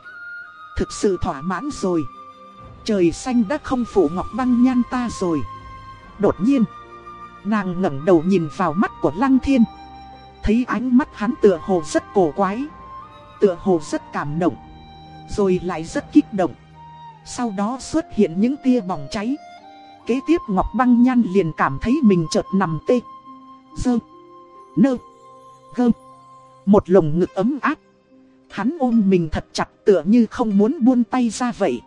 Thực sự thỏa mãn rồi. Trời xanh đã không phủ ngọc băng nhan ta rồi. Đột nhiên. Nàng ngẩng đầu nhìn vào mắt của Lăng Thiên. Thấy ánh mắt hắn tựa hồ rất cổ quái. Tựa hồ rất cảm động. Rồi lại rất kích động. Sau đó xuất hiện những tia bỏng cháy. Kế tiếp Ngọc Băng Nhan liền cảm thấy mình chợt nằm tê. Dơ. Nơ. Gơ. Một lồng ngực ấm áp. Hắn ôm mình thật chặt tựa như không muốn buông tay ra vậy.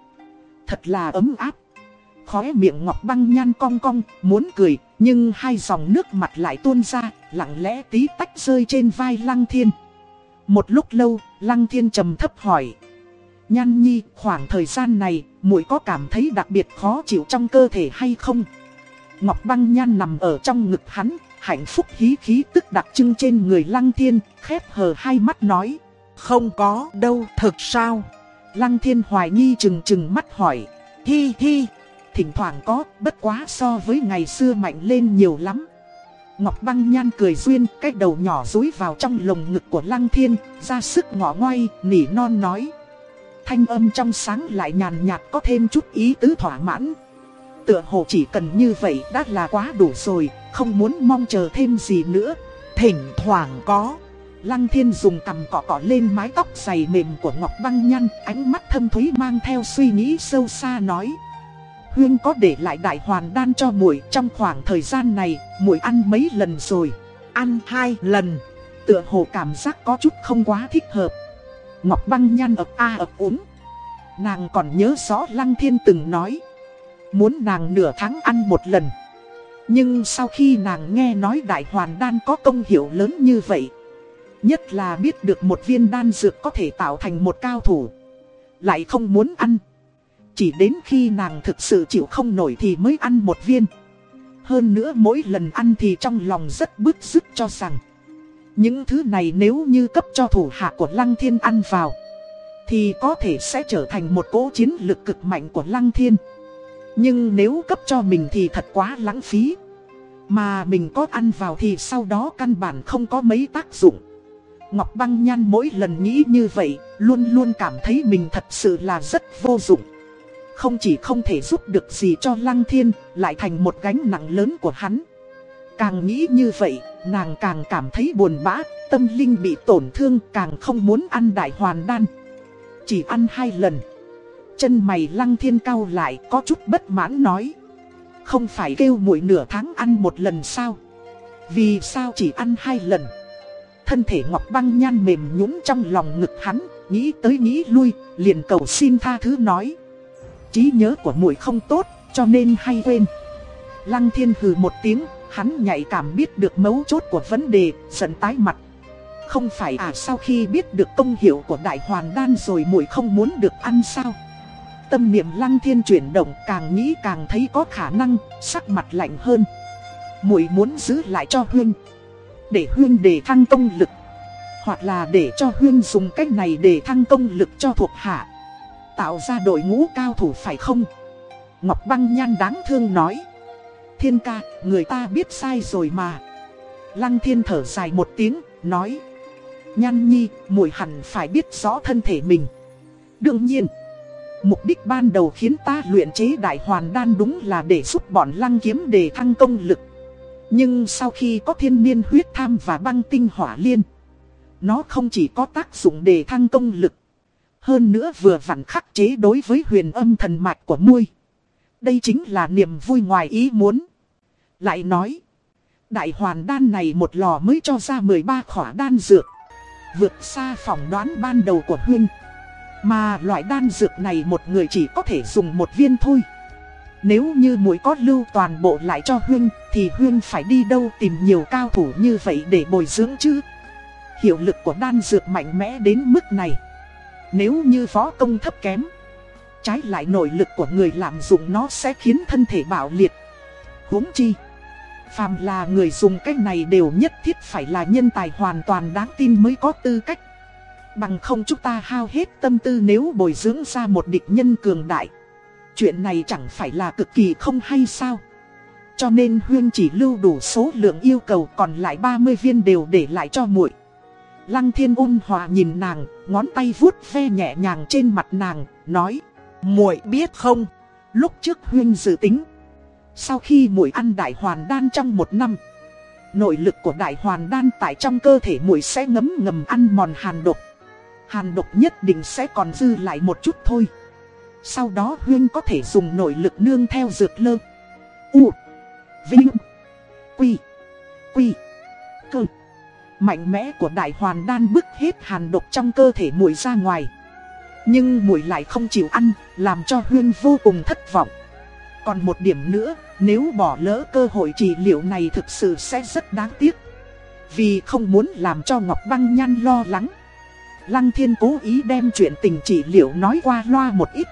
Thật là ấm áp. Khóe miệng ngọc băng nhan cong cong, muốn cười, nhưng hai dòng nước mặt lại tuôn ra, lặng lẽ tí tách rơi trên vai Lăng Thiên. Một lúc lâu, Lăng Thiên trầm thấp hỏi. Nhan nhi, khoảng thời gian này, muội có cảm thấy đặc biệt khó chịu trong cơ thể hay không? Ngọc băng nhan nằm ở trong ngực hắn, hạnh phúc hí khí tức đặc trưng trên người Lăng Thiên, khép hờ hai mắt nói. Không có đâu, thật sao? Lăng Thiên hoài nghi chừng chừng mắt hỏi. Hi hi, thỉnh thoảng có, bất quá so với ngày xưa mạnh lên nhiều lắm. Ngọc băng nhan cười duyên, cái đầu nhỏ rúi vào trong lồng ngực của Lăng Thiên, ra sức ngỏ ngoay, nỉ non nói. Thanh âm trong sáng lại nhàn nhạt có thêm chút ý tứ thỏa mãn, tựa hồ chỉ cần như vậy đã là quá đủ rồi, không muốn mong chờ thêm gì nữa. Thỉnh thoảng có. Lăng thiên dùng cằm cọ cọ lên mái tóc dày mềm của Ngọc Băng Nhăn, ánh mắt thâm thúy mang theo suy nghĩ sâu xa nói. Huyên có để lại đại hoàn đan cho muội trong khoảng thời gian này, muội ăn mấy lần rồi. Ăn hai lần. Tựa hồ cảm giác có chút không quá thích hợp. Ngọc Băng Nhăn ập a ập úng. Nàng còn nhớ rõ Lăng Thiên từng nói muốn nàng nửa tháng ăn một lần. Nhưng sau khi nàng nghe nói đại hoàn đan có công hiệu lớn như vậy, nhất là biết được một viên đan dược có thể tạo thành một cao thủ, lại không muốn ăn. Chỉ đến khi nàng thực sự chịu không nổi thì mới ăn một viên. Hơn nữa mỗi lần ăn thì trong lòng rất bức rứt cho rằng Những thứ này nếu như cấp cho thủ hạ của Lăng Thiên ăn vào Thì có thể sẽ trở thành một cỗ chiến lực cực mạnh của Lăng Thiên nhưng nếu cấp cho mình thì thật quá lãng phí. Mà mình có ăn vào thì sau đó căn bản không có mấy tác dụng. Ngọc Băng Nhan mỗi lần nghĩ như vậy, luôn luôn cảm thấy mình thật sự là rất vô dụng. Không chỉ không thể giúp được gì cho Lăng Thiên, lại thành một gánh nặng lớn của hắn. Càng nghĩ như vậy, nàng càng cảm thấy buồn bã, tâm linh bị tổn thương, càng không muốn ăn đại hoàn đan. Chỉ ăn hai lần. Chân mày lăng thiên cao lại có chút bất mãn nói. Không phải kêu muội nửa tháng ăn một lần sao? Vì sao chỉ ăn hai lần? Thân thể Ngọc Băng Nhan mềm nhũn trong lòng ngực hắn, nghĩ tới nghĩ lui, liền cầu xin tha thứ nói trí nhớ của muội không tốt, cho nên hay quên. Lăng thiên hừ một tiếng, hắn nhạy cảm biết được mấu chốt của vấn đề, giận tái mặt. Không phải à sau khi biết được công hiệu của đại hoàn đan rồi muội không muốn được ăn sao? Tâm niệm lăng thiên chuyển động càng nghĩ càng thấy có khả năng, sắc mặt lạnh hơn. muội muốn giữ lại cho Huyên. Để Huyên đề thăng công lực. Hoặc là để cho Huyên dùng cách này để thăng công lực cho thuộc hạ. Tạo ra đội ngũ cao thủ phải không? Ngọc Băng Nhan đáng thương nói. Thiên ca, người ta biết sai rồi mà. Lăng thiên thở dài một tiếng, nói. Nhan nhi, muội hẳn phải biết rõ thân thể mình. Đương nhiên. Mục đích ban đầu khiến ta luyện chế đại hoàn đan đúng là để giúp bọn lăng kiếm đề thăng công lực. Nhưng sau khi có thiên niên huyết tham và băng tinh hỏa liên, nó không chỉ có tác dụng để thăng công lực. Hơn nữa vừa vặn khắc chế đối với huyền âm thần mạch của muôi. Đây chính là niềm vui ngoài ý muốn. Lại nói, đại hoàn đan này một lò mới cho ra 13 khỏa đan dược. Vượt xa phỏng đoán ban đầu của Huyên. Mà loại đan dược này một người chỉ có thể dùng một viên thôi. Nếu như muội có lưu toàn bộ lại cho Huyên thì Huyên phải đi đâu tìm nhiều cao thủ như vậy để bồi dưỡng chứ. Hiệu lực của đan dược mạnh mẽ đến mức này. Nếu như võ công thấp kém, Trái lại nội lực của người làm dụng nó sẽ khiến thân thể bạo liệt. Huống chi, Phàm là người dùng cách này đều nhất thiết phải là nhân tài hoàn toàn đáng tin mới có tư cách. Bằng không chúng ta hao hết tâm tư nếu bồi dưỡng ra một địch nhân cường đại. Chuyện này chẳng phải là cực kỳ không hay sao? Cho nên Huyên chỉ lưu đủ số lượng yêu cầu còn lại 30 viên đều để lại cho muội. Lăng thiên ôn hòa nhìn nàng, ngón tay vuốt ve nhẹ nhàng trên mặt nàng, nói muội biết không, lúc trước Huyên dự tính Sau khi muội ăn đại hoàn đan trong một năm Nội lực của đại hoàn đan tại trong cơ thể muội sẽ ngấm ngầm ăn mòn hàn độc. Hàn độc nhất định sẽ còn dư lại một chút thôi. Sau đó Huyên có thể dùng nội lực nương theo dược lơ. U Vinh Quy Quy Cơ. Mạnh mẽ của đại hoàn đan bức hết hàn độc trong cơ thể muội ra ngoài. Nhưng muội lại không chịu ăn, Làm cho Huyên vô cùng thất vọng. Còn một điểm nữa, Nếu bỏ lỡ cơ hội trị liệu này thực sự sẽ rất đáng tiếc. Vì không muốn làm cho Ngọc Băng Nhan lo lắng. Lăng Thiên cố ý đem chuyện tình trị liệu nói qua loa một ít.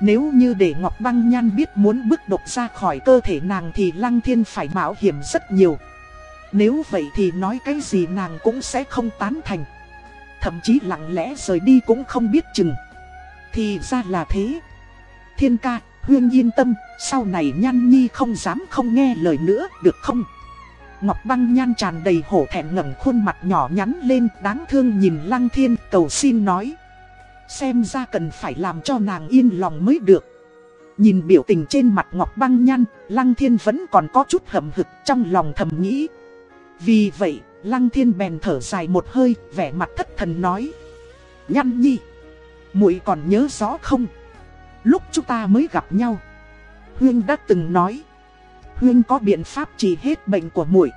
Nếu như để Ngọc Băng Nhan biết muốn bước độc ra khỏi cơ thể nàng thì Lăng Thiên phải mạo hiểm rất nhiều nếu vậy thì nói cái gì nàng cũng sẽ không tán thành. Thậm chí lặng lẽ rời đi cũng không biết chừng. Thì ra là thế. Thiên ca, Huyên yên tâm Sau này Nhan Nhi không dám không nghe lời nữa, được không? Ngọc băng nhan tràn đầy hổ thẹn ngẩng khuôn mặt nhỏ nhắn lên Đáng thương nhìn Lăng Thiên cầu xin nói. Xem ra cần phải làm cho nàng yên lòng mới được. Nhìn biểu tình trên mặt Ngọc băng nhan Lăng Thiên vẫn còn có chút hậm hực trong lòng thầm nghĩ vì vậy, Lăng Thiên bèn thở dài một hơi, vẻ mặt thất thần nói. Nhăn nhi, muội còn nhớ rõ không? Lúc chúng ta mới gặp nhau, Huyên đã từng nói. Huyên có biện pháp trị hết bệnh của muội.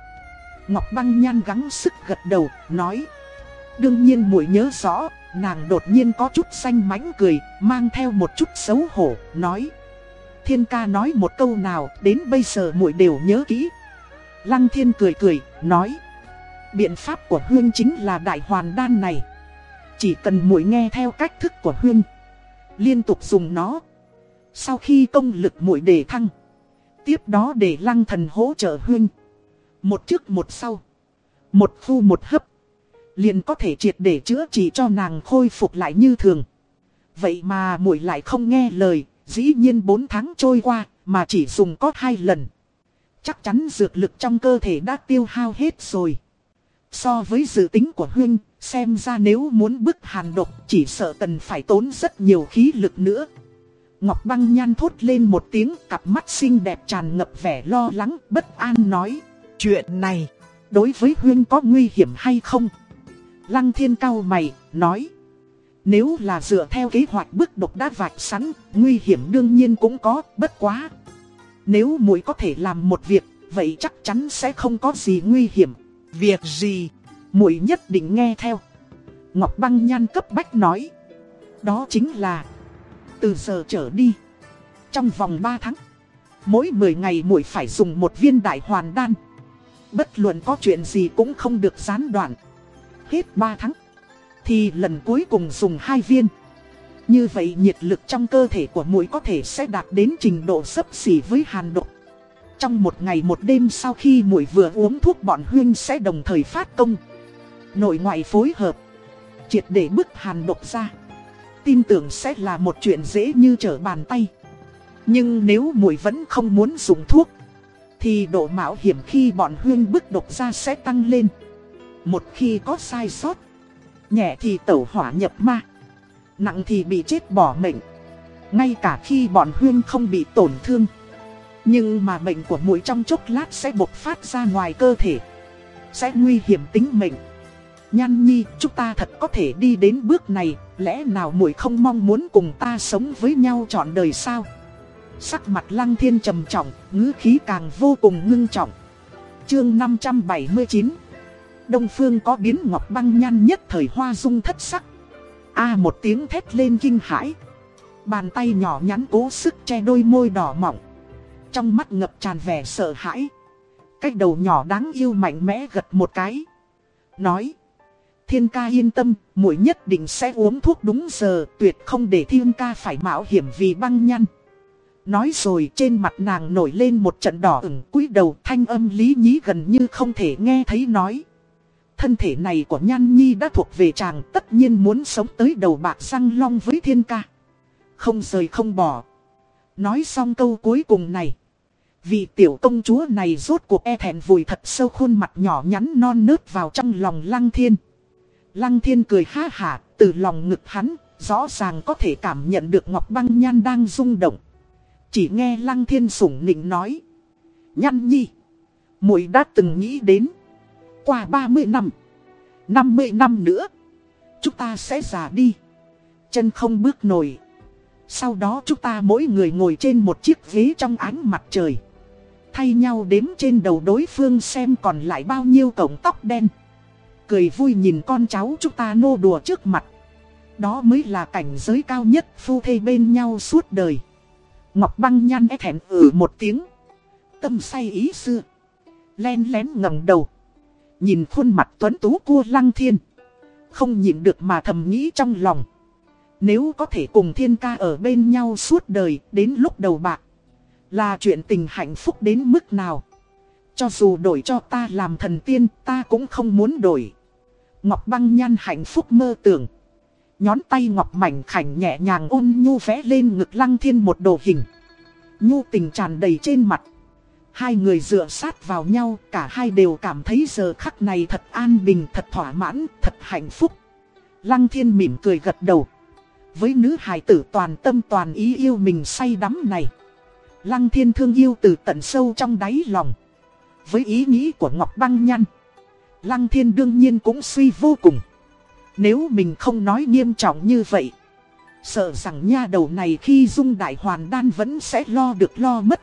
Ngọc Băng Nhan gắng sức gật đầu, nói. Đương nhiên muội nhớ rõ, nàng đột nhiên có chút xanh mánh cười, mang theo một chút xấu hổ, nói. Thiên ca nói một câu nào, đến bây giờ muội đều nhớ kỹ. Lăng thiên cười cười, nói Biện pháp của Huyên chính là đại hoàn đan này. Chỉ cần muội nghe theo cách thức của Huyên Liên tục dùng nó. Sau khi công lực muội đề thăng Tiếp đó để lăng thần hỗ trợ Huyên. Một trước một sau Một khu một hấp Liền có thể triệt để chữa trị cho nàng khôi phục lại như thường. Vậy mà muội lại không nghe lời Dĩ nhiên 4 tháng trôi qua Mà chỉ dùng có hai lần. Chắc chắn dược lực trong cơ thể đã tiêu hao hết rồi. So với dự tính của Huynh, xem ra nếu muốn bức hàn độc chỉ sợ cần phải tốn rất nhiều khí lực nữa. Ngọc băng nhan thốt lên một tiếng cặp mắt xinh đẹp tràn ngập vẻ lo lắng bất an nói. Chuyện này, đối với Huynh có nguy hiểm hay không? Lăng thiên cao mày, nói. Nếu là dựa theo kế hoạch bước độc đã vạch sẵn, nguy hiểm đương nhiên cũng có, bất quá, nếu muội có thể làm một việc, vậy chắc chắn sẽ không có gì nguy hiểm. Việc gì? Muội nhất định nghe theo. Ngọc Băng Nhan cấp bách nói. Đó chính là từ giờ trở đi Trong vòng 3 tháng Mỗi 10 ngày muội phải dùng một viên đại hoàn đan Bất luận có chuyện gì cũng không được gián đoạn Hết 3 tháng Thì lần cuối cùng dùng hai viên như vậy nhiệt lực trong cơ thể của mũi có thể sẽ đạt đến trình độ sấp xỉ với hàn độ Trong một ngày một đêm sau khi mũi vừa uống thuốc bọn huyên sẽ đồng thời phát công. Nội ngoại phối hợp. Triệt để bức hàn độc ra. Tin tưởng sẽ là một chuyện dễ như trở bàn tay. Nhưng nếu mũi vẫn không muốn dùng thuốc, thì độ mạo hiểm khi bọn huyên bức độc ra sẽ tăng lên. Một khi có sai sót, nhẹ thì tẩu hỏa nhập ma, nặng thì bị chết bỏ mệnh. Ngay cả khi bọn huyên không bị tổn thương, nhưng mà bệnh của mũi trong chốc lát sẽ bộc phát ra ngoài cơ thể, sẽ nguy hiểm tính mệnh. Nhan nhi, chúng ta thật có thể đi đến bước này, lẽ nào mũi không mong muốn cùng ta sống với nhau trọn đời sao? Sắc mặt lăng thiên trầm trọng, ngữ khí càng vô cùng ngưng trọng. Chương 579 Đông phương có biến ngọc băng nhan nhất thời hoa dung thất sắc. A một tiếng thét lên kinh hãi. Bàn tay nhỏ nhắn cố sức che đôi môi đỏ mỏng, Trong mắt ngập tràn vẻ sợ hãi. Cái đầu nhỏ đáng yêu mạnh mẽ gật một cái. Nói thiên ca yên tâm, muội nhất định sẽ uống thuốc đúng giờ, tuyệt không để thiên ca phải mạo hiểm vì băng nhăn. Nói rồi trên mặt nàng nổi lên một trận đỏ ửng cúi đầu thanh âm lý nhí gần như không thể nghe thấy nói. Thân thể này của Nhan Nhi đã thuộc về chàng tất nhiên muốn sống tới đầu bạc răng long với thiên ca. Không rời không bỏ. Nói xong câu cuối cùng này. Vị tiểu công chúa này rốt cuộc e thẹn vùi thật sâu khuôn mặt nhỏ nhắn non nớt vào trong lòng lăng thiên. Lăng thiên cười ha hả, từ lòng ngực hắn, rõ ràng có thể cảm nhận được Ngọc Băng Nhan đang rung động. Chỉ nghe Lăng thiên sủng nịnh nói. Nhăn nhi, muội đã từng nghĩ đến. Qua 30 năm, 50 năm nữa, chúng ta sẽ già đi. Chân không bước nổi. Sau đó chúng ta mỗi người ngồi trên một chiếc ghế trong ánh mặt trời. Thay nhau đếm trên đầu đối phương xem còn lại bao nhiêu cổng tóc đen cười vui nhìn con cháu chúng ta nô đùa trước mặt. Đó mới là cảnh giới cao nhất phu thê bên nhau suốt đời. Ngọc băng nhăn é e thẹn ử một tiếng. Tâm say ý xưa. Len lén ngẩng đầu. Nhìn khuôn mặt tuấn tú cua lăng thiên. Không nhịn được mà thầm nghĩ trong lòng. Nếu có thể cùng thiên ca ở bên nhau suốt đời, đến lúc đầu bạc. Là chuyện tình hạnh phúc đến mức nào. Cho dù đổi cho ta làm thần tiên, ta cũng không muốn đổi. Ngọc băng nhan hạnh phúc mơ tưởng. Nhón tay ngọc mảnh khảnh nhẹ nhàng ôn nhu vẽ lên ngực lăng thiên một đồ hình. Nhu tình tràn đầy trên mặt. Hai người dựa sát vào nhau, cả hai đều cảm thấy giờ khắc này thật an bình, thật thỏa mãn, thật hạnh phúc. Lăng thiên mỉm cười gật đầu. Với nữ hài tử toàn tâm toàn ý yêu mình say đắm này. Lăng thiên thương yêu từ tận sâu trong đáy lòng. Với ý nghĩ của Ngọc Băng Nhăn. Lăng thiên đương nhiên cũng suy vô cùng. Nếu mình không nói nghiêm trọng như vậy. Sợ rằng nha đầu này khi dung đại hoàn đan vẫn sẽ lo được lo mất.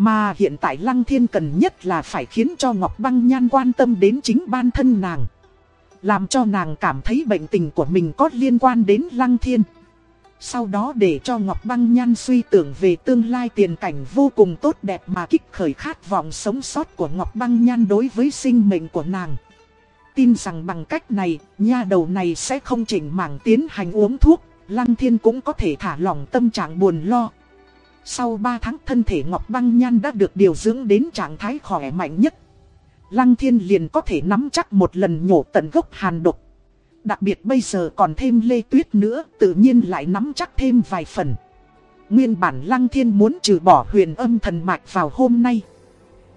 Mà hiện tại Lăng Thiên cần nhất là phải khiến cho Ngọc Băng Nhan quan tâm đến chính bản thân nàng. Làm cho nàng cảm thấy bệnh tình của mình có liên quan đến Lăng Thiên. Sau đó để cho Ngọc Băng Nhan suy tưởng về tương lai tiền cảnh vô cùng tốt đẹp mà kích khởi khát vọng sống sót của Ngọc Băng Nhan đối với sinh mệnh của nàng. Tin rằng bằng cách này, nha đầu này sẽ không chỉnh mảng tiến hành uống thuốc, Lăng Thiên cũng có thể thả lỏng tâm trạng buồn lo. Sau 3 tháng thân thể Ngọc Băng Nhan đã được điều dưỡng đến trạng thái khỏe mạnh nhất. Lăng Thiên liền có thể nắm chắc một lần nhổ tận gốc hàn độc. Đặc biệt bây giờ còn thêm lê tuyết nữa, tự nhiên lại nắm chắc thêm vài phần Nguyên bản Lăng Thiên muốn trừ bỏ huyền âm thần mạch vào hôm nay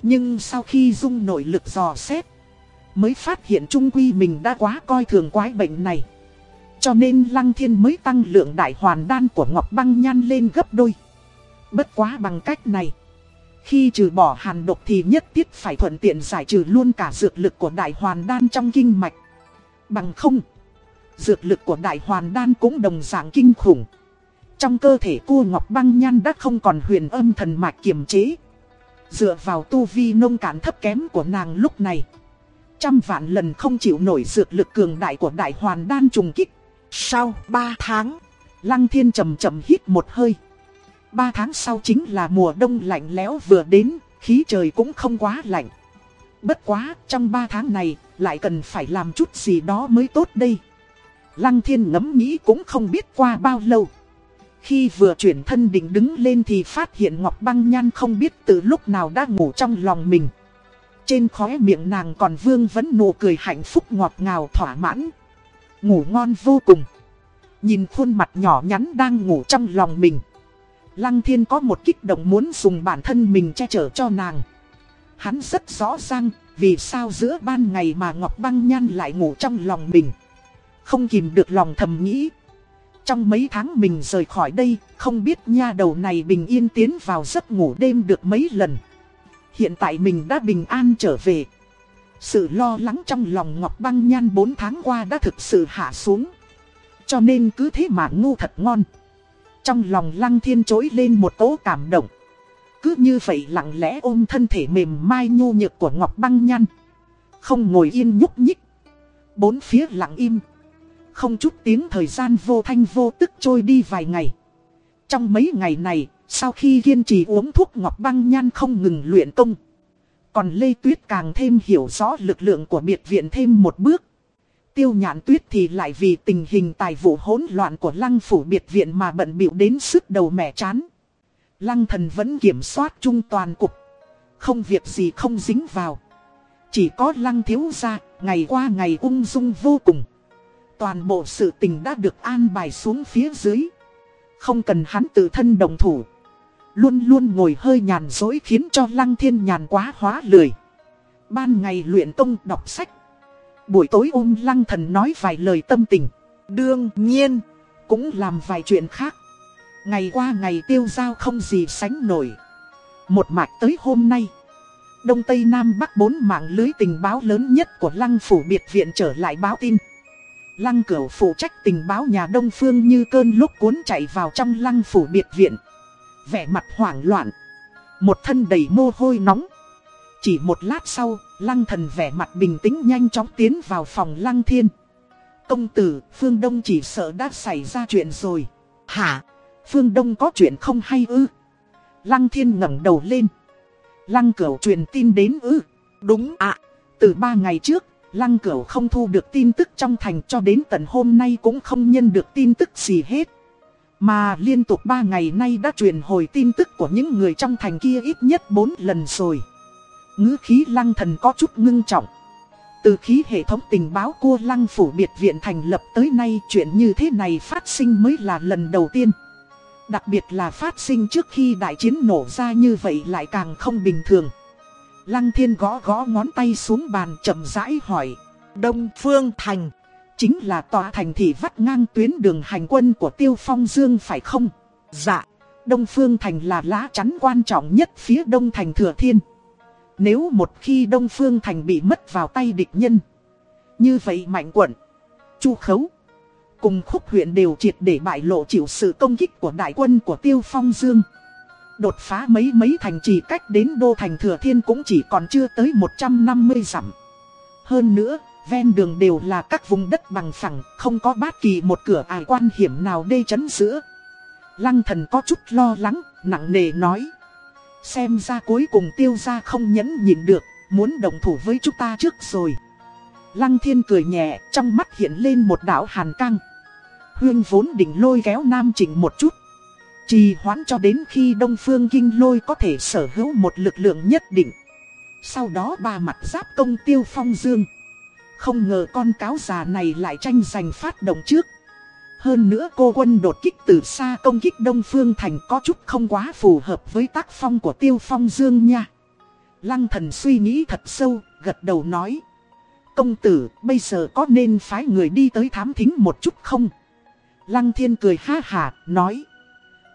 Nhưng sau khi dung nội lực dò xét, Mới phát hiện trung quy mình đã quá coi thường quái bệnh này Cho nên Lăng Thiên mới tăng lượng đại hoàn đan của Ngọc Băng Nhan lên gấp đôi Bất quá bằng cách này Khi trừ bỏ hàn độc thì nhất thiết phải thuận tiện giải trừ luôn cả dược lực của đại hoàn đan trong kinh mạch Bằng không Dược lực của đại hoàn đan cũng đồng dạng kinh khủng. Trong cơ thể cua ngọc băng nhan đã không còn huyền âm thần mạch kiềm chế. Dựa vào tu vi nông cản thấp kém của nàng lúc này. Trăm vạn lần không chịu nổi dược lực cường đại của đại hoàn đan trùng kích. Sau 3 tháng, Lăng thiên chầm chậm hít một hơi. Ba tháng sau chính là mùa đông lạnh lẽo vừa đến, khí trời cũng không quá lạnh. Bất quá, trong ba tháng này, lại cần phải làm chút gì đó mới tốt đây. Lăng thiên ngẫm nghĩ cũng không biết qua bao lâu. Khi vừa chuyển thân định đứng lên thì phát hiện Ngọc Băng Nhan không biết từ lúc nào đã ngủ trong lòng mình. Trên khóe miệng nàng còn vương vẫn nụ cười hạnh phúc ngọt ngào thỏa mãn. Ngủ ngon vô cùng. Nhìn khuôn mặt nhỏ nhắn đang ngủ trong lòng mình. Lăng thiên có một kích động muốn dùng bản thân mình che chở cho nàng. Hắn rất rõ ràng vì sao giữa ban ngày mà Ngọc Băng Nhan lại ngủ trong lòng mình. Không kìm được lòng thầm nghĩ. Trong mấy tháng mình rời khỏi đây, không biết nha đầu này bình yên tiến vào giấc ngủ đêm được mấy lần. Hiện tại mình đã bình an trở về. Sự lo lắng trong lòng Ngọc Băng Nhan 4 tháng qua đã thực sự hạ xuống. Cho nên cứ thế mà ngu thật ngon. Trong lòng Lăng Thiên trỗi lên một tố cảm động. Cứ như vậy lặng lẽ ôm thân thể mềm mai nhu nhược của Ngọc Băng Nhăn. Không ngồi yên nhúc nhích. Bốn phía lặng im. Không chút tiếng thời gian vô thanh vô tức trôi đi vài ngày. Trong mấy ngày này, sau khi kiên trì uống thuốc Ngọc Băng Nhan không ngừng luyện công. Còn Lê Tuyết càng thêm hiểu rõ lực lượng của biệt viện thêm một bước. Tiêu nhạn tuyết thì lại vì tình hình tài vụ hỗn loạn của lăng phủ biệt viện mà bận bịu đến sức đầu mẻ chán. Lăng thần vẫn kiểm soát trung toàn cục. Không việc gì không dính vào. Chỉ có lăng thiếu ra, ngày qua ngày ung dung vô cùng. Toàn bộ sự tình đã được an bài xuống phía dưới. Không cần hắn tự thân đồng thủ. Luôn luôn ngồi hơi nhàn dối khiến cho lăng thiên nhàn quá hóa lười. Ban ngày luyện công đọc sách. Buổi tối ôm lăng thần nói vài lời tâm tình. Đương nhiên, cũng làm vài chuyện khác. Ngày qua ngày tiêu giao không gì sánh nổi. Một mạch tới hôm nay. Đông Tây Nam Bắc bốn mạng lưới tình báo lớn nhất của Lăng Phủ Biệt Viện trở lại báo tin. Lăng Cửu phụ trách tình báo nhà Đông Phương như cơn lúc cuốn chạy vào trong Lăng Phủ Biệt Viện. Vẻ mặt hoảng loạn. Một thân đầy mồ hôi nóng. Chỉ một lát sau, Lăng Thần vẻ mặt bình tĩnh nhanh chóng tiến vào phòng Lăng Thiên. Công tử, Phương Đông chỉ sợ đã xảy ra chuyện rồi. Hả? Phương Đông có chuyện không hay ư? Lăng Thiên ngẩng đầu lên. Lăng Cửu truyền tin đến ư? Đúng ạ. từ ba ngày trước, Lăng Cửu không thu được tin tức trong thành cho đến tận hôm nay cũng không nhân được tin tức gì hết. Mà liên tục ba ngày nay đã truyền hồi tin tức của những người trong thành kia ít nhất bốn lần rồi ngữ khí lăng thần có chút ngưng trọng. Từ khi hệ thống tình báo cua lăng phủ biệt viện thành lập tới nay, chuyện như thế này phát sinh mới là lần đầu tiên. Đặc biệt là phát sinh trước khi đại chiến nổ ra như vậy lại càng không bình thường. Lăng thiên gõ gõ ngón tay xuống bàn chậm rãi hỏi. Đông Phương Thành. Chính là tòa thành thị vắt ngang tuyến đường hành quân của Tiêu Phong Dương phải không? Dạ. Đông Phương Thành là lá chắn quan trọng nhất phía Đông Thành Thừa Thiên. Nếu một khi Đông Phương Thành bị mất vào tay địch nhân. Như vậy Mạnh Quận, Chu Khấu, cùng khúc huyện đều triệt để bại lộ chịu sự công kích của đại quân của Tiêu Phong Dương. Đột phá mấy mấy thành trì cách đến Đô Thành Thừa Thiên cũng chỉ còn chưa tới 150 dặm. Hơn nữa, ven đường đều là các vùng đất bằng phẳng, không có bất kỳ một cửa ải quan hiểm nào đê chấn giữa. Lăng thần có chút lo lắng, nặng nề nói. Xem ra cuối cùng tiêu ra không nhẫn nhịn được, muốn đồng thủ với chúng ta trước rồi. Lăng thiên cười nhẹ, trong mắt hiện lên một đạo hàn căng. Huyên vốn định lôi kéo Nam Trịnh một chút. Trì hoãn cho đến khi Đông Phương Kinh lôi có thể sở hữu một lực lượng nhất định. Sau đó ba mặt giáp công tiêu phong dương. Không ngờ con cáo già này lại tranh giành phát động trước. Hơn nữa cô quân đột kích từ xa công kích Đông Phương Thành có chút không quá phù hợp với tác phong của Tiêu Phong Dương nha. Lăng thần suy nghĩ thật sâu, gật đầu nói. Công tử, bây giờ có nên phái người đi tới thám thính một chút không? Lăng thiên cười ha hà, nói.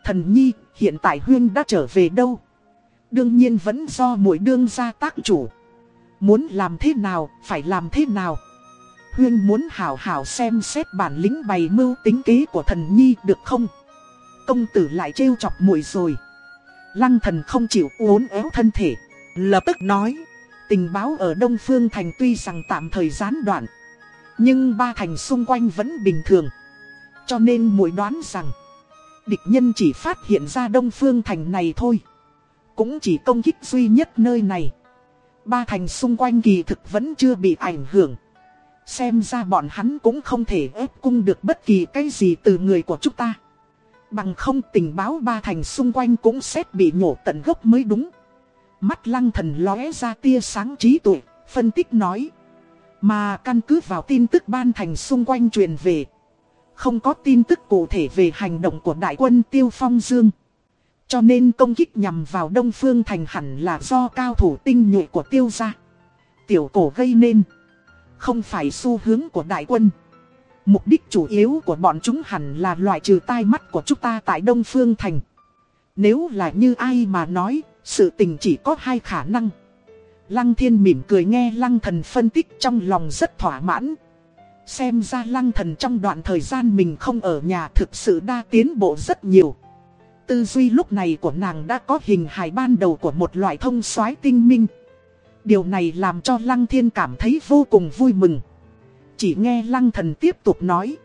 Thần nhi, hiện tại Huyên đã trở về đâu? Đương nhiên vẫn do mũi đương gia tác chủ. Muốn làm thế nào, phải làm thế nào? Huyên muốn hào hào xem xét bản lĩnh bày mưu tính kế của thần nhi được không? Công tử lại trêu chọc muội rồi. Lăng thần không chịu uốn éo thân thể. Lập tức nói. Tình báo ở Đông Phương Thành tuy rằng tạm thời gián đoạn, Nhưng ba thành xung quanh vẫn bình thường Cho nên muội đoán rằng, Địch nhân chỉ phát hiện ra Đông Phương Thành này thôi Cũng chỉ công kích duy nhất nơi này Ba thành xung quanh kỳ thực vẫn chưa bị ảnh hưởng Xem ra bọn hắn cũng không thể ép cung được bất kỳ cái gì từ người của chúng ta Bằng không tình báo ba thành xung quanh cũng xét bị nhổ tận gốc mới đúng Mắt lăng thần lóe ra tia sáng trí tuệ, phân tích nói. Mà căn cứ vào tin tức ban thành xung quanh truyền về. Không có tin tức cụ thể về hành động của đại quân Tiêu Phong Dương. Cho nên công kích nhằm vào Đông Phương Thành hẳn là do cao thủ tinh nhuệ của Tiêu gia. Tiểu cổ gây nên. Không phải xu hướng của đại quân. Mục đích chủ yếu của bọn chúng hẳn là loại trừ tai mắt của chúng ta tại Đông Phương Thành. Nếu là như ai mà nói, sự tình chỉ có hai khả năng. Lăng thiên mỉm cười nghe lăng thần phân tích trong lòng rất thỏa mãn. Xem ra lăng thần trong đoạn thời gian mình không ở nhà thực sự đã tiến bộ rất nhiều. Tư duy lúc này của nàng đã có hình hài ban đầu của một loại thông soái tinh minh. Điều này làm cho lăng thiên cảm thấy vô cùng vui mừng. Chỉ nghe lăng thần tiếp tục nói.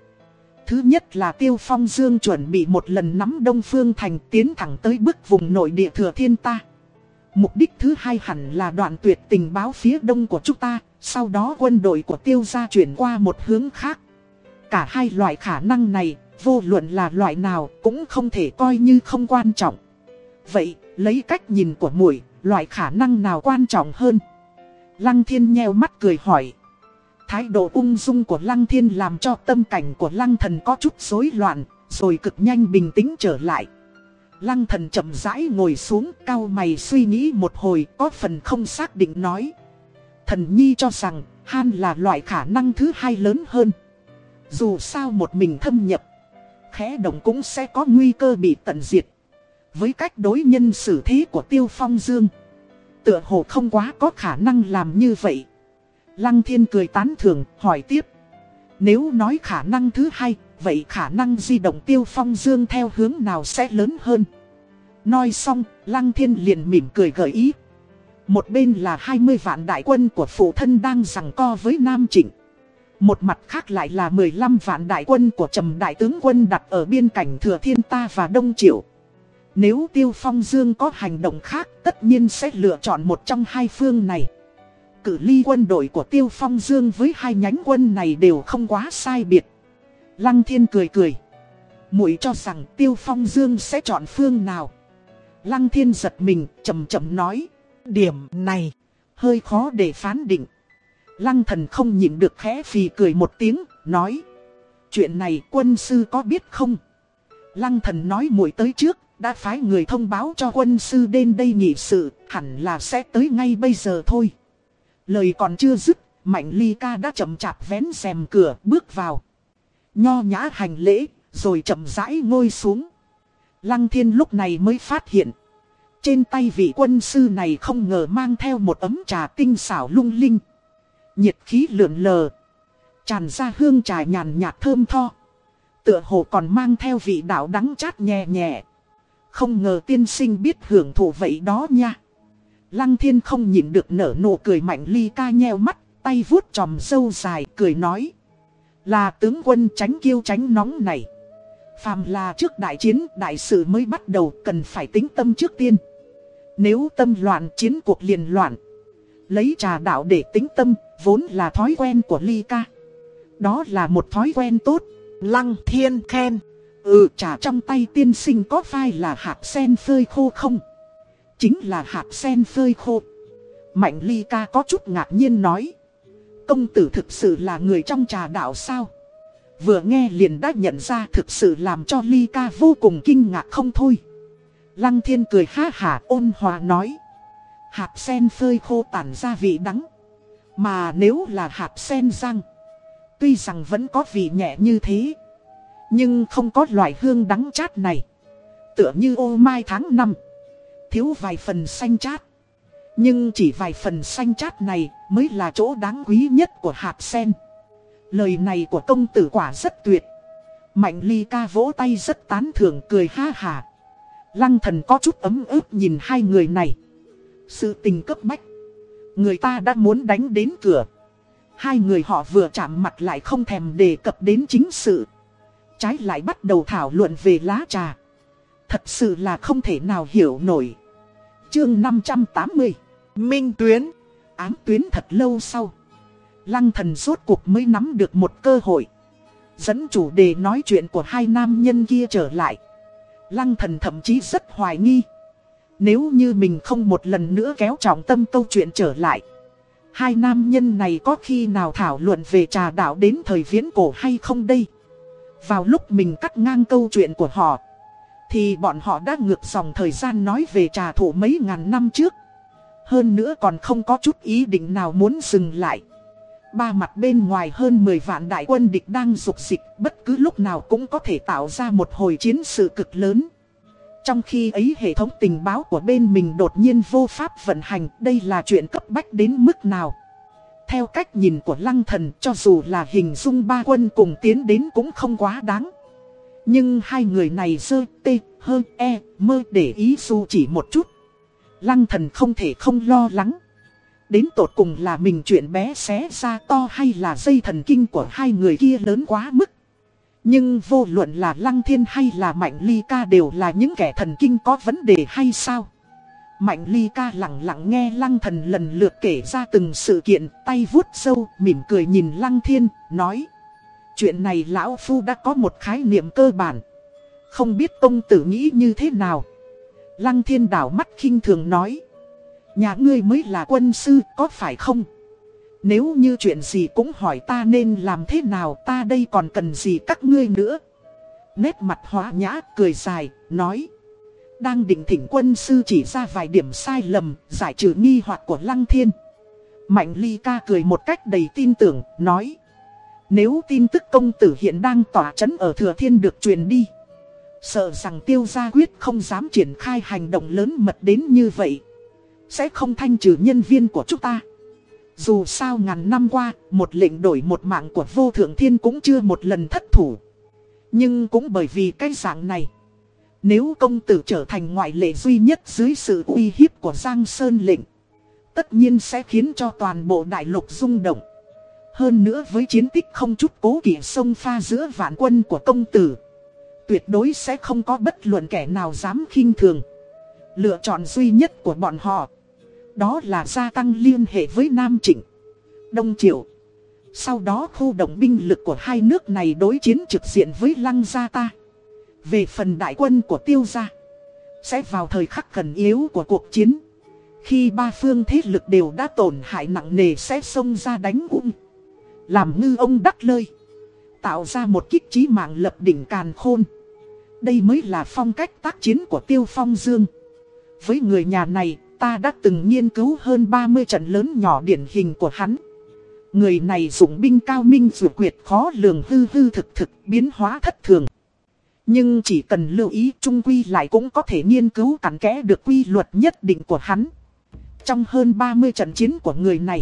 Thứ nhất là Tiêu Phong Dương chuẩn bị một lần nắm Đông Phương Thành tiến thẳng tới bức vùng nội địa thừa thiên ta. Mục đích thứ hai hẳn là đoạn tuyệt tình báo phía đông của chúng ta, sau đó quân đội của tiêu gia chuyển qua một hướng khác. Cả hai loại khả năng này, vô luận là loại nào cũng không thể coi như không quan trọng. Vậy, lấy cách nhìn của muội loại khả năng nào quan trọng hơn? Lăng thiên nheo mắt cười hỏi. Thái độ ung dung của Lăng Thiên làm cho tâm cảnh của Lăng Thần có chút rối loạn, rồi cực nhanh bình tĩnh trở lại. Lăng thần chậm rãi ngồi xuống cao mày suy nghĩ một hồi có phần không xác định nói. Thần nhi cho rằng Han là loại khả năng thứ hai lớn hơn. Dù sao một mình thâm nhập, khẽ động cũng sẽ có nguy cơ bị tận diệt. Với cách đối nhân xử thế của Tiêu Phong Dương, tựa hồ không quá có khả năng làm như vậy. Lăng thiên cười tán thưởng hỏi tiếp. Nếu nói khả năng thứ hai, vậy khả năng di động tiêu phong dương theo hướng nào sẽ lớn hơn? Nói xong, Lăng Thiên liền mỉm cười gợi ý. Một bên là 20 vạn đại quân của phụ thân đang giằng co với Nam Trịnh. Một mặt khác lại là 15 vạn đại quân của trầm đại tướng quân đặt ở biên cảnh Thừa Thiên Ta và Đông Triệu. Nếu Tiêu Phong Dương có hành động khác tất nhiên sẽ lựa chọn một trong hai phương này. Cử ly quân đội của Tiêu Phong Dương với hai nhánh quân này đều không quá sai biệt. Lăng Thiên cười cười. muội cho rằng Tiêu Phong Dương sẽ chọn phương nào. Lăng Thiên giật mình, chậm chậm nói. Điểm này, hơi khó để phán định. Lăng thần không nhịn được khẽ phì cười một tiếng, nói. Chuyện này quân sư có biết không? Lăng thần nói muội tới trước, đã phái người thông báo cho quân sư đến đây nghị sự, hẳn là sẽ tới ngay bây giờ thôi. Lời còn chưa dứt, Mạnh Ly Ca đã chậm chạp vén rèm cửa bước vào. Nho nhã hành lễ, rồi chậm rãi ngồi xuống. Lăng Thiên lúc này mới phát hiện. Trên tay vị quân sư này không ngờ mang theo một ấm trà tinh xảo lung linh. Nhiệt khí lượn lờ. Tràn ra hương trà nhàn nhạt thơm tho. Tựa hồ còn mang theo vị đạo đắng chát nhẹ nhẹ. Không ngờ tiên sinh biết hưởng thụ vậy đó nha. Lăng thiên không nhìn được nở nụ cười mạnh ly ca nheo mắt, tay vuốt tròm sâu dài, cười nói. Là tướng quân tránh kiêu tránh nóng này. Phàm là trước đại chiến, đại sự mới bắt đầu cần phải tính tâm trước tiên. Nếu tâm loạn chiến cuộc liền loạn. Lấy trà đạo để tính tâm, vốn là thói quen của ly ca. Đó là một thói quen tốt. Lăng thiên khen. Ừ trà trong tay tiên sinh có phải là hạt sen phơi khô không? Chính là hạt sen phơi khô. Mạnh ly ca có chút ngạc nhiên nói. Công tử thực sự là người trong trà đạo sao? Vừa nghe liền đã nhận ra thực sự làm cho ly ca vô cùng kinh ngạc không thôi. Lăng thiên cười ha hả ôn hòa nói. Hạt sen phơi khô tản ra vị đắng. Mà nếu là hạt sen răng. Tuy rằng vẫn có vị nhẹ như thế. Nhưng không có loại hương đắng chát này. Tựa như ô mai tháng năm Thiếu vài phần xanh chát. Nhưng chỉ vài phần xanh chát này mới là chỗ đáng quý nhất của hạt sen. Lời này của công tử quả rất tuyệt. Mạnh ly ca vỗ tay rất tán thưởng cười ha hà. Lăng thần có chút ấm ức nhìn hai người này. Sự tình cấp bách. Người ta đã muốn đánh đến cửa. Hai người họ vừa chạm mặt lại không thèm đề cập đến chính sự. Trái lại bắt đầu thảo luận về lá trà. Thật sự là không thể nào hiểu nổi. Chương 580 Minh Tuyến Ám tuyến thật lâu sau. Lăng thần rốt cuộc mới nắm được một cơ hội. Dẫn chủ đề nói chuyện của hai nam nhân kia trở lại. Lăng thần thậm chí rất hoài nghi. Nếu như mình không một lần nữa kéo trọng tâm câu chuyện trở lại. Hai nam nhân này có khi nào thảo luận về trà đạo đến thời viễn cổ hay không đây? Vào lúc mình cắt ngang câu chuyện của họ. Thì bọn họ đã ngược dòng thời gian nói về trà thủ mấy ngàn năm trước. Hơn nữa còn không có chút ý định nào muốn dừng lại. Ba mặt bên ngoài hơn 10 vạn đại quân địch đang rục dịch, bất cứ lúc nào cũng có thể tạo ra một hồi chiến sự cực lớn. Trong khi ấy hệ thống tình báo của bên mình đột nhiên vô pháp vận hành, đây là chuyện cấp bách đến mức nào? Theo cách nhìn của lăng thần, cho dù là hình dung ba quân cùng tiến đến cũng không quá đáng. Nhưng hai người này dơ, tê, hơ, e, mơ để ý dù chỉ một chút. Lăng thần không thể không lo lắng. Đến tột cùng là mình chuyện bé xé ra to hay là dây thần kinh của hai người kia lớn quá mức. Nhưng vô luận là Lăng Thiên hay là Mạnh Ly Ca đều là những kẻ thần kinh có vấn đề hay sao? Mạnh Ly Ca lặng lặng nghe Lăng Thần lần lượt kể ra từng sự kiện, tay vuốt sâu, mỉm cười nhìn Lăng Thiên, nói. Chuyện này Lão Phu đã có một khái niệm cơ bản. Không biết ông tử nghĩ như thế nào? Lăng Thiên đảo mắt khinh thường nói. Nhà ngươi mới là quân sư, có phải không? Nếu như chuyện gì cũng hỏi ta nên làm thế nào ta đây còn cần gì các ngươi nữa. Nét mặt hóa nhã cười dài, nói. Đang định thỉnh quân sư chỉ ra vài điểm sai lầm, giải trừ nghi hoặc của Lăng Thiên. Mạnh ly ca cười một cách đầy tin tưởng, nói. Nếu tin tức công tử hiện đang tỏa chấn ở Thừa Thiên được truyền đi. Sợ rằng tiêu gia quyết không dám triển khai hành động lớn mật đến như vậy. Sẽ không thanh trừ nhân viên của chúng ta. Dù sao ngàn năm qua, một lệnh đổi một mạng của vô thượng thiên cũng chưa một lần thất thủ. Nhưng cũng bởi vì cái dạng này. Nếu công tử trở thành ngoại lệ duy nhất dưới sự uy hiếp của Giang Sơn lệnh. Tất nhiên sẽ khiến cho toàn bộ đại lục rung động. Hơn nữa với chiến tích không chút cố kỵ sông pha giữa vạn quân của công tử. Tuyệt đối sẽ không có bất luận kẻ nào dám khinh thường. Lựa chọn duy nhất của bọn họ đó là gia tăng liên hệ với Nam Trịnh, Đông Triệu. Sau đó khu động binh lực của hai nước này đối chiến trực diện với Lăng Gia ta. Về phần đại quân của Tiêu Gia, sẽ vào thời khắc cần yếu của cuộc chiến. Khi ba phương thế lực đều đã tổn hại nặng nề sẽ xông ra đánh ung. Làm ngư ông đắc lơi. Tạo ra một kích trí mạng lập đỉnh càn khôn. Đây mới là phong cách tác chiến của Tiêu Phong Dương. Với người nhà này, Ta đã từng nghiên cứu hơn 30 trận lớn nhỏ điển hình của hắn. Người này dùng binh cao minh dù quyệt khó lường hư hư thực thực biến hóa thất thường. Nhưng chỉ cần lưu ý trung quy lại cũng có thể nghiên cứu cặn kẽ được quy luật nhất định của hắn. Trong hơn 30 trận chiến của người này,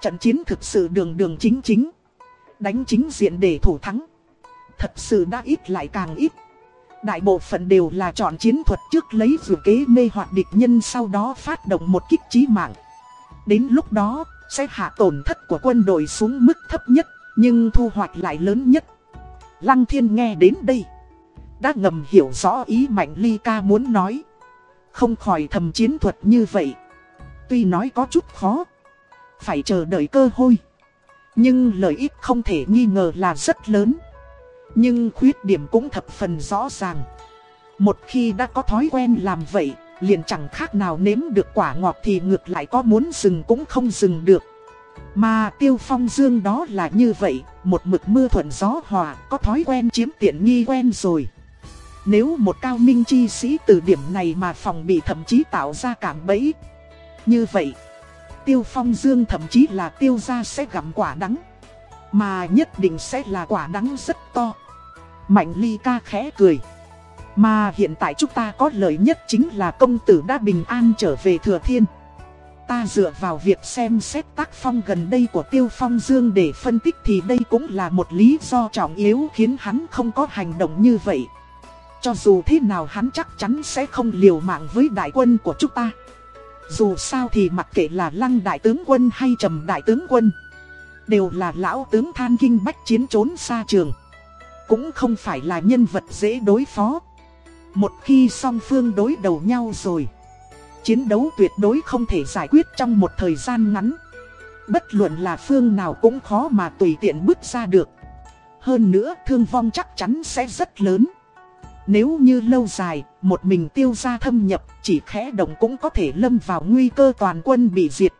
trận chiến thực sự đường đường chính chính. Đánh chính diện để thủ thắng. Thật sự đã ít lại càng ít. Đại bộ phận đều là chọn chiến thuật trước lấy vừa kế mê hoặc địch nhân sau đó phát động một kích trí mạng. Đến lúc đó, sẽ hạ tổn thất của quân đội xuống mức thấp nhất, nhưng thu hoạch lại lớn nhất. Lăng thiên nghe đến đây. Đã ngầm hiểu rõ ý Mạnh Ly ca muốn nói. Không khỏi thầm chiến thuật như vậy. Tuy nói có chút khó. Phải chờ đợi cơ hội. Nhưng lợi ích không thể nghi ngờ là rất lớn. Nhưng khuyết điểm cũng thập phần rõ ràng. Một khi đã có thói quen làm vậy, liền chẳng khác nào nếm được quả ngọt thì ngược lại có muốn dừng cũng không dừng được. Mà tiêu phong dương đó là như vậy, một mực mưa thuận gió hòa, có thói quen chiếm tiện nghi quen rồi. Nếu một cao minh chi sĩ từ điểm này mà phòng bị thậm chí tạo ra cảm bẫy. Như vậy, tiêu phong dương thậm chí là tiêu gia sẽ gặm quả đắng. Mà nhất định sẽ là quả đắng rất to. Mạnh ly ca khẽ cười. Mà hiện tại chúng ta có lợi nhất chính là công tử đã bình an trở về thừa thiên. Ta dựa vào việc xem xét tác phong gần đây của Tiêu Phong Dương để phân tích thì đây cũng là một lý do trọng yếu khiến hắn không có hành động như vậy. Cho dù thế nào hắn chắc chắn sẽ không liều mạng với đại quân của chúng ta. Dù sao thì mặc kệ là lăng đại tướng quân hay trầm đại tướng quân, Đều là lão tướng than kinh bách chiến trốn xa trường. Cũng không phải là nhân vật dễ đối phó. Một khi song phương đối đầu nhau rồi, Chiến đấu tuyệt đối không thể giải quyết trong một thời gian ngắn. Bất luận là phương nào cũng khó mà tùy tiện bước ra được. Hơn nữa, thương vong chắc chắn sẽ rất lớn. Nếu như lâu dài, một mình tiêu gia thâm nhập chỉ khẽ động cũng có thể lâm vào nguy cơ toàn quân bị diệt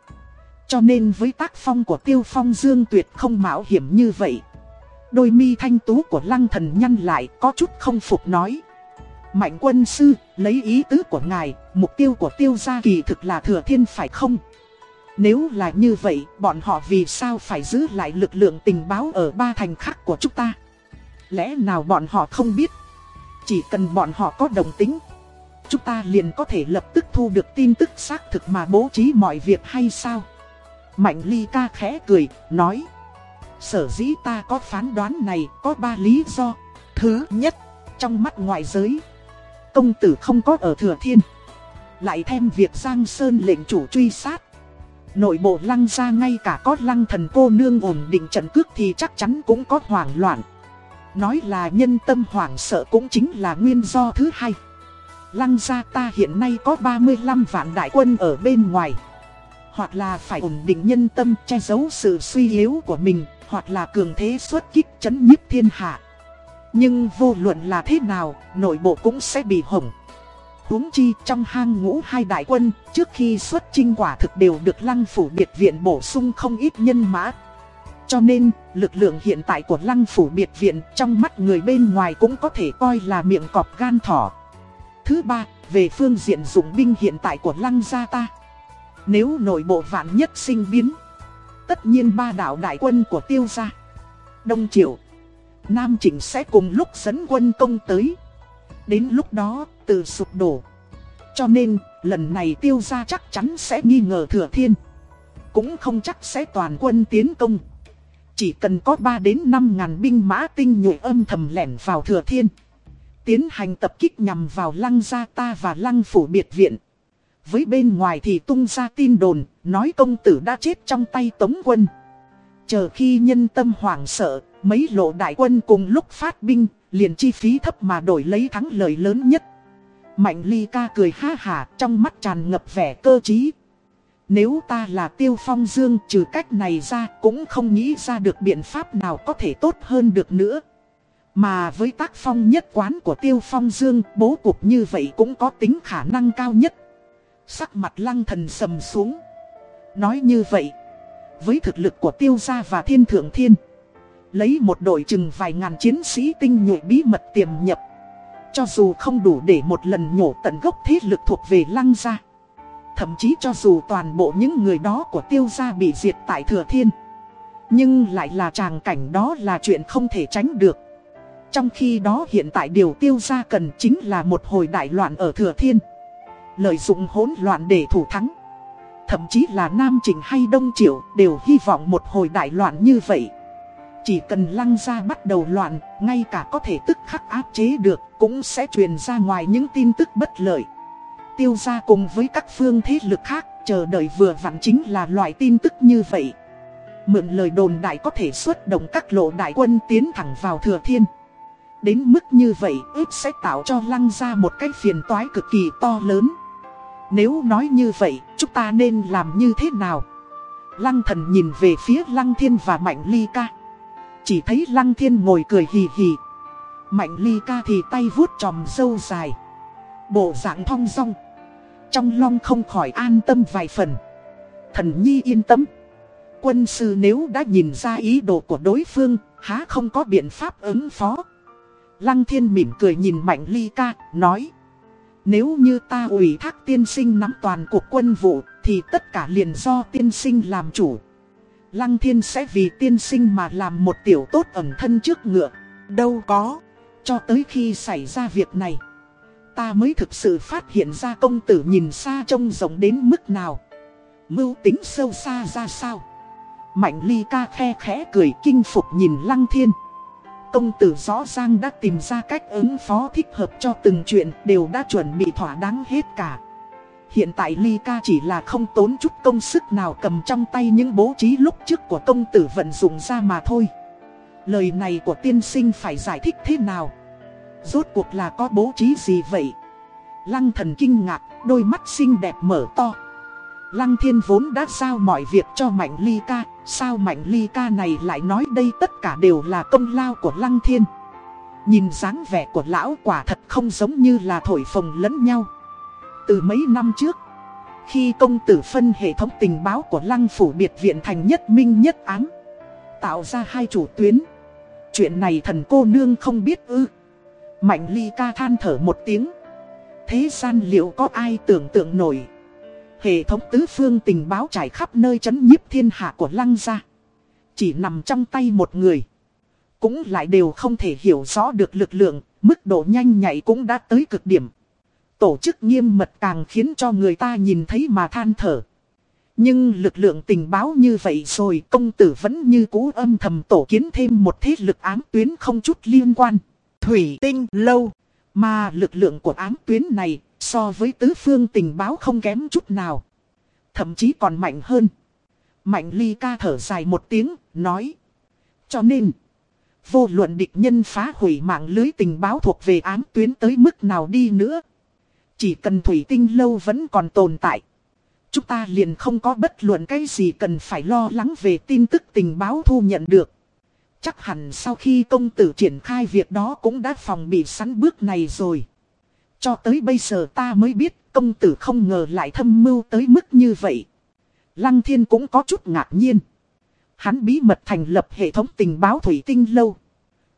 Cho nên với tác phong của tiêu phong dương tuyệt không mạo hiểm như vậy Đôi mi thanh tú của lăng thần nhăn lại có chút không phục nói Mạnh quân sư, lấy ý tứ của ngài, mục tiêu của tiêu gia kỳ thực là thừa thiên phải không? Nếu là như vậy, bọn họ vì sao phải giữ lại lực lượng tình báo ở ba thành khác của chúng ta? Lẽ nào bọn họ không biết? Chỉ cần bọn họ có đồng tính, chúng ta liền có thể lập tức thu được tin tức xác thực mà bố trí mọi việc hay sao? Mạnh ly ca khẽ cười, nói Sở dĩ ta có phán đoán này có ba lý do. Thứ nhất, trong mắt ngoại giới Công tử không có ở thừa thiên. Lại thêm việc Giang Sơn lệnh chủ truy sát. Nội bộ lăng ra ngay cả có lăng thần cô nương ổn định trận cước thì chắc chắn cũng có hoảng loạn. Nói là nhân tâm hoảng sợ cũng chính là nguyên do thứ hai. Lăng gia ta hiện nay có 35 vạn đại quân ở bên ngoài. Hoặc là phải ổn định nhân tâm che giấu sự suy yếu của mình Hoặc là cường thế xuất kích chấn nhiếp thiên hạ. Nhưng vô luận là thế nào, nội bộ cũng sẽ bị hỏng. Huống chi trong hang ngũ hai đại quân, trước khi xuất chinh quả thực đều được lăng phủ biệt viện bổ sung không ít nhân mã. Cho nên, lực lượng hiện tại của lăng phủ biệt viện trong mắt người bên ngoài cũng có thể coi là miệng cọp gan thỏ. Thứ ba, về phương diện dụng binh hiện tại của lăng gia ta. Nếu nội bộ vạn nhất sinh biến, tất nhiên ba đạo đại quân của tiêu gia. Đông Triệu, Nam Chỉnh sẽ cùng lúc dẫn quân công tới. Đến lúc đó, từ sụp đổ. Cho nên, lần này tiêu gia chắc chắn sẽ nghi ngờ thừa thiên. Cũng không chắc sẽ toàn quân tiến công. Chỉ cần có 3 đến 5 ngàn binh mã tinh nhuệ âm thầm lẻn vào thừa thiên. Tiến hành tập kích nhằm vào lăng gia ta và lăng phủ biệt viện. Với bên ngoài thì tung ra tin đồn, nói công tử đã chết trong tay tống quân. Chờ khi nhân tâm hoảng sợ, mấy lộ đại quân cùng lúc phát binh, liền chi phí thấp mà đổi lấy thắng lợi lớn nhất. Mạnh ly ca cười ha hà trong mắt tràn ngập vẻ cơ trí. Nếu ta là tiêu phong dương trừ cách này ra cũng không nghĩ ra được biện pháp nào có thể tốt hơn được nữa. Mà với tác phong nhất quán của tiêu phong dương bố cục như vậy cũng có tính khả năng cao nhất. Sắc mặt lăng thần sầm xuống. Nói như vậy, với thực lực của tiêu gia và thiên thượng thiên, lấy một đội chừng vài ngàn chiến sĩ tinh nhuệ bí mật tiềm nhập cho dù không đủ để một lần nhổ tận gốc thế lực thuộc về lăng gia Thậm chí cho dù toàn bộ những người đó của tiêu gia bị diệt tại thừa thiên. Nhưng lại là tràng cảnh đó là chuyện không thể tránh được. Trong khi đó hiện tại điều tiêu gia cần chính là một hồi đại loạn ở thừa thiên. Lợi dụng hỗn loạn để thủ thắng. Thậm chí là Nam Trình hay Đông Triệu đều hy vọng một hồi đại loạn như vậy. Chỉ cần lăng ra bắt đầu loạn, ngay cả có thể tức khắc áp chế được, cũng sẽ truyền ra ngoài những tin tức bất lợi. Tiêu ra cùng với các phương thế lực khác, chờ đợi vừa vặn chính là loại tin tức như vậy. Mượn lời đồn đại có thể xuất động các lộ đại quân tiến thẳng vào thừa thiên. Đến mức như vậy, ước sẽ tạo cho lăng ra một cái phiền toái cực kỳ to lớn. Nếu nói như vậy, chúng ta nên làm như thế nào? Lăng thần nhìn về phía lăng thiên và mạnh ly ca. Chỉ thấy lăng thiên ngồi cười hì hì Mạnh ly ca thì tay vuốt tròm sâu dài Bộ dạng thong dong trong long không khỏi an tâm vài phần Thần nhi yên tâm Quân sư nếu đã nhìn ra ý đồ của đối phương, Há không có biện pháp ứng phó Lăng thiên mỉm cười nhìn mạnh ly ca, Nói, Nếu như ta ủy thác tiên sinh nắm toàn cuộc quân vụ, Thì tất cả liền do tiên sinh làm chủ Lăng thiên sẽ vì tiên sinh mà làm một tiểu tốt ẩn thân trước ngựa. Đâu có. Cho tới khi xảy ra việc này. Ta mới thực sự phát hiện ra công tử nhìn xa trông rộng đến mức nào. Mưu tính sâu xa ra sao. Mạnh ly ca khe khẽ cười kinh phục nhìn lăng thiên. Công tử rõ ràng đã tìm ra cách ứng phó thích hợp cho từng chuyện, đều đã chuẩn bị thỏa đáng hết cả. Hiện tại Ly Ca chỉ là không tốn chút công sức nào cầm trong tay những bố trí lúc trước của công tử vận dụng ra mà thôi. Lời này của tiên sinh phải giải thích thế nào? Rốt cuộc là có bố trí gì vậy? Lăng thần kinh ngạc, đôi mắt xinh đẹp mở to. Lăng thiên vốn đã giao mọi việc cho Mạnh Ly Ca, sao Mạnh Ly Ca này lại nói đây tất cả đều là công lao của Lăng thiên. Nhìn dáng vẻ của lão quả thật không giống như là thổi phồng lẫn nhau. Từ mấy năm trước, khi công tử phân hệ thống tình báo của Lăng Phủ Biệt Viện thành nhất minh nhất ám, tạo ra hai chủ tuyến. Chuyện này thần cô nương không biết ư. Mạnh Ly Ca than thở một tiếng. Thế gian liệu có ai tưởng tượng nổi? Hệ thống tứ phương tình báo trải khắp nơi chấn nhiếp thiên hạ của lăng gia. Chỉ nằm trong tay một người. Cũng lại đều không thể hiểu rõ được lực lượng, Mức độ nhanh nhạy cũng đã tới cực điểm. Tổ chức nghiêm mật càng khiến cho người ta nhìn thấy mà than thở. Nhưng lực lượng tình báo như vậy rồi công tử vẫn như cũ âm thầm tổ kiến thêm một thế lực ám tuyến không chút liên quan. Thủy tinh lâu mà lực lượng của ám tuyến này so với tứ phương tình báo không kém chút nào. Thậm chí còn mạnh hơn. Mạnh ly ca thở dài một tiếng, nói. Cho nên, vô luận địch nhân phá hủy mạng lưới tình báo thuộc về ám tuyến tới mức nào đi nữa. Chỉ cần thủy tinh lâu vẫn còn tồn tại. Chúng ta liền không có bất luận cái gì cần phải lo lắng về tin tức tình báo thu nhận được. Chắc hẳn sau khi công tử triển khai việc đó cũng đã phòng bị sẵn bước này rồi. Cho tới bây giờ ta mới biết công tử không ngờ lại thâm mưu tới mức như vậy. Lăng thiên cũng có chút ngạc nhiên. Hắn bí mật thành lập hệ thống tình báo thủy tinh lâu.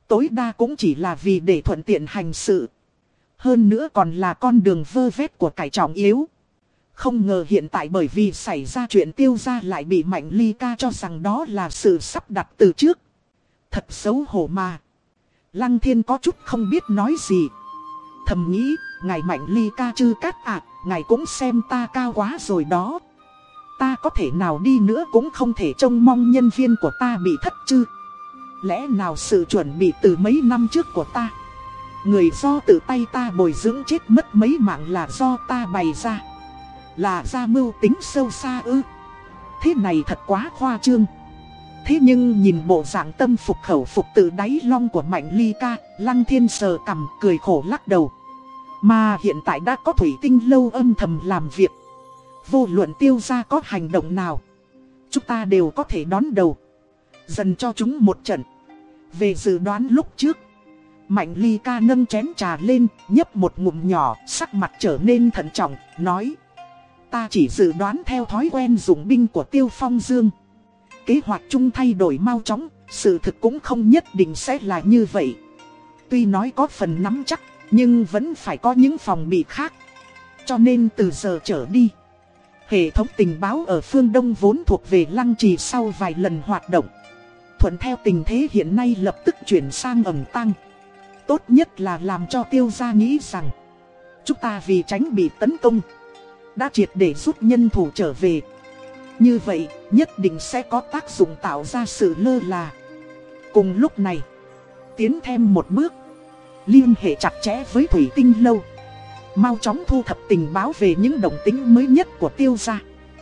Tối đa cũng chỉ là vì để thuận tiện hành sự. Hơn nữa còn là con đường vơ vét của cải trọng yếu. Không ngờ hiện tại bởi vì xảy ra chuyện tiêu ra lại bị Mạnh Ly ca cho rằng đó là sự sắp đặt từ trước. Thật xấu hổ mà. Lăng thiên có chút không biết nói gì. Thầm nghĩ, ngài mạnh ly ca chư cát ạ, ngài cũng xem ta cao quá rồi đó. Ta có thể nào đi nữa cũng không thể trông mong nhân viên của ta bị thất chứ. Lẽ nào sự chuẩn bị từ mấy năm trước của ta. Người do tự tay ta bồi dưỡng chết mất mấy mạng là do ta bày ra. Là ra mưu tính sâu xa ư. Thế này thật quá khoa trương. Thế nhưng nhìn bộ dạng tâm phục khẩu phục từ đáy long của Mạnh Ly ca, Lăng Thiên sờ cầm cười khổ lắc đầu. Mà hiện tại đã có thủy tinh lâu âm thầm làm việc. Vô luận tiêu ra có hành động nào. Chúng ta đều có thể đón đầu. Dần cho chúng một trận. Về dự đoán lúc trước. Mạnh ly ca nâng chén trà lên, nhấp một ngụm nhỏ, sắc mặt trở nên thận trọng, nói. Ta chỉ dự đoán theo thói quen dùng binh của Tiêu Phong Dương. Kế hoạch chung thay đổi mau chóng, sự thực cũng không nhất định sẽ là như vậy. Tuy nói có phần nắm chắc, nhưng vẫn phải có những phòng bị khác. Cho nên từ giờ trở đi, hệ thống tình báo ở phương Đông vốn thuộc về Lăng Trì sau vài lần hoạt động. Thuận theo tình thế hiện nay lập tức chuyển sang ẩm tăng. Tốt nhất là làm cho tiêu gia nghĩ rằng, chúng ta vì tránh bị tấn công, đã triệt để rút nhân thủ trở về. Như vậy, nhất định sẽ có tác dụng tạo ra sự lơ là. Cùng lúc này, tiến thêm một bước, liên hệ chặt chẽ với Thủy Tinh Lâu. Mau chóng thu thập tình báo về những động tính mới nhất của tiêu gia.